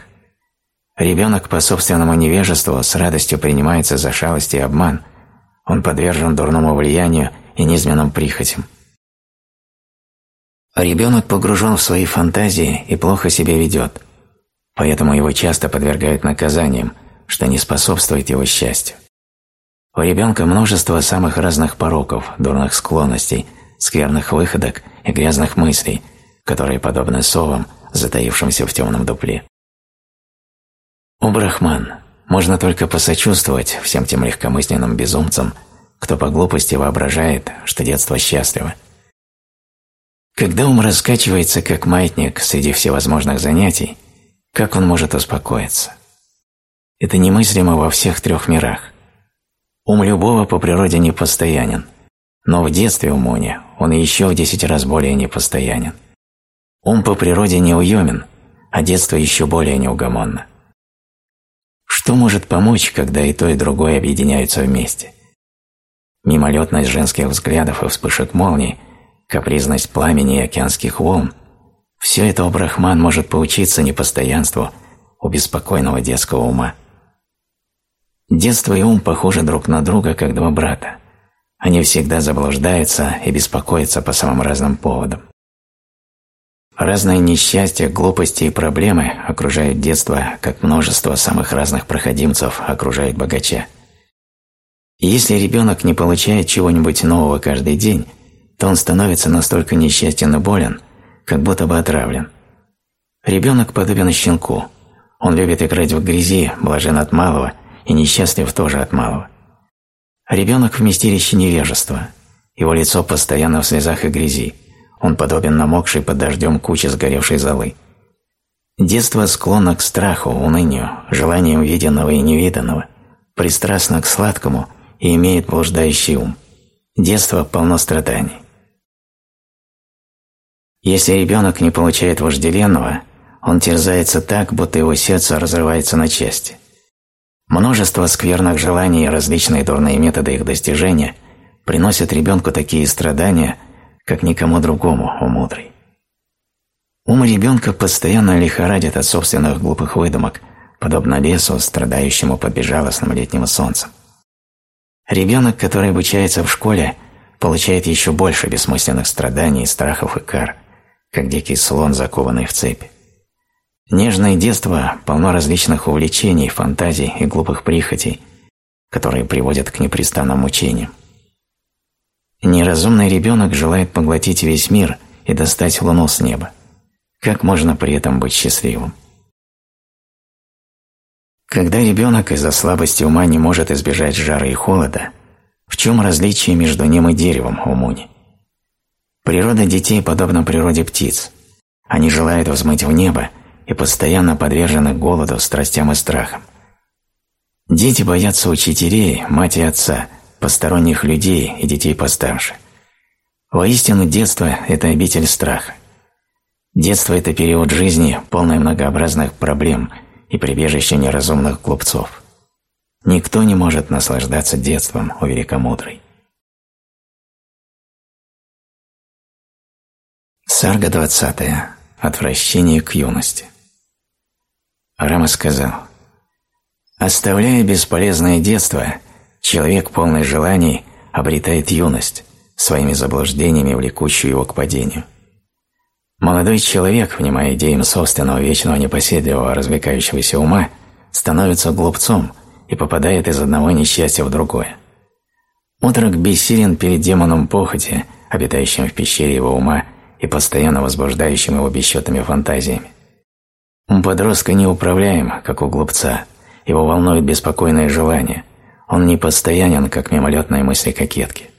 Ребенок по собственному невежеству с радостью принимается за шалость и обман. Он подвержен дурному влиянию и низменным прихотям. Ребенок погружен в свои фантазии и плохо себя ведет, поэтому его часто подвергают наказаниям, что не способствует его счастью. У ребенка множество самых разных пороков, дурных склонностей, скверных выходок и грязных мыслей, которые подобны совам, затаившимся в темном дупле. О Брахман, можно только посочувствовать всем тем легкомысленным безумцам, кто по глупости воображает, что детство счастливо. Когда ум раскачивается как маятник среди всевозможных занятий, как он может успокоиться? Это немыслимо во всех трех мирах. Ум любого по природе непостоянен, но в детстве у Муни он еще в десять раз более непостоянен. Ум по природе неуемен, а детство еще более неугомонно. Что может помочь, когда и то, и другое объединяются вместе? Мимолетность женских взглядов и вспышек молний, капризность пламени и океанских волн – все это у Брахман может поучиться непостоянству у беспокойного детского ума. Детство и ум похожи друг на друга, как два брата. Они всегда заблуждаются и беспокоятся по самым разным поводам. Разные несчастья, глупости и проблемы окружают детство, как множество самых разных проходимцев окружает богача. Если ребенок не получает чего-нибудь нового каждый день, то он становится настолько несчастен и болен, как будто бы отравлен. Ребенок подобен щенку. Он любит играть в грязи, блажен от малого и несчастлив тоже от малого. Ребенок – вместилище невежества. Его лицо постоянно в слезах и грязи – он подобен намокшей под дождем куче сгоревшей золы. Детство склонно к страху, унынию, желаниям виденного и невиданного, пристрастно к сладкому и имеет блуждающий ум. Детство полно страданий. Если ребенок не получает вожделенного, он терзается так, будто его сердце разрывается на части. Множество скверных желаний и различные дурные методы их достижения приносят ребенку такие страдания – как никому другому, о мудрый. Ум ребенка постоянно лихорадит от собственных глупых выдумок, подобно лесу, страдающему под безжалостным летним солнцем. Ребенок, который обучается в школе, получает еще больше бессмысленных страданий, страхов и кар, как дикий слон, закованный в цепи. Нежное детство полно различных увлечений, фантазий и глупых прихотей, которые приводят к непрестанным мучениям. Неразумный ребенок желает поглотить весь мир и достать луну с неба. Как можно при этом быть счастливым? Когда ребенок из-за слабости ума не может избежать жара и холода, в чем различие между ним и деревом у Муни? Природа детей подобна природе птиц. Они желают взмыть в небо и постоянно подвержены голоду, страстям и страхам. Дети боятся учителей, мать и отца – посторонних людей и детей постарше. Воистину, детство – это обитель страха. Детство – это период жизни, полный многообразных проблем и прибежище неразумных глупцов. Никто не может наслаждаться детством у великомудрой. Сарга 20. Отвращение к юности. Рама сказал, «Оставляя бесполезное детство, Человек, полный желаний, обретает юность, своими заблуждениями влекущую его к падению. Молодой человек, внимая идеям собственного вечного непоседливого развлекающегося ума, становится глупцом и попадает из одного несчастья в другое. Отрок бессилен перед демоном похоти, обитающим в пещере его ума и постоянно возбуждающим его бесчетными фантазиями. Ум подростка неуправляем, как у глупца, его волнует беспокойное желание, он не постоянен, как мимолетные мысли кокетки.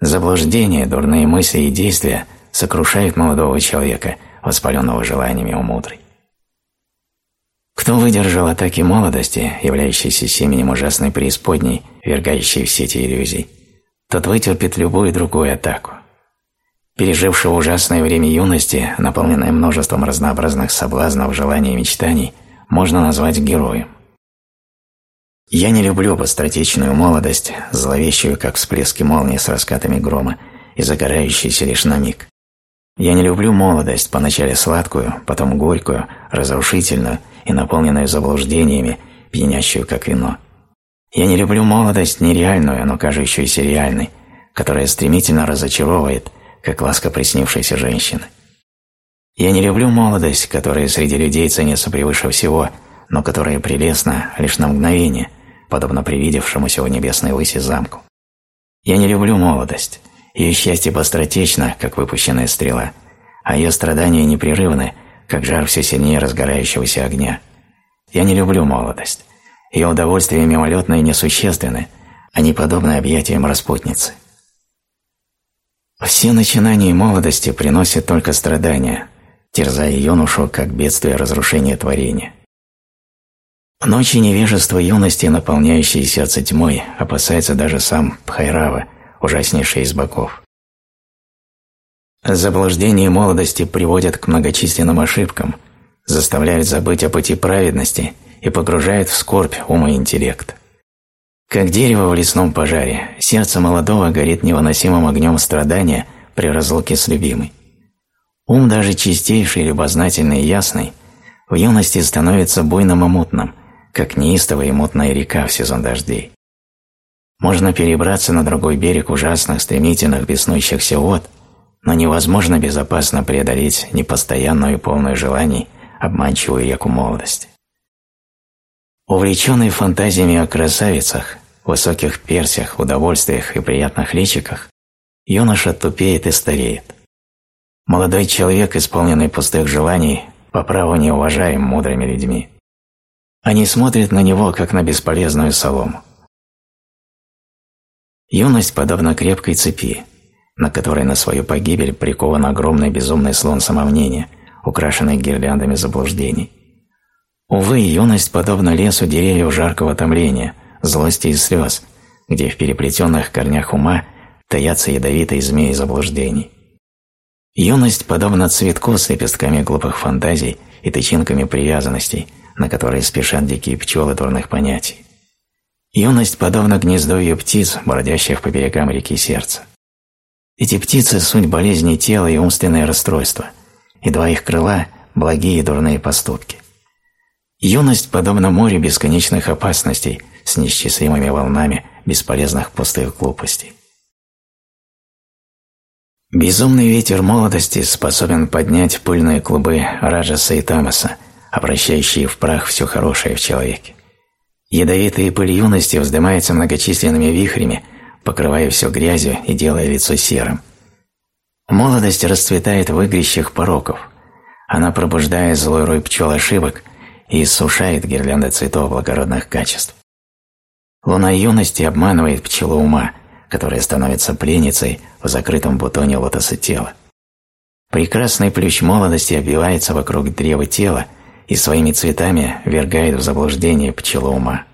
Заблуждения, дурные мысли и действия сокрушают молодого человека, воспаленного желаниями у мудрой. Кто выдержал атаки молодости, являющейся семенем ужасной преисподней, вергающей в сети иллюзий, тот вытерпит любую другую атаку. Пережившего ужасное время юности, наполненное множеством разнообразных соблазнов, желаний и мечтаний, можно назвать героем. Я не люблю быстротечную молодость, зловещую, как всплески молнии с раскатами грома, и загорающуюся лишь на миг. Я не люблю молодость, поначале сладкую, потом горькую, разрушительную и наполненную заблуждениями, пьянящую, как вино. Я не люблю молодость нереальную, но кажущуюся реальной, которая стремительно разочаровывает, как ласка приснившейся женщины. Я не люблю молодость, которая среди людей ценится превыше всего, но которая прелестна лишь на мгновение, подобно привидевшемуся у небесной выси замку. Я не люблю молодость. Ее счастье быстротечно, как выпущенная стрела, а ее страдания непрерывны, как жар все сильнее разгорающегося огня. Я не люблю молодость. Ее удовольствия мимолетные и несущественны, они подобны объятиям распутницы. Все начинания молодости приносят только страдания, терзая юношу, как бедствие разрушения творения. Ночи невежества юности, наполняющие сердце тьмой, опасается даже сам Пхайрава, ужаснейший из боков. Заблуждения молодости приводят к многочисленным ошибкам, заставляют забыть о пути праведности и погружают в скорбь ум и интеллект. Как дерево в лесном пожаре, сердце молодого горит невыносимым огнем страдания при разлуке с любимой. Ум даже чистейший, любознательный и ясный в юности становится буйным и мутным, как неистовая и мутная река в сезон дождей. Можно перебраться на другой берег ужасных, стремительных, беснующихся вод, но невозможно безопасно преодолеть непостоянную и полную желаний обманчивую реку молодости. Увлеченный фантазиями о красавицах, высоких персях, удовольствиях и приятных личиках, юноша тупеет и стареет. Молодой человек, исполненный пустых желаний, по праву не уважаем мудрыми людьми. Они смотрят на него, как на бесполезную солому. Юность подобна крепкой цепи, на которой на свою погибель прикован огромный безумный слон самомнения, украшенный гирляндами заблуждений. Увы, юность подобна лесу деревьев жаркого томления, злости и слез, где в переплетенных корнях ума таятся ядовитые змеи заблуждений. Юность подобна цветку с лепестками глупых фантазий и тычинками привязанностей, на которые спешат дикие пчелы дурных понятий. Юность подобна гнездовью птиц, бродящих по берегам реки сердца. Эти птицы – суть болезни тела и умственное расстройство, и два их крыла – благие и дурные поступки. Юность подобна морю бесконечных опасностей с неисчислимыми волнами бесполезных пустых глупостей. Безумный ветер молодости способен поднять пыльные клубы раджаса и тамаса, обращающие в прах все хорошее в человеке. Ядовитая пыль юности вздымается многочисленными вихрями, покрывая все грязью и делая лицо серым. Молодость расцветает в игрищах пороков. Она пробуждает злой рой пчел ошибок и иссушает гирлянды цветов благородных качеств. Луна юности обманывает пчелу ума – которая становится пленницей в закрытом бутоне лотоса тела. Прекрасный плющ молодости обвивается вокруг древа тела и своими цветами вергает в заблуждение пчелу ума.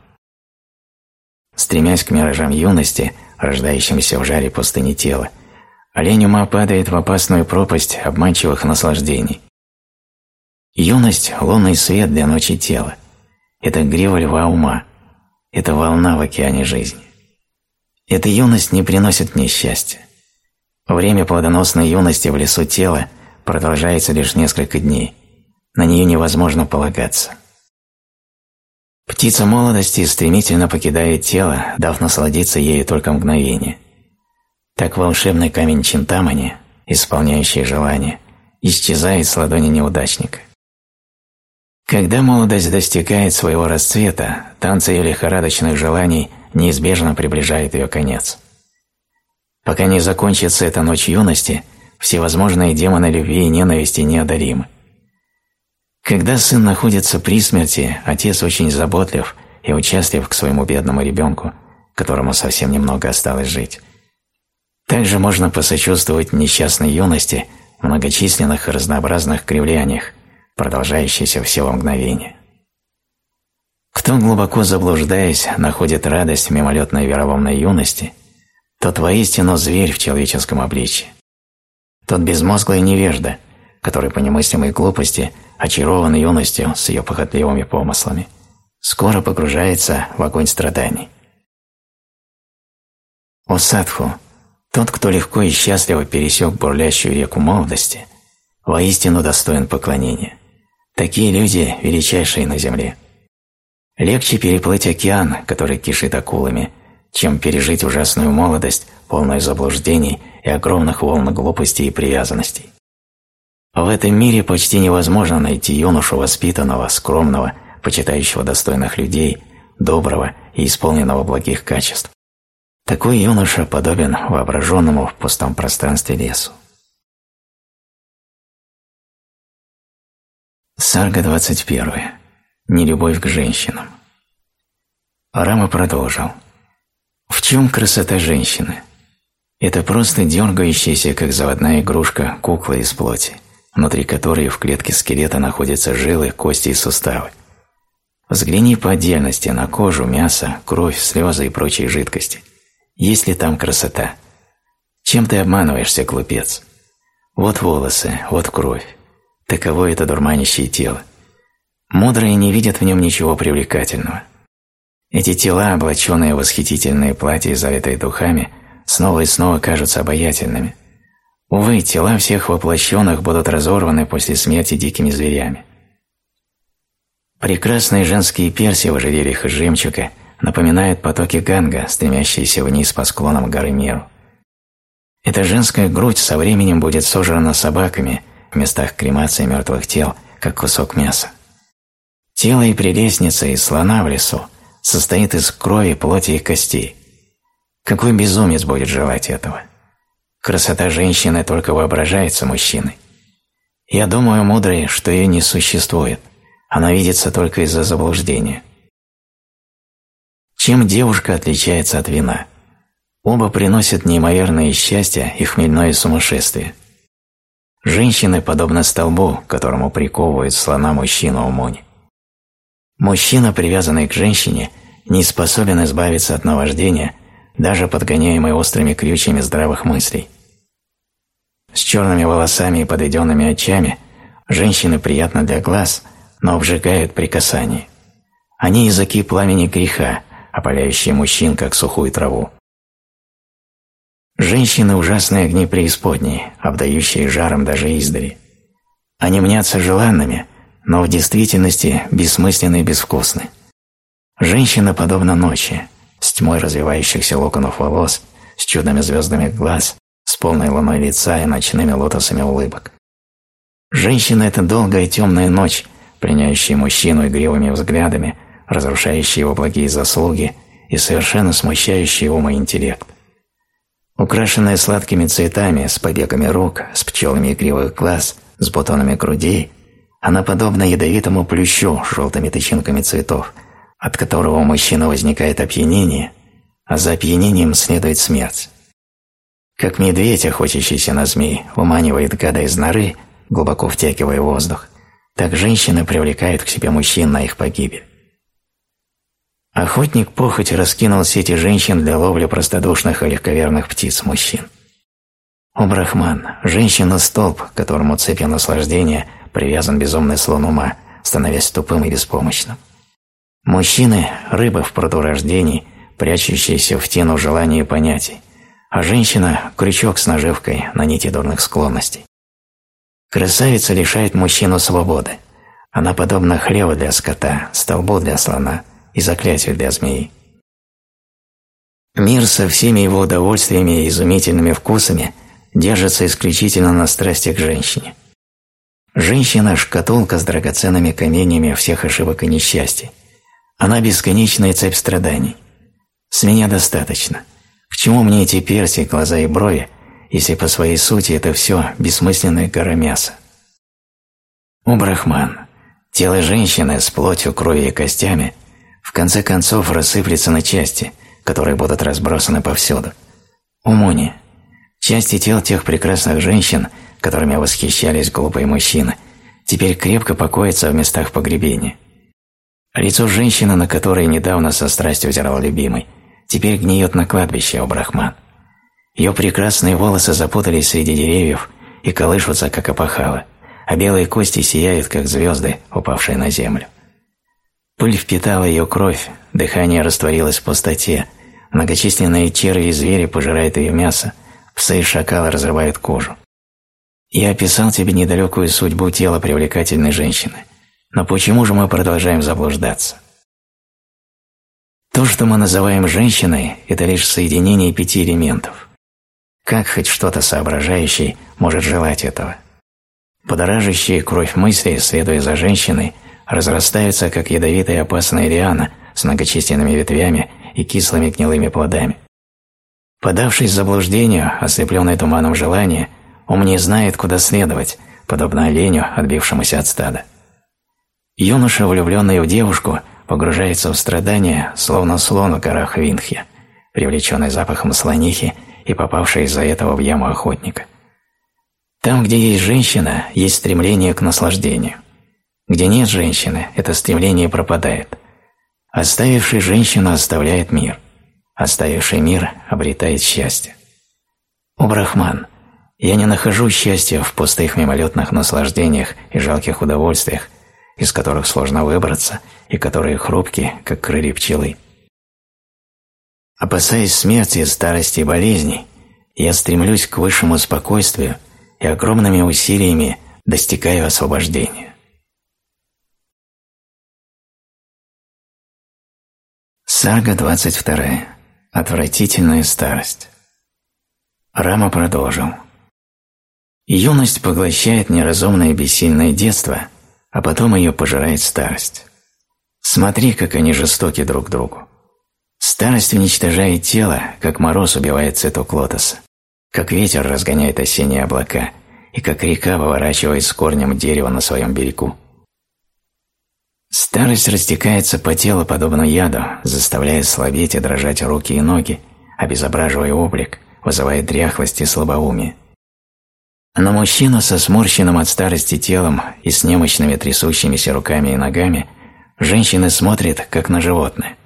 Стремясь к миражам юности, рождающимся в жаре пустыни тела, олень ума падает в опасную пропасть обманчивых наслаждений. Юность – лунный свет для ночи тела. Это грива льва ума. Это волна в океане жизни. Эта юность не приносит мне счастья. Время плодоносной юности в лесу тела продолжается лишь несколько дней. На нее невозможно полагаться. Птица молодости стремительно покидает тело, дав насладиться ею только мгновение. Так волшебный камень Чинтамани, исполняющий желание, исчезает с ладони неудачника. Когда молодость достигает своего расцвета, танцы ее лихорадочных желаний неизбежно приближает ее конец. Пока не закончится эта ночь юности, всевозможные демоны любви и ненависти неодолимы. Когда сын находится при смерти, отец очень заботлив и участлив к своему бедному ребенку, которому совсем немного осталось жить. Также можно посочувствовать несчастной юности в многочисленных и разнообразных кривляниях, продолжающихся всего мгновения. Кто, глубоко заблуждаясь, находит радость в мимолетной вероломной юности, тот воистину зверь в человеческом обличье. Тот безмозглый невежда, который по немыслимой глупости очарован юностью с ее похотливыми помыслами, скоро погружается в огонь страданий. О садху, тот, кто легко и счастливо пересек бурлящую реку молодости, воистину достоин поклонения. Такие люди – величайшие на земле. Легче переплыть океан, который кишит акулами, чем пережить ужасную молодость, полную заблуждений и огромных волн глупости и привязанностей. В этом мире почти невозможно найти юношу воспитанного, скромного, почитающего достойных людей, доброго и исполненного благих качеств. Такой юноша подобен воображенному в пустом пространстве лесу. Сарга 21. Нелюбовь к женщинам. Рама продолжил. В чем красота женщины? Это просто дергающаяся, как заводная игрушка, кукла из плоти, внутри которой в клетке скелета находятся жилы, кости и суставы. Взгляни по отдельности на кожу, мясо, кровь, слезы и прочие жидкости. Есть ли там красота? Чем ты обманываешься, глупец? Вот волосы, вот кровь. Таково это дурманящее тело. Мудрые не видят в нем ничего привлекательного. Эти тела, облаченные в восхитительные платья, залитые духами, снова и снова кажутся обаятельными. Увы, тела всех воплощенных будут разорваны после смерти дикими зверями. Прекрасные женские перси в ожерельях из жемчуга напоминают потоки ганга, стремящиеся вниз по склонам горы Миру. Эта женская грудь со временем будет сожрана собаками в местах кремации мертвых тел, как кусок мяса. Тело и прелестница из слона в лесу состоит из крови, плоти и костей. Какой безумец будет желать этого? Красота женщины только воображается мужчиной. Я думаю, мудрый, что ее не существует. Она видится только из-за заблуждения. Чем девушка отличается от вина? Оба приносят неимоверное счастье и хмельное сумасшествие. Женщины подобны столбу, которому приковывают слона мужчину у мони. Мужчина, привязанный к женщине, не способен избавиться от наваждения, даже подгоняемый острыми крючьями здравых мыслей. С черными волосами и подведенными очами женщины приятны для глаз, но обжигают при касании. Они языки пламени греха, опаляющие мужчин, как сухую траву. Женщины – ужасные огни преисподней, обдающие жаром даже издали. Они мнятся желанными – но в действительности бессмысленны и безвкусны. Женщина подобна ночи, с тьмой развивающихся локонов волос, с чудными звездами глаз, с полной луной лица и ночными лотосами улыбок. Женщина – это долгая темная ночь, пленяющая мужчину игривыми взглядами, разрушающая его благие заслуги и совершенно смущающая ум и интеллект. Украшенная сладкими цветами, с побегами рук, с пчелами игривых глаз, с бутонами грудей, она подобна ядовитому плющу с желтыми тычинками цветов, от которого у мужчины возникает опьянение, а за опьянением следует смерть. Как медведь, охотящийся на змей, уманивает гада из норы, глубоко втягивая воздух, так женщины привлекают к себе мужчин на их погибель. Охотник похоть раскинул сети женщин для ловли простодушных и легковерных птиц мужчин. О, Брахман, женщина – столб, которому цепью наслаждения привязан безумный слон ума, становясь тупым и беспомощным. Мужчины – рыба в пруду рождений, прячущаяся в тену желаний и понятий, а женщина – крючок с наживкой на нити дурных склонностей. Красавица лишает мужчину свободы. Она подобна хлеву для скота, столбу для слона и заклятию для змеи. Мир со всеми его удовольствиями и изумительными вкусами держится исключительно на страсти к женщине – Женщина – шкатулка с драгоценными каменями всех ошибок и несчастий. Она – бесконечная цепь страданий. С меня достаточно. К чему мне эти перси, глаза и брови, если по своей сути это все бессмысленная гора мяса? О, Брахман, тело женщины с плотью, кровью и костями в конце концов рассыплется на части, которые будут разбросаны повсюду. О, Муни, части тел тех прекрасных женщин – которыми восхищались глупые мужчины, теперь крепко покоятся в местах погребения. Лицо женщины, на которой недавно со страстью взирал любимый, теперь гниет на кладбище у Брахман. Ее прекрасные волосы запутались среди деревьев и колышутся, как опахало, а белые кости сияют, как звезды, упавшие на землю. Пыль впитала ее кровь, дыхание растворилось в пустоте, многочисленные черви и звери пожирают ее мясо, псы и шакалы разрывают кожу. Я описал тебе недалекую судьбу тела привлекательной женщины, но почему же мы продолжаем заблуждаться? То, что мы называем женщиной, это лишь соединение пяти элементов. Как хоть что-то соображающее может желать этого? Подоражащие кровь мысли, следуя за женщиной, разрастаются, как ядовитая опасная лиана с многочисленными ветвями и кислыми гнилыми плодами. Подавшись заблуждению, ослепленный туманом желания, ум не знает, куда следовать, подобно оленю, отбившемуся от стада. Юноша, влюбленный в девушку, погружается в страдания, словно слон в горах Винхи, привлеченный запахом слонихи и попавший из-за этого в яму охотника. Там, где есть женщина, есть стремление к наслаждению. Где нет женщины, это стремление пропадает. Оставивший женщину оставляет мир. Оставивший мир обретает счастье. О, Брахман, я не нахожу счастья в пустых мимолетных наслаждениях и жалких удовольствиях, из которых сложно выбраться и которые хрупкие, как крылья пчелы. Опасаясь смерти, старости и болезней, я стремлюсь к высшему спокойствию и огромными усилиями достигаю освобождения. Сага 22. Отвратительная старость. Рама продолжил. Юность поглощает неразумное бессильное детство, а потом ее пожирает старость. Смотри, как они жестоки друг другу. Старость уничтожает тело, как мороз убивает цветок лотоса, как ветер разгоняет осенние облака и как река выворачивает с корнем дерево на своем берегу. Старость растекается по телу подобно яду, заставляя слабеть и дрожать руки и ноги, обезображивая облик, вызывая дряхлость и слабоумие. На мужчину со сморщенным от старости телом и с немощными трясущимися руками и ногами женщины смотрят, как на животное.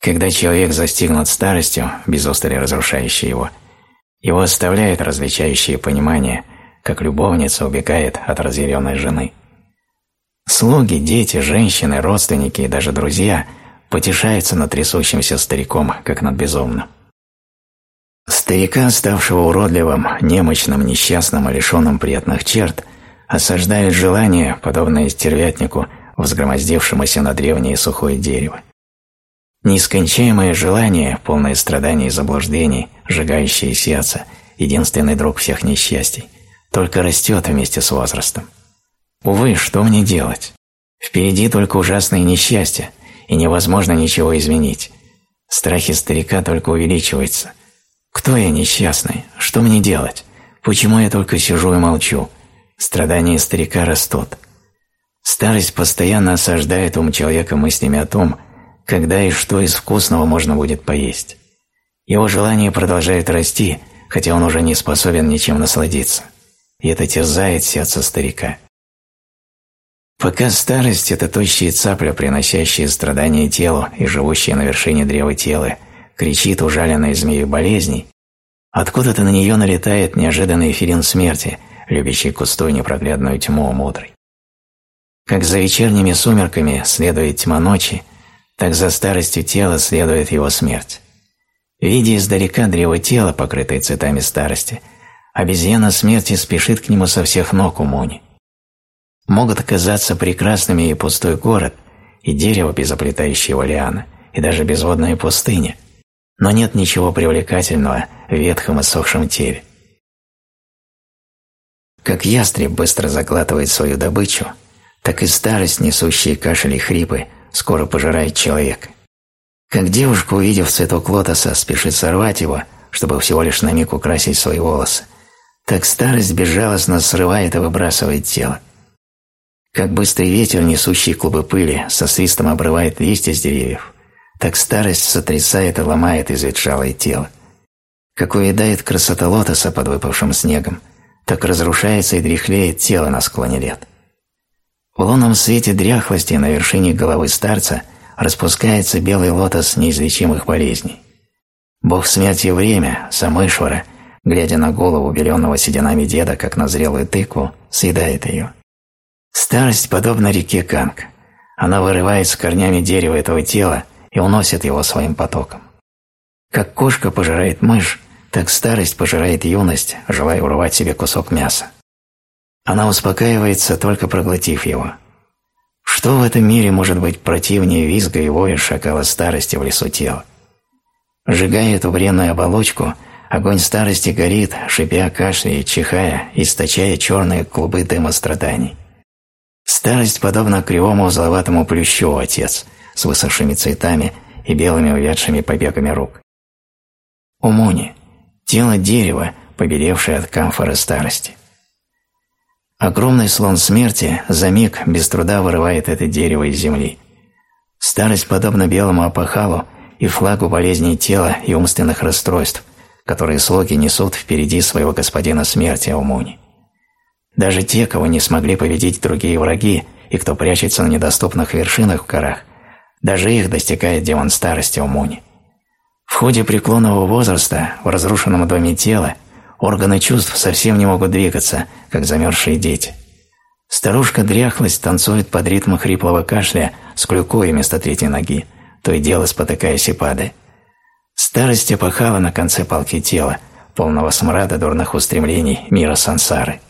Когда человек застигнут старостью, без устали разрушающей его, его оставляет различающее понимание, как любовница убегает от разъяренной жены – Слуги, дети, женщины, родственники и даже друзья потешаются над трясущимся стариком, как над безумным. Старика, ставшего уродливым, немощным, несчастным и лишенным приятных черт, осаждает желание, подобное стервятнику, взгромоздившемуся на древнее сухое дерево. Неискончаемое желание, полное страданий и заблуждений, сжигающее сердце, единственный друг всех несчастий, только растет вместе с возрастом. Увы, что мне делать? Впереди только ужасные несчастья, и невозможно ничего изменить. Страхи старика только увеличиваются. Кто я несчастный? Что мне делать? Почему я только сижу и молчу? Страдания старика растут. Старость постоянно осаждает ум человека мыслями о том, когда и что из вкусного можно будет поесть. Его желание продолжает расти, хотя он уже не способен ничем насладиться. И это терзает сердце старика. Пока старость – это тощие цапля, приносящие страдания телу и живущие на вершине древа тела, кричит ужаленной змеей болезней, откуда-то на нее налетает неожиданный эфирин смерти, любящий густую непроглядную тьму мудрый. Как за вечерними сумерками следует тьма ночи, так за старостью тела следует его смерть. Видя издалека древо тела, покрытое цветами старости, обезьяна смерти спешит к нему со всех ног у Муни могут оказаться прекрасными и пустой город, и дерево без оплетающего лиана, и даже безводная пустыня, но нет ничего привлекательного в ветхом и сохшем теле. Как ястреб быстро заглатывает свою добычу, так и старость, несущие кашель и хрипы, скоро пожирает человека. Как девушка, увидев цветок лотоса, спешит сорвать его, чтобы всего лишь на миг украсить свои волосы, так старость безжалостно срывает и выбрасывает тело. Как быстрый ветер, несущий клубы пыли, со свистом обрывает листья с деревьев, так старость сотрясает и ломает изветшалое тело. Как уедает красота лотоса под выпавшим снегом, так разрушается и дряхлеет тело на склоне лет. В лунном свете дряхлости на вершине головы старца распускается белый лотос неизлечимых болезней. Бог смерти время, Самышвара, глядя на голову беленого сединами деда, как на зрелую тыкву, съедает ее. Старость подобна реке Канг. Она вырывает с корнями дерева этого тела и уносит его своим потоком. Как кошка пожирает мышь, так старость пожирает юность, желая урвать себе кусок мяса. Она успокаивается, только проглотив его. Что в этом мире может быть противнее визга и воя шакала старости в лесу тела? Сжигая эту бренную оболочку, огонь старости горит, шипя, кашляя, чихая, источая черные клубы дыма страданий. Старость подобна кривому узловатому плющу, отец, с высохшими цветами и белыми увядшими побегами рук. Умуни – тело дерева, побелевшее от камфоры старости. Огромный слон смерти за миг без труда вырывает это дерево из земли. Старость подобна белому опахалу и флагу болезней тела и умственных расстройств, которые слуги несут впереди своего господина смерти Аумуни. Даже те, кого не смогли победить другие враги и кто прячется на недоступных вершинах в горах, даже их достигает демон старости Аумуни. В ходе преклонного возраста в разрушенном доме тела Органы чувств совсем не могут двигаться, как замерзшие дети. Старушка дряхлость танцует под ритм хриплого кашля с клюкой вместо третьей ноги, то и дело спотыкаясь и падая. Старость опахала на конце палки тела, полного смрада дурных устремлений мира сансары.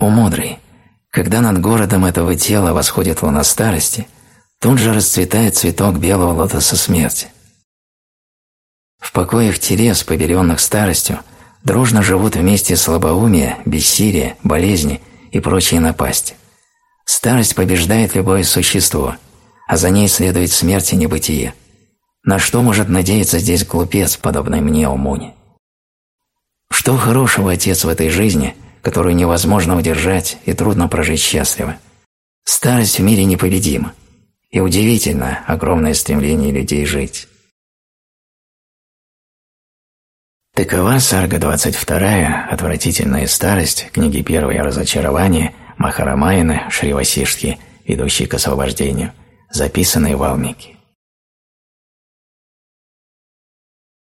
У мудрый, когда над городом этого тела восходит луна старости, тут же расцветает цветок белого лотоса смерти. В покоях телес, побеленных старостью, дружно живут вместе слабоумие, бессилие, болезни и прочие напасти. Старость побеждает любое существо, а за ней следует смерть и небытие. На что может надеяться здесь глупец, подобный мне, Умуни? Что хорошего, отец, в этой жизни, которую невозможно удержать и трудно прожить счастливо? Старость в мире непобедима, и удивительно огромное стремление людей жить. Такова сарга 22 «Отвратительная старость» книги «Первое разочарование» Махарамаяна Шривасиштхи, ведущей к освобождению, записанной в Алмике.